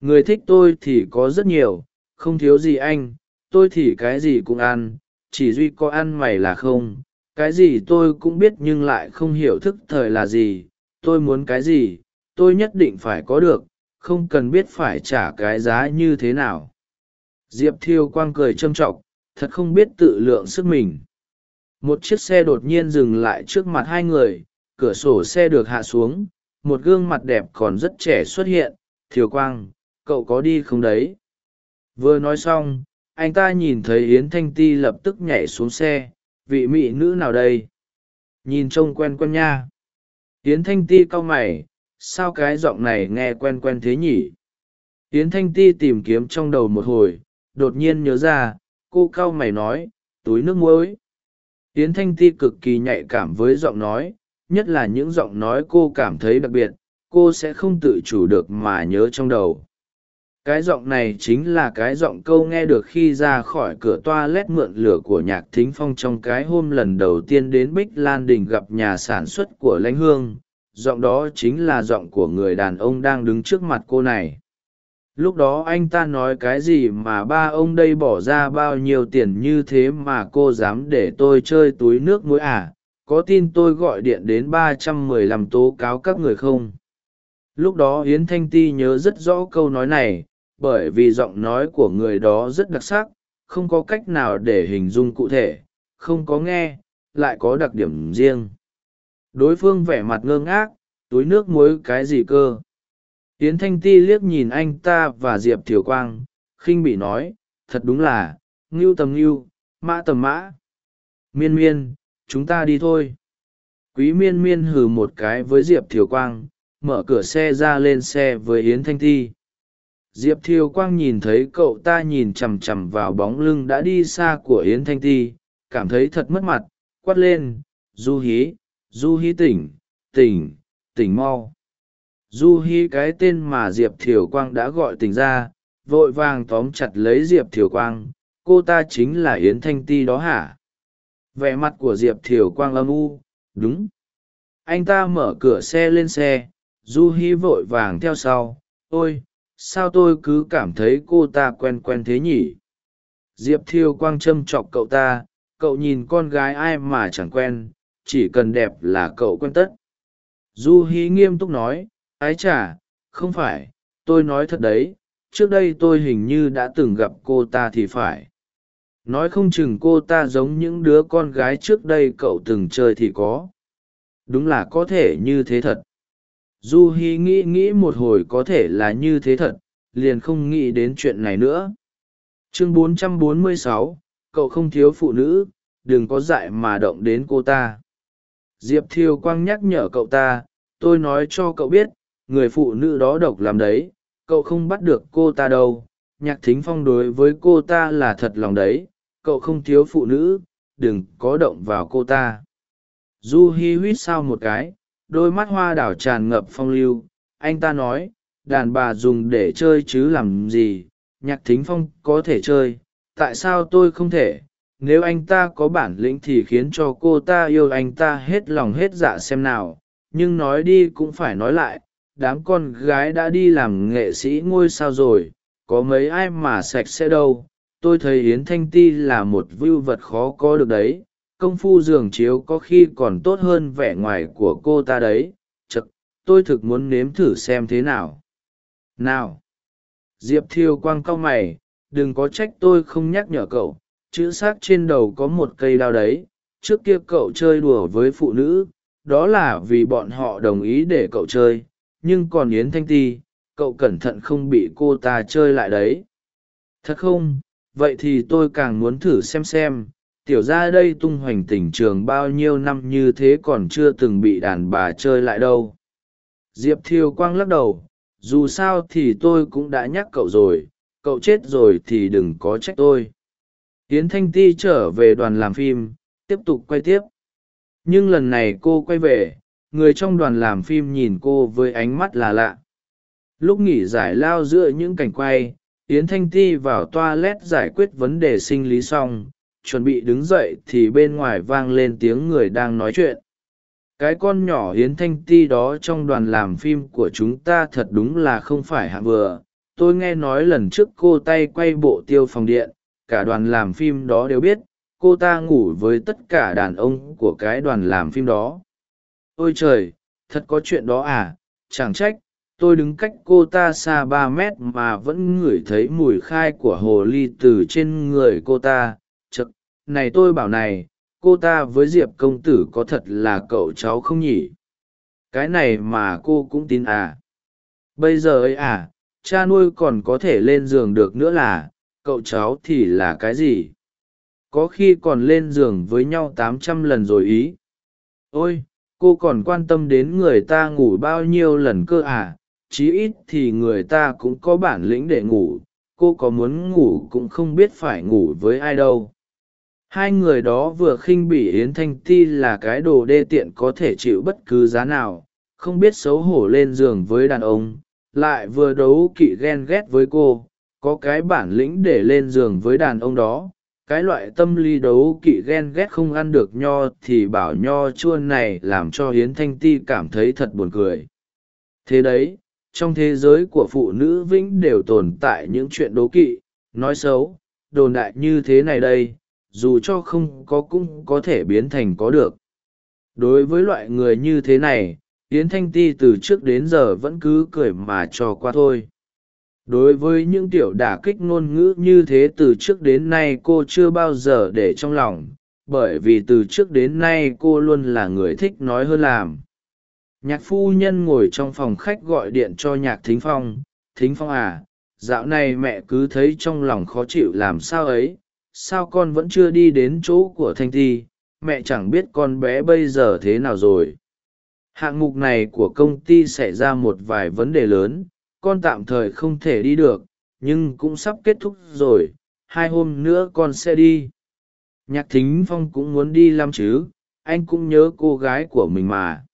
Người thích tôi thì có rất nhiều, không thiếu gì anh tôi thì cái gì cũng ăn, chỉ duy có ăn mày là không, cái gì tôi cũng biết nhưng lại không hiểu thức thời là gì, tôi muốn cái gì, tôi nhất định phải có được, không cần biết phải trả cái giá như thế nào. Diệp thiêu quang cười trâm t r ọ c thật không biết tự lượng sức mình. Một chiếc xe đột nhiên dừng lại trước mặt hai người, cửa sổ xe được hạ xuống, một gương mặt đẹp còn rất trẻ xuất hiện, thiều quang, cậu có đi không đấy? Vừa nói xong anh ta nhìn thấy yến thanh ti lập tức nhảy xuống xe, vị mỹ nữ nào đây? Nhìn trông quen quen nha. Yến thanh ti cau mày, sao cái giọng này nghe quen quen thế nhỉ? Yến thanh ti tìm kiếm trong đầu một hồi, đột nhiên nhớ ra, cô cau mày nói, túi nước muối. Yến thanh ti cực kỳ nhạy cảm với giọng nói, nhất là những giọng nói cô cảm thấy đặc biệt, cô sẽ không tự chủ được mà nhớ trong đầu cái giọng này chính là cái giọng câu nghe được khi ra khỏi cửa toa lét mượn lửa của nhạc thính phong trong cái hôm lần đầu tiên đến bích lan đình gặp nhà sản xuất của lãnh hương. Giọng đó chính là giọng của người đàn ông đang đứng trước mặt cô này. Lúc đó anh ta nói cái gì mà ba ông đây bỏ ra bao nhiêu tiền như thế mà cô dám để tôi chơi túi nước muối à? Có tin tôi gọi điện đến ba trăm mười lăm tố cáo các người không? Lúc đó hiến thanh ti nhớ rất rõ câu nói này bởi vì giọng nói của người đó rất đặc sắc, không có cách nào để hình dung cụ thể, không có nghe, lại có đặc điểm riêng. Đối phương vẻ mặt ngơ ngác, túi nước muối cái gì cơ? Yến thanh ti liếc nhìn anh ta và diệp thiều quang, khinh bị nói, thật đúng là, ngưu tầm ngưu, mã tầm mã. Miên miên, chúng ta đi thôi. Quý miên miên hừ một cái với diệp thiều quang, mở cửa xe ra lên xe với yến thanh ti diệp thiều quang nhìn thấy cậu ta nhìn chằm chằm vào bóng lưng đã đi xa của yến thanh ti, cảm thấy thật mất mặt, quát lên, du hí du hí tỉnh tỉnh tỉnh mau. Du hí cái tên mà diệp thiều quang đã gọi tỉnh ra, vội vàng tóm chặt lấy diệp thiều quang, cô ta chính là yến thanh ti đó hả? Vẻ mặt của diệp thiều quang âm u, đúng. Anh ta mở cửa xe lên xe, du Hí vội vàng theo sau, ôi sao tôi cứ cảm thấy cô ta quen quen thế nhỉ? Diệp Thiêu quang châm chọc cậu ta, cậu nhìn con gái ai mà chẳng quen, chỉ cần đẹp là cậu quen tất. Du hi nghiêm túc nói, ái chả không phải, tôi nói thật đấy, trước đây tôi hình như đã từng gặp cô ta thì phải. Nói không chừng cô ta giống những đứa con gái trước đây cậu từng chơi thì có. Đúng là có thể như thế thật du hi nghĩ nghĩ một hồi có thể là như thế thật liền không nghĩ đến chuyện này nữa. Chương 446, cậu không thiếu phụ nữ đừng có dại mà động đến cô ta. Diệp Thiêu quang nhắc nhở cậu ta tôi nói cho cậu biết người phụ nữ đó độc làm đấy cậu không bắt được cô ta đâu. Nhạc thính phong đối với cô ta là thật lòng đấy cậu không thiếu phụ nữ đừng có động vào cô ta. Du hi huýt sao một cái đôi mắt hoa đảo tràn ngập phong lưu. Anh ta nói, đàn bà dùng để chơi chứ làm gì? Nhạc thính phong có thể chơi, tại sao tôi không thể? Nếu anh ta có bản lĩnh thì khiến cho cô ta yêu anh ta hết lòng hết dạ xem nào. Nhưng nói đi cũng phải nói lại, đám con gái đã đi làm nghệ sĩ ngôi sao rồi, có mấy ai mà sạch sẽ đâu. Tôi thấy yến thanh ti là một vưu vật khó có được đấy công phu giường chiếu có khi còn tốt hơn vẻ ngoài của cô ta đấy, chật, tôi thực muốn nếm thử xem thế nào. Nào, diệp thiêu quang cau mày, đừng có trách tôi không nhắc nhở cậu, chữ s á c trên đầu có một cây đao đấy, trước kia cậu chơi đùa với phụ nữ, đó là vì bọn họ đồng ý để cậu chơi, nhưng còn yến thanh ti, cậu cẩn thận không bị cô ta chơi lại đấy. Thật không? Vậy thì tôi càng muốn thử xem xem tiểu ra đây tung hoành tỉnh trường bao nhiêu năm như thế còn chưa từng bị đàn bà chơi lại đâu. Diệp thiều quang lắc đầu, dù sao thì tôi cũng đã nhắc cậu rồi, cậu chết rồi thì đừng có trách tôi. Tiến thanh ti trở về đoàn làm phim, tiếp tục quay tiếp. Nhưng lần này cô quay về, người trong đoàn làm phim nhìn cô với ánh mắt là lạ. Lúc nghỉ giải lao giữa những cảnh quay, yến thanh ti vào toilet giải quyết vấn đề sinh lý xong chuẩn bị đứng dậy thì bên ngoài vang lên tiếng người đang nói chuyện. Cái con nhỏ hiến thanh ti đó trong đoàn làm phim của chúng ta thật đúng là không phải hạng vừa. Tôi nghe nói lần trước cô tay quay bộ tiêu phòng điện, cả đoàn làm phim đó đều biết, cô ta ngủ với tất cả đàn ông của cái đoàn làm phim đó. Ôi trời, thật có chuyện đó à chẳng trách, tôi đứng cách cô ta xa ba mét mà vẫn ngửi thấy mùi khai của hồ ly từ trên người cô ta này tôi bảo này, cô ta với diệp công tử có thật là cậu cháu không nhỉ? Cái này mà cô cũng tin à? Bây giờ ấy à cha nuôi còn có thể lên giường được nữa là, cậu cháu thì là cái gì? Có khi còn lên giường với nhau tám trăm lần rồi ý. Ôi, cô còn quan tâm đến người ta ngủ bao nhiêu lần cơ à? Chí ít thì người ta cũng có bản lĩnh để ngủ. Cô có muốn ngủ cũng không biết phải ngủ với ai đâu hai người đó vừa khinh bỉ yến thanh ti là cái đồ đê tiện có thể chịu bất cứ giá nào, không biết xấu hổ lên giường với đàn ông, lại vừa đấu kỵ ghen ghét với cô, có cái bản lĩnh để lên giường với đàn ông đó, cái loại tâm lý đấu kỵ ghen ghét không ăn được nho thì bảo nho chua này làm cho hiến thanh ti cảm thấy thật buồn cười. Thế đấy, trong thế giới của phụ nữ vĩnh đều tồn tại những chuyện đố kỵ, nói xấu, đồn đại như thế này đây dù cho không có cũng có thể biến thành có được. Đối với loại người như thế này, yến thanh ti từ trước đến giờ vẫn cứ cười mà cho qua thôi. Đối với những tiểu đả kích ngôn ngữ như thế từ trước đến nay cô chưa bao giờ để trong lòng, bởi vì từ trước đến nay cô luôn là người thích nói hơn làm. Nhạc phu nhân ngồi trong phòng khách gọi điện cho nhạc thính phong thính phong à dạo này mẹ cứ thấy trong lòng khó chịu làm sao ấy sao con vẫn chưa đi đến chỗ của thanh thi mẹ chẳng biết con bé bây giờ thế nào rồi. Hạng mục này của công ty xảy ra một vài vấn đề lớn, con tạm thời không thể đi được, nhưng cũng sắp kết thúc rồi, hai hôm nữa con sẽ đi. Nhạc thính phong cũng muốn đi lắm chứ, anh cũng nhớ cô gái của mình mà.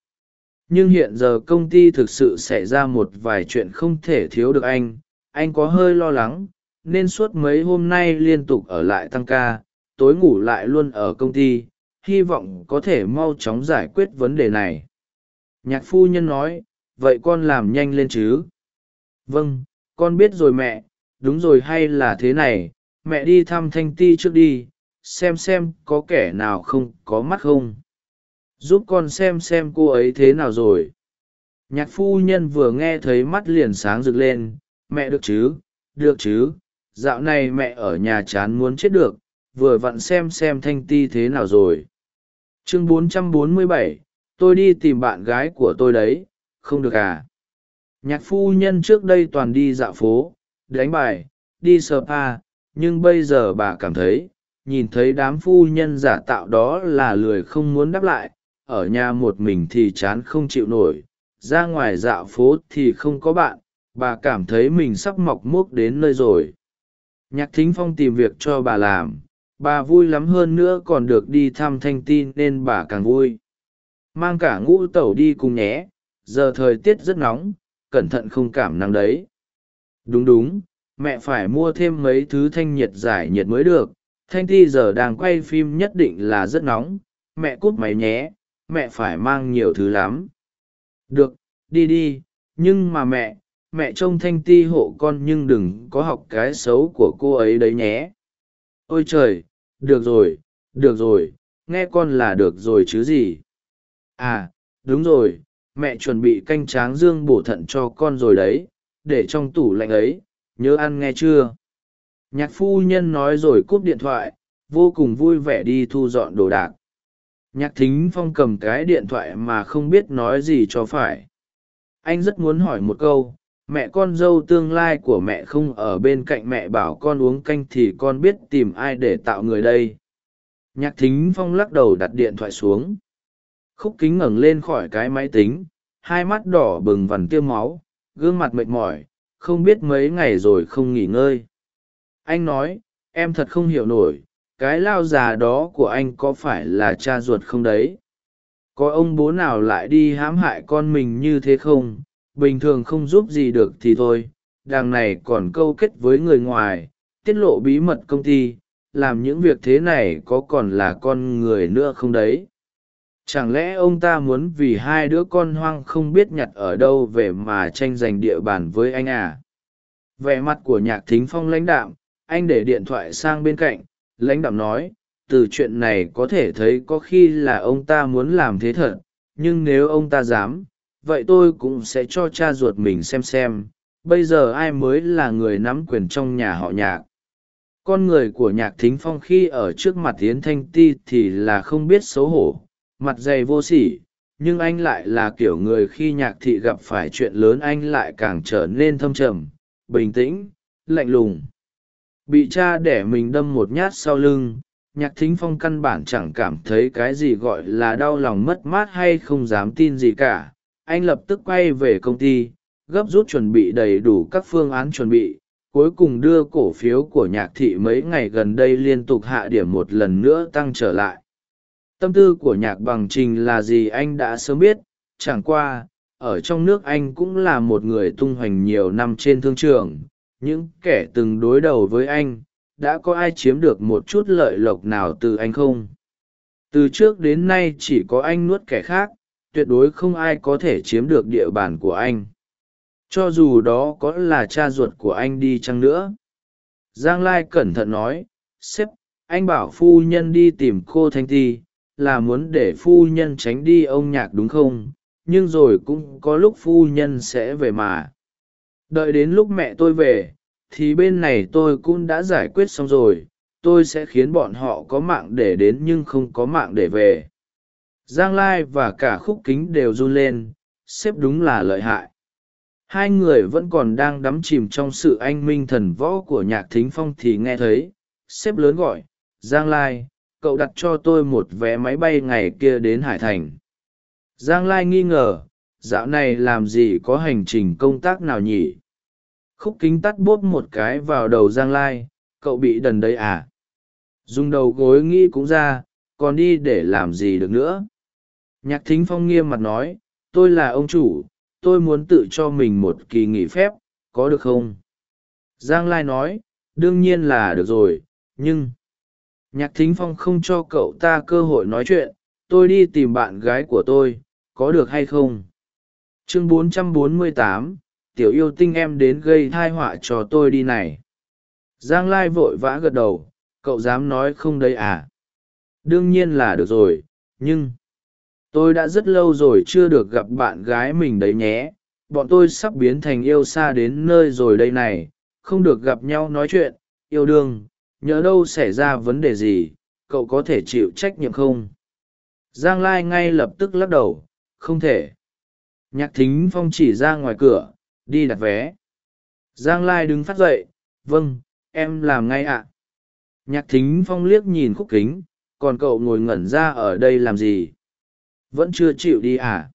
Nhưng hiện giờ công ty thực sự xảy ra một vài chuyện không thể thiếu được anh anh có hơi lo lắng nên suốt mấy hôm nay liên tục ở lại tăng ca, tối ngủ lại luôn ở công ty, hy vọng có thể mau chóng giải quyết vấn đề này. Nhạc phu nhân nói, vậy con làm nhanh lên chứ? Vâng con biết rồi mẹ, đúng rồi hay là thế này, mẹ đi thăm thanh ti trước đi, xem xem có kẻ nào không, có mắt không? Giúp con xem xem cô ấy thế nào rồi. Nhạc phu nhân vừa nghe thấy mắt liền sáng rực lên, mẹ được chứ được chứ? Dạo này mẹ ở nhà chán muốn chết được vừa vặn xem xem thanh ti thế nào rồi. Chương 447, tôi đi tìm bạn gái của tôi đấy không được à? Nhạc phu nhân trước đây toàn đi dạo phố đánh bài đi spa nhưng bây giờ bà cảm thấy nhìn thấy đám phu nhân giả tạo đó là lười không muốn đáp lại ở nhà một mình thì chán không chịu nổi ra ngoài dạo phố thì không có bạn bà cảm thấy mình sắp mọc mốc đến nơi rồi nhạc thính phong tìm việc cho bà làm, bà vui lắm hơn nữa còn được đi thăm thanh tin nên bà càng vui. Mang cả ngũ tẩu đi cùng nhé, giờ thời tiết rất nóng, cẩn thận không cảm nắng đấy. Đúng đúng, mẹ phải mua thêm mấy thứ thanh nhiệt giải nhiệt mới được, thanh ti giờ đang quay phim nhất định là rất nóng, mẹ cút máy nhé, mẹ phải mang nhiều thứ lắm. Được, đi đi, nhưng mà mẹ mẹ trông thanh ti hộ con nhưng đừng có học cái xấu của cô ấy đấy nhé. Ôi trời, được rồi được rồi, nghe con là được rồi chứ gì. À đúng rồi, mẹ chuẩn bị canh tráng dương bổ thận cho con rồi đấy, để trong tủ lạnh ấy, nhớ ăn nghe chưa? Nhạc phu nhân nói rồi cúp điện thoại, vô cùng vui vẻ đi thu dọn đồ đạc. Nhạc thính phong cầm cái điện thoại mà không biết nói gì cho phải. Anh rất muốn hỏi một câu mẹ con dâu tương lai của mẹ không ở bên cạnh mẹ bảo con uống canh thì con biết tìm ai để tạo người đây. Nhạc thính phong lắc đầu đặt điện thoại xuống. Khúc kính ngẩng lên khỏi cái máy tính, hai mắt đỏ bừng vằn tiêm máu, gương mặt mệt mỏi, không biết mấy ngày rồi không nghỉ ngơi. Anh nói, em thật không hiểu nổi, cái lao già đó của anh có phải là cha ruột không đấy? Có ông bố nào lại đi hãm hại con mình như thế không? Bình thường không giúp gì được thì thôi, đằng này còn câu kết với người ngoài, tiết lộ bí mật công ty, làm những việc thế này có còn là con người nữa không đấy? Chẳng lẽ ông ta muốn vì hai đứa con hoang không biết nhặt ở đâu về mà tranh giành địa bàn với anh à? Vẻ mặt của nhạc thính phong lãnh đạm, anh để điện thoại sang bên cạnh, lãnh đạm nói, từ chuyện này có thể thấy có khi là ông ta muốn làm thế thật, nhưng nếu ông ta dám vậy tôi cũng sẽ cho cha ruột mình xem xem, bây giờ ai mới là người nắm quyền trong nhà họ nhạc. Con người của nhạc thính phong khi ở trước mặt yến thanh ti thì là không biết xấu hổ, mặt dày vô sỉ, nhưng anh lại là kiểu người khi nhạc thị gặp phải chuyện lớn anh lại càng trở nên thâm trầm, bình tĩnh, lạnh lùng. Bị cha đẻ mình đâm một nhát sau lưng, nhạc thính phong căn bản chẳng cảm thấy cái gì gọi là đau lòng mất mát hay không dám tin gì cả anh lập tức quay về công ty, gấp rút chuẩn bị đầy đủ các phương án chuẩn bị, cuối cùng đưa cổ phiếu của nhạc thị mấy ngày gần đây liên tục hạ điểm một lần nữa tăng trở lại. Tâm tư của nhạc bằng trình là gì anh đã sớm biết, chẳng qua, ở trong nước anh cũng là một người tung hoành nhiều năm trên thương trường, những kẻ từng đối đầu với anh, đã có ai chiếm được một chút lợi lộc nào từ anh không? Từ trước đến nay chỉ có anh nuốt kẻ khác tuyệt đối không ai có thể chiếm được địa bàn của anh. Cho dù đó có là cha ruột của anh đi chăng nữa. Giang lai cẩn thận nói, sếp, anh bảo phu nhân đi tìm cô thanh ti, là muốn để phu nhân tránh đi ông nhạc đúng không? Nhưng rồi cũng có lúc phu nhân sẽ về mà. Đợi đến lúc mẹ tôi về, thì bên này tôi cũng đã giải quyết xong rồi. Tôi sẽ khiến bọn họ có mạng để đến nhưng không có mạng để về giang lai và cả khúc kính đều run lên, xếp đúng là lợi hại. Hai người vẫn còn đang đắm chìm trong sự anh minh thần võ của nhạc thính phong thì nghe thấy, xếp lớn gọi, giang lai, cậu đặt cho tôi một vé máy bay ngày kia đến hải thành. Giang lai nghi ngờ, dạo này làm gì có hành trình công tác nào nhỉ? Khúc kính tắt bốp một cái vào đầu giang lai, cậu bị đần đấy à? Dùng đầu gối nghĩ cũng ra, còn đi để làm gì được nữa? Nhạc thính phong nghiêm mặt nói tôi là ông chủ tôi muốn tự cho mình một kỳ nghỉ phép có được không? Giang lai nói đương nhiên là được rồi nhưng nhạc thính phong không cho cậu ta cơ hội nói chuyện tôi đi tìm bạn gái của tôi có được hay không? Chương 448, tiểu yêu tinh em đến gây thai họa cho tôi đi này. Giang lai vội vã gật đầu cậu dám nói không đấy à? Đương nhiên là được rồi nhưng tôi đã rất lâu rồi chưa được gặp bạn gái mình đấy nhé. Bọn tôi sắp biến thành yêu xa đến nơi rồi đây này. Không được gặp nhau nói chuyện. Yêu đương. Nhớ đâu xảy ra vấn đề gì. Cậu có thể chịu trách nhiệm không? Giang lai ngay lập tức lắc đầu. Không thể. Nhạc thính phong chỉ ra ngoài cửa. Đi đặt vé. Giang lai đứng phát dậy. Vâng em làm ngay ạ. Nhạc thính phong liếc nhìn khúc kính. Còn cậu ngồi ngẩn ra ở đây làm gì? Vẫn chưa chịu đi à?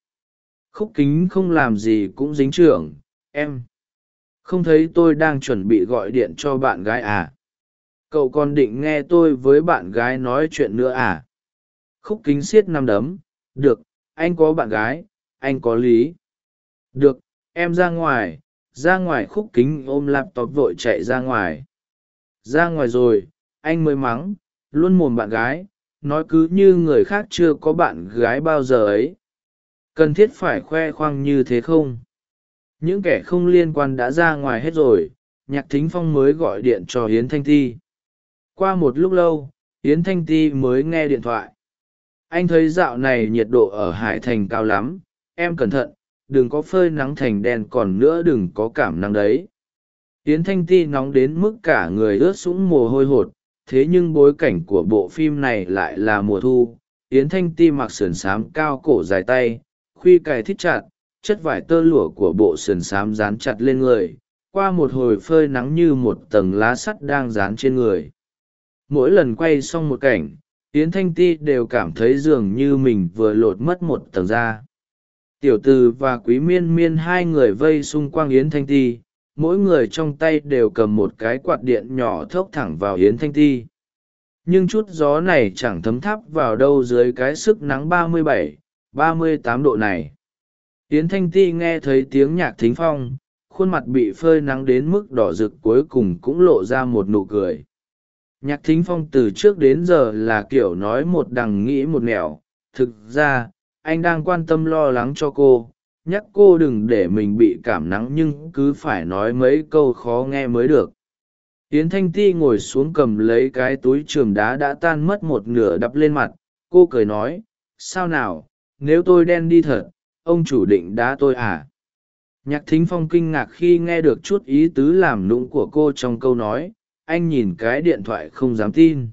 Khúc kính không làm gì cũng dính trưởng, em. Không thấy tôi đang chuẩn bị gọi điện cho bạn gái à? Cậu còn định nghe tôi với bạn gái nói chuyện nữa à? Khúc kính siết năm đấm. Được, anh có bạn gái, anh có lý. Được, em ra ngoài. Ra ngoài khúc kính ôm laptop vội chạy ra ngoài. Ra ngoài rồi, anh mới mắng, luôn mồm bạn gái nói cứ như người khác chưa có bạn gái bao giờ ấy. Cần thiết phải khoe khoang như thế không? Những kẻ không liên quan đã ra ngoài hết rồi, nhạc thính phong mới gọi điện cho hiến thanh ti. Qua một lúc lâu hiến thanh ti mới nghe điện thoại. Anh thấy dạo này nhiệt độ ở hải thành cao lắm, em cẩn thận, đừng có phơi nắng thành đen còn nữa đừng có cảm nắng đấy. Hiến thanh ti nóng đến mức cả người ướt sũng mồ hôi hột thế nhưng bối cảnh của bộ phim này lại là mùa thu. Yến thanh ti mặc sườn xám cao cổ dài tay, khuy cài thít chặt, chất vải tơ lụa của bộ sườn xám dán chặt lên người, qua một hồi phơi nắng như một tầng lá sắt đang dán trên người. Mỗi lần quay xong một cảnh, yến thanh ti đều cảm thấy dường như mình vừa lột mất một tầng da. Tiểu từ và quý miên miên hai người vây xung quanh yến thanh ti mỗi người trong tay đều cầm một cái quạt điện nhỏ thốc thẳng vào yến thanh ti. Nhưng chút gió này chẳng thấm tháp vào đâu dưới cái sức nắng ba mươi bảy, ba mươi tám độ này. Yến thanh ti nghe thấy tiếng nhạc thính phong, khuôn mặt bị phơi nắng đến mức đỏ rực cuối cùng cũng lộ ra một nụ cười. Nhạc thính phong từ trước đến giờ là kiểu nói một đằng nghĩ một nẻo. Thực ra, anh đang quan tâm lo lắng cho cô nhắc cô đừng để mình bị cảm nắng nhưng cứ phải nói mấy câu khó nghe mới được. Yến thanh ti ngồi xuống cầm lấy cái túi trường đá đã tan mất một nửa đắp lên mặt, cô cười nói, sao nào, nếu tôi đen đi thật, ông chủ định đá tôi à? Nhạc thính phong kinh ngạc khi nghe được chút ý tứ làm nũng của cô trong câu nói, anh nhìn cái điện thoại không dám tin.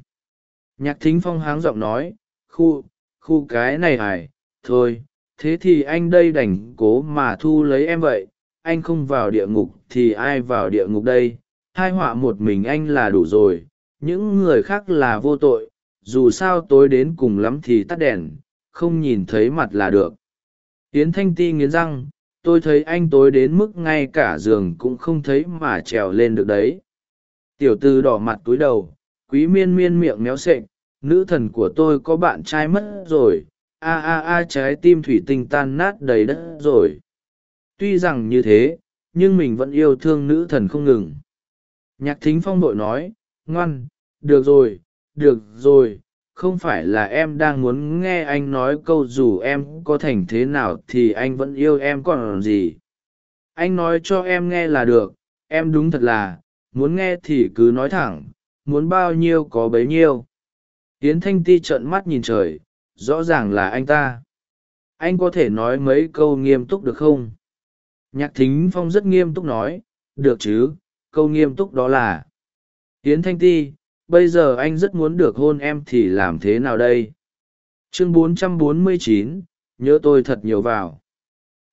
Nhạc thính phong háng giọng nói, khu khu cái này ải thôi thế thì anh đây đành cố mà thu lấy em vậy, anh không vào địa ngục thì ai vào địa ngục đây? Hai họa một mình anh là đủ rồi, những người khác là vô tội, dù sao tối đến cùng lắm thì tắt đèn, không nhìn thấy mặt là được. Tiến thanh ti nghiến răng, tôi thấy anh tối đến mức ngay cả giường cũng không thấy mà trèo lên được đấy. Tiểu tư đỏ mặt túi đầu, quý miên miên miệng méo sệch, nữ thần của tôi có bạn trai mất rồi a a a trái tim thủy tinh tan nát đầy đất rồi. Tuy rằng như thế, nhưng mình vẫn yêu thương nữ thần không ngừng. Nhạc thính phong đội nói, ngoan, được rồi được rồi, không phải là em đang muốn nghe anh nói câu dù em có thành thế nào thì anh vẫn yêu em còn gì. Anh nói cho em nghe là được, em đúng thật là, muốn nghe thì cứ nói thẳng, muốn bao nhiêu có bấy nhiêu. Tiến thanh ti trợn mắt nhìn trời rõ ràng là anh ta. Anh có thể nói mấy câu nghiêm túc được không? Nhạc thính phong rất nghiêm túc nói được chứ câu nghiêm túc đó là hiến thanh ti bây giờ anh rất muốn được hôn em thì làm thế nào đây? Chương 449, nhớ tôi thật nhiều vào.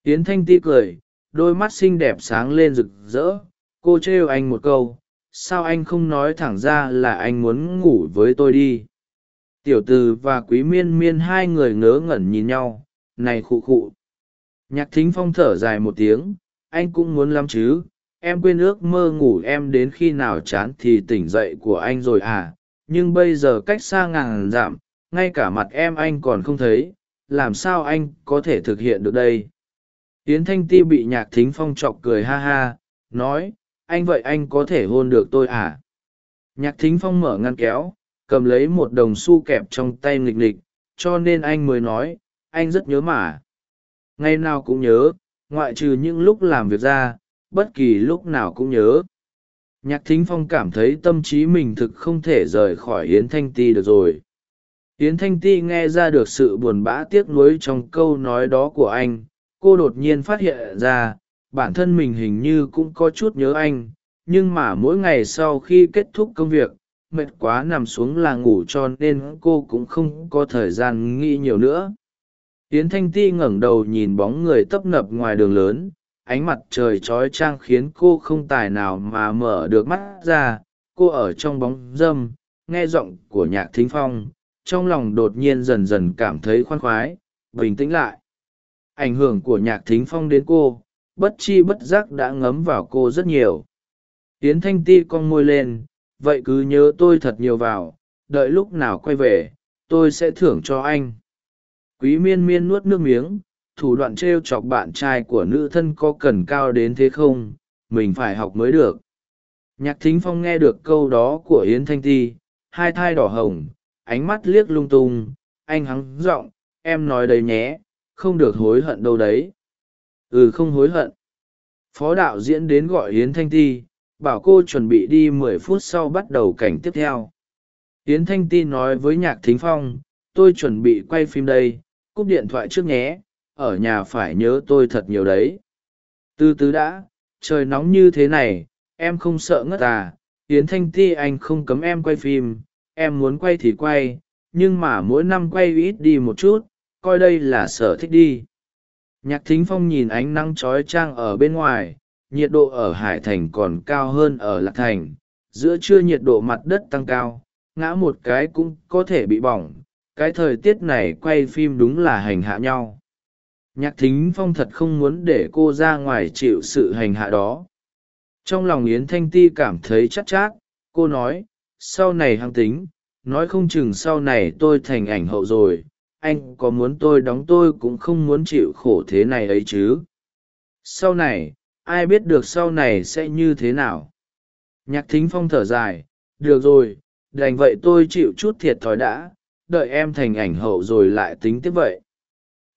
Yến thanh ti cười đôi mắt xinh đẹp sáng lên rực rỡ. Cô trêu anh một câu sao anh không nói thẳng ra là anh muốn ngủ với tôi đi? Tiểu từ và quý miên miên hai người ngớ ngẩn nhìn nhau. Này khụ khụ. Nhạc thính phong thở dài một tiếng. Anh cũng muốn lắm chứ. Em quên ước mơ ngủ em đến khi nào chán thì tỉnh dậy của anh rồi à. Nhưng bây giờ cách xa ngàn dặm, ngay cả mặt em anh còn không thấy. Làm sao anh có thể thực hiện được đây? Yến thanh ti bị nhạc thính phong chọc cười ha ha, nói, anh vậy anh có thể hôn được tôi à? Nhạc thính phong mở ngăn kéo cầm lấy một đồng xu kẹp trong tay nghịch nghịch, cho nên anh mới nói, anh rất nhớ mà. Ngày nào cũng nhớ, ngoại trừ những lúc làm việc ra, bất kỳ lúc nào cũng nhớ. Nhạc thính phong cảm thấy tâm trí mình thực không thể rời khỏi yến thanh ti được rồi. Yến thanh ti nghe ra được sự buồn bã tiếc nuối trong câu nói đó của anh, cô đột nhiên phát hiện ra, bản thân mình hình như cũng có chút nhớ anh, nhưng mà mỗi ngày sau khi kết thúc công việc mệt quá nằm xuống là ngủ cho nên cô cũng không có thời gian nghĩ nhiều nữa. Yến thanh ti ngẩng đầu nhìn bóng người tấp nập ngoài đường lớn, ánh mặt trời trói trang khiến cô không tài nào mà mở được mắt ra. Cô ở trong bóng dâm, nghe giọng của nhạc thính phong, trong lòng đột nhiên dần dần cảm thấy khoan khoái, bình tĩnh lại. Ảnh hưởng của nhạc thính phong đến cô, bất chi bất giác đã ngấm vào cô rất nhiều. Yến thanh ti cong môi lên vậy cứ nhớ tôi thật nhiều vào, đợi lúc nào quay về, tôi sẽ thưởng cho anh. Quý miên miên nuốt nước miếng, thủ đoạn t r e o chọc bạn trai của nữ thân có cần cao đến thế không, mình phải học mới được. Nhạc thính phong nghe được câu đó của yến thanh ti, hai thai đỏ hồng, ánh mắt liếc lung tung, anh hắng g i n g em nói đấy nhé, không được hối hận đâu đấy. Ừ không hối hận. Phó đạo diễn đến gọi yến thanh ti bảo cô chuẩn bị đi mười phút sau bắt đầu cảnh tiếp theo. Yến thanh ti nói với nhạc thính phong, tôi chuẩn bị quay phim đây, cúp điện thoại trước nhé, ở nhà phải nhớ tôi thật nhiều đấy. Từ từ đã, trời nóng như thế này, em không sợ ngất à? Yến thanh ti, anh không cấm em quay phim, em muốn quay thì quay, nhưng mà mỗi năm quay ít đi một chút, coi đây là sở thích đi. Nhạc thính phong nhìn ánh nắng trói trang ở bên ngoài nhiệt độ ở hải thành còn cao hơn ở lạc thành, giữa trưa nhiệt độ mặt đất tăng cao, ngã một cái cũng có thể bị bỏng, cái thời tiết này quay phim đúng là hành hạ nhau. Nhạc thính phong thật không muốn để cô ra ngoài chịu sự hành hạ đó. Trong lòng yến thanh ti cảm thấy chắc chát, cô nói, sau này hăng tính, nói không chừng sau này tôi thành ảnh hậu rồi, anh có muốn tôi đóng tôi cũng không muốn chịu khổ thế này ấy chứ. Sau này ai biết được sau này sẽ như thế nào. Nhạc thính phong thở dài, được rồi, đành vậy tôi chịu chút thiệt thòi đã, đợi em thành ảnh hậu rồi lại tính tiếp vậy.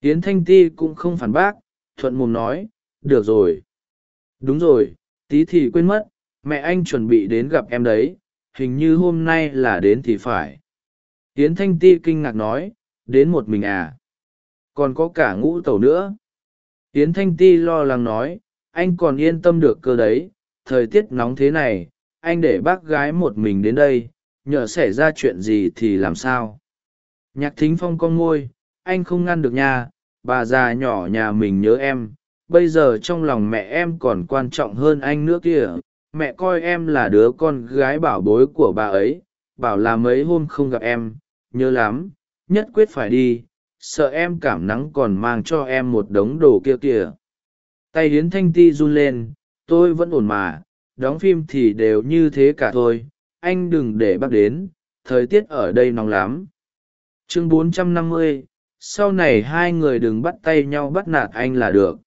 Yến thanh ti cũng không phản bác, thuận mồm nói, được rồi. Đúng rồi, tí thì quên mất, mẹ anh chuẩn bị đến gặp em đấy, hình như hôm nay là đến thì phải. Yến thanh ti kinh ngạc nói, đến một mình à? Còn có cả ngũ tẩu nữa? Yến thanh ti lo lắng nói anh còn yên tâm được cơ đấy, thời tiết nóng thế này, anh để bác gái một mình đến đây, nhờ xảy ra chuyện gì thì làm sao? Nhạc thính phong con ngôi, anh không ngăn được nha, bà già nhỏ nhà mình nhớ em, bây giờ trong lòng mẹ em còn quan trọng hơn anh nữa kìa, mẹ coi em là đứa con gái bảo bối của bà ấy, bảo là mấy hôm không gặp em, nhớ lắm, nhất quyết phải đi, sợ em cảm nắng còn mang cho em một đống đồ kia kìa tay hiến thanh ti run lên tôi vẫn ổn mà đóng phim thì đều như thế cả thôi anh đừng để bác đến thời tiết ở đây nóng lắm. Chương 450, sau này hai người đừng bắt tay nhau bắt nạt anh là được.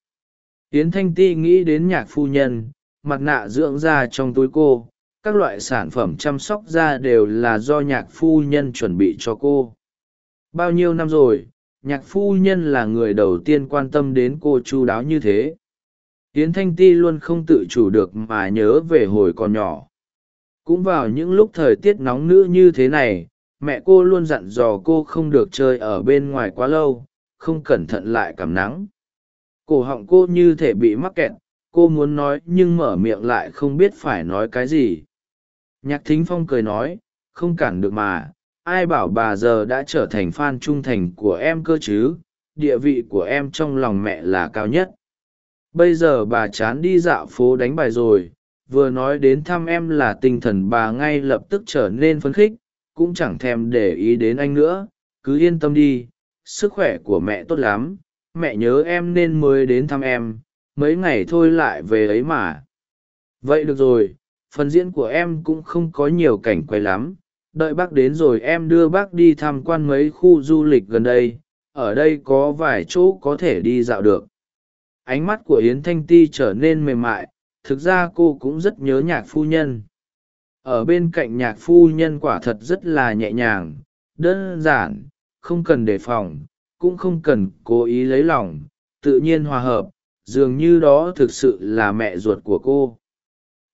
Yến thanh ti nghĩ đến nhạc phu nhân mặt nạ dưỡng da trong túi cô các loại sản phẩm chăm sóc da đều là do nhạc phu nhân chuẩn bị cho cô. Bao nhiêu năm rồi nhạc phu nhân là người đầu tiên quan tâm đến cô chu đáo như thế yến thanh ti luôn không tự chủ được mà nhớ về hồi còn nhỏ. Cũng vào những lúc thời tiết nóng nữ như thế này, mẹ cô luôn dặn dò cô không được chơi ở bên ngoài quá lâu, không cẩn thận lại cảm nắng. Cổ họng cô như thể bị mắc kẹt, cô muốn nói nhưng mở miệng lại không biết phải nói cái gì. Nhạc thính phong cười nói, không cản được mà, ai bảo bà giờ đã trở thành f a n trung thành của em cơ chứ, địa vị của em trong lòng mẹ là cao nhất bây giờ bà chán đi dạo phố đánh bài rồi, vừa nói đến thăm em là tinh thần bà ngay lập tức trở nên phấn khích, cũng chẳng thèm để ý đến anh nữa, cứ yên tâm đi, sức khỏe của mẹ tốt lắm, mẹ nhớ em nên mới đến thăm em, mấy ngày thôi lại về ấy mà. Vậy được rồi, phần diễn của em cũng không có nhiều cảnh quay lắm, đợi bác đến rồi em đưa bác đi tham quan mấy khu du lịch gần đây, ở đây có vài chỗ có thể đi dạo được ánh mắt của yến thanh ti trở nên mềm mại, thực ra cô cũng rất nhớ nhạc phu nhân. Ở bên cạnh nhạc phu nhân quả thật rất là nhẹ nhàng, đơn giản, không cần đề phòng, cũng không cần cố ý lấy lòng, tự nhiên hòa hợp, dường như đó thực sự là mẹ ruột của cô.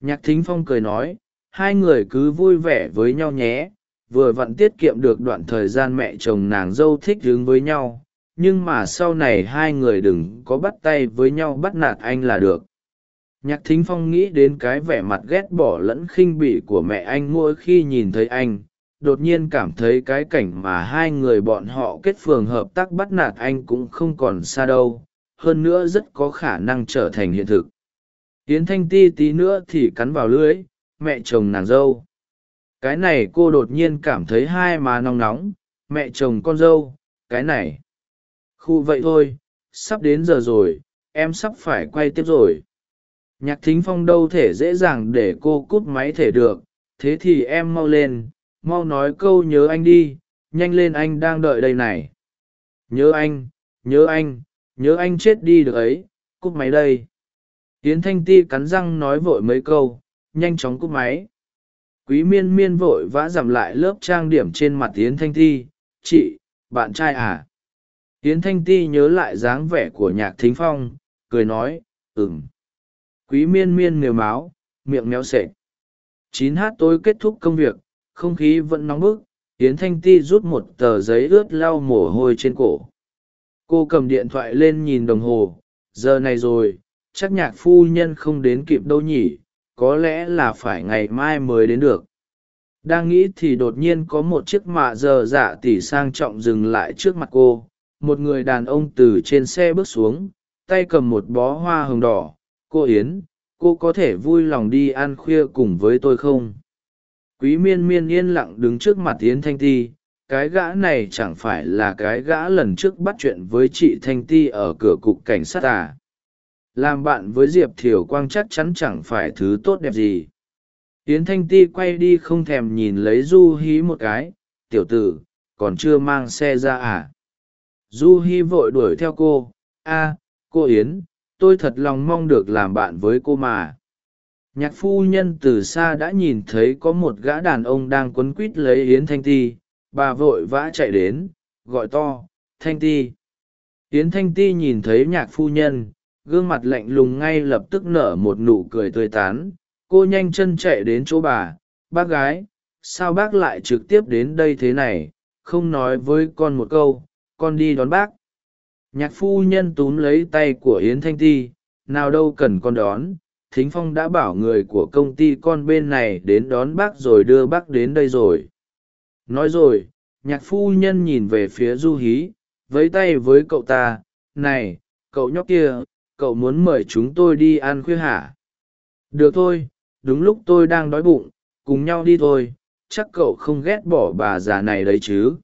Nhạc thính phong cười nói, hai người cứ vui vẻ với nhau nhé, vừa vặn tiết kiệm được đoạn thời gian mẹ chồng nàng dâu thích đứng với nhau nhưng mà sau này hai người đừng có bắt tay với nhau bắt nạt anh là được. Nhạc thính phong nghĩ đến cái vẻ mặt ghét bỏ lẫn khinh bỉ của mẹ anh mỗi khi nhìn thấy anh đột nhiên cảm thấy cái cảnh mà hai người bọn họ kết phường hợp tác bắt nạt anh cũng không còn xa đâu hơn nữa rất có khả năng trở thành hiện thực. Yến thanh ti tí nữa thì cắn vào lưới, mẹ chồng nàng dâu. Cái này cô đột nhiên cảm thấy hai má nóng nóng mẹ chồng con dâu cái này khu vậy thôi, sắp đến giờ rồi, em sắp phải quay tiếp rồi. Nhạc thính phong đâu thể dễ dàng để cô cút máy thể được, thế thì em mau lên, mau nói câu nhớ anh đi, nhanh lên anh đang đợi đây này. Nhớ anh nhớ anh nhớ anh chết đi được ấy cúp máy đây. Tiến thanh ti cắn răng nói vội mấy câu, nhanh chóng cúp máy. Quý miên miên vội vã giảm lại lớp trang điểm trên mặt tiến thanh ti, chị, bạn trai à? Tiến thanh ti nhớ lại dáng vẻ của nhạc thính phong cười nói ừm, quý miên miên nều máu miệng méo sệt. Chín h tối kết thúc công việc không khí vẫn nóng bức tiến thanh ti rút một tờ giấy ướt lau mồ hôi trên cổ. Cô cầm điện thoại lên nhìn đồng hồ giờ này rồi chắc nhạc phu nhân không đến kịp đâu nhỉ có lẽ là phải ngày mai mới đến được. Đang nghĩ thì đột nhiên có một chiếc mạ giờ dạ tỉ sang trọng dừng lại trước mặt cô một người đàn ông từ trên xe bước xuống, tay cầm một bó hoa hồng đỏ. Cô yến, cô có thể vui lòng đi ăn khuya cùng với tôi không? Quý miên miên yên lặng đứng trước mặt yến thanh ti. Cái gã này chẳng phải là cái gã lần trước bắt chuyện với chị thanh ti ở cửa cục cảnh sát à. làm bạn với diệp thiều quang chắc chắn chẳng phải thứ tốt đẹp gì. Yến thanh ti quay đi không thèm nhìn lấy du hí một cái. Tiểu tử, còn chưa mang xe ra à? Du hi vội đuổi theo cô. A, cô yến, tôi thật lòng mong được làm bạn với cô mà. Nhạc phu nhân từ xa đã nhìn thấy có một gã đàn ông đang quấn quít lấy yến thanh ti. Bà vội vã chạy đến, gọi to, thanh ti. Yến thanh ti nhìn thấy nhạc phu nhân, gương mặt lạnh lùng ngay lập tức nở một nụ cười tươi tán. Cô nhanh chân chạy đến chỗ bà, bác gái, sao bác lại trực tiếp đến đây thế này? Không nói với con một câu con đi đón bác. Nhạc phu nhân túm lấy tay của yến thanh ti, nào đâu cần con đón, thính phong đã bảo người của công ty con bên này đến đón bác rồi đưa bác đến đây rồi. Nói rồi, nhạc phu nhân nhìn về phía du hí với tay với cậu ta, này, cậu nhóc kia, cậu muốn mời chúng tôi đi ăn khuya hả? Được thôi, đúng lúc tôi đang đói bụng, cùng nhau đi thôi, chắc cậu không ghét bỏ bà già này đấy chứ.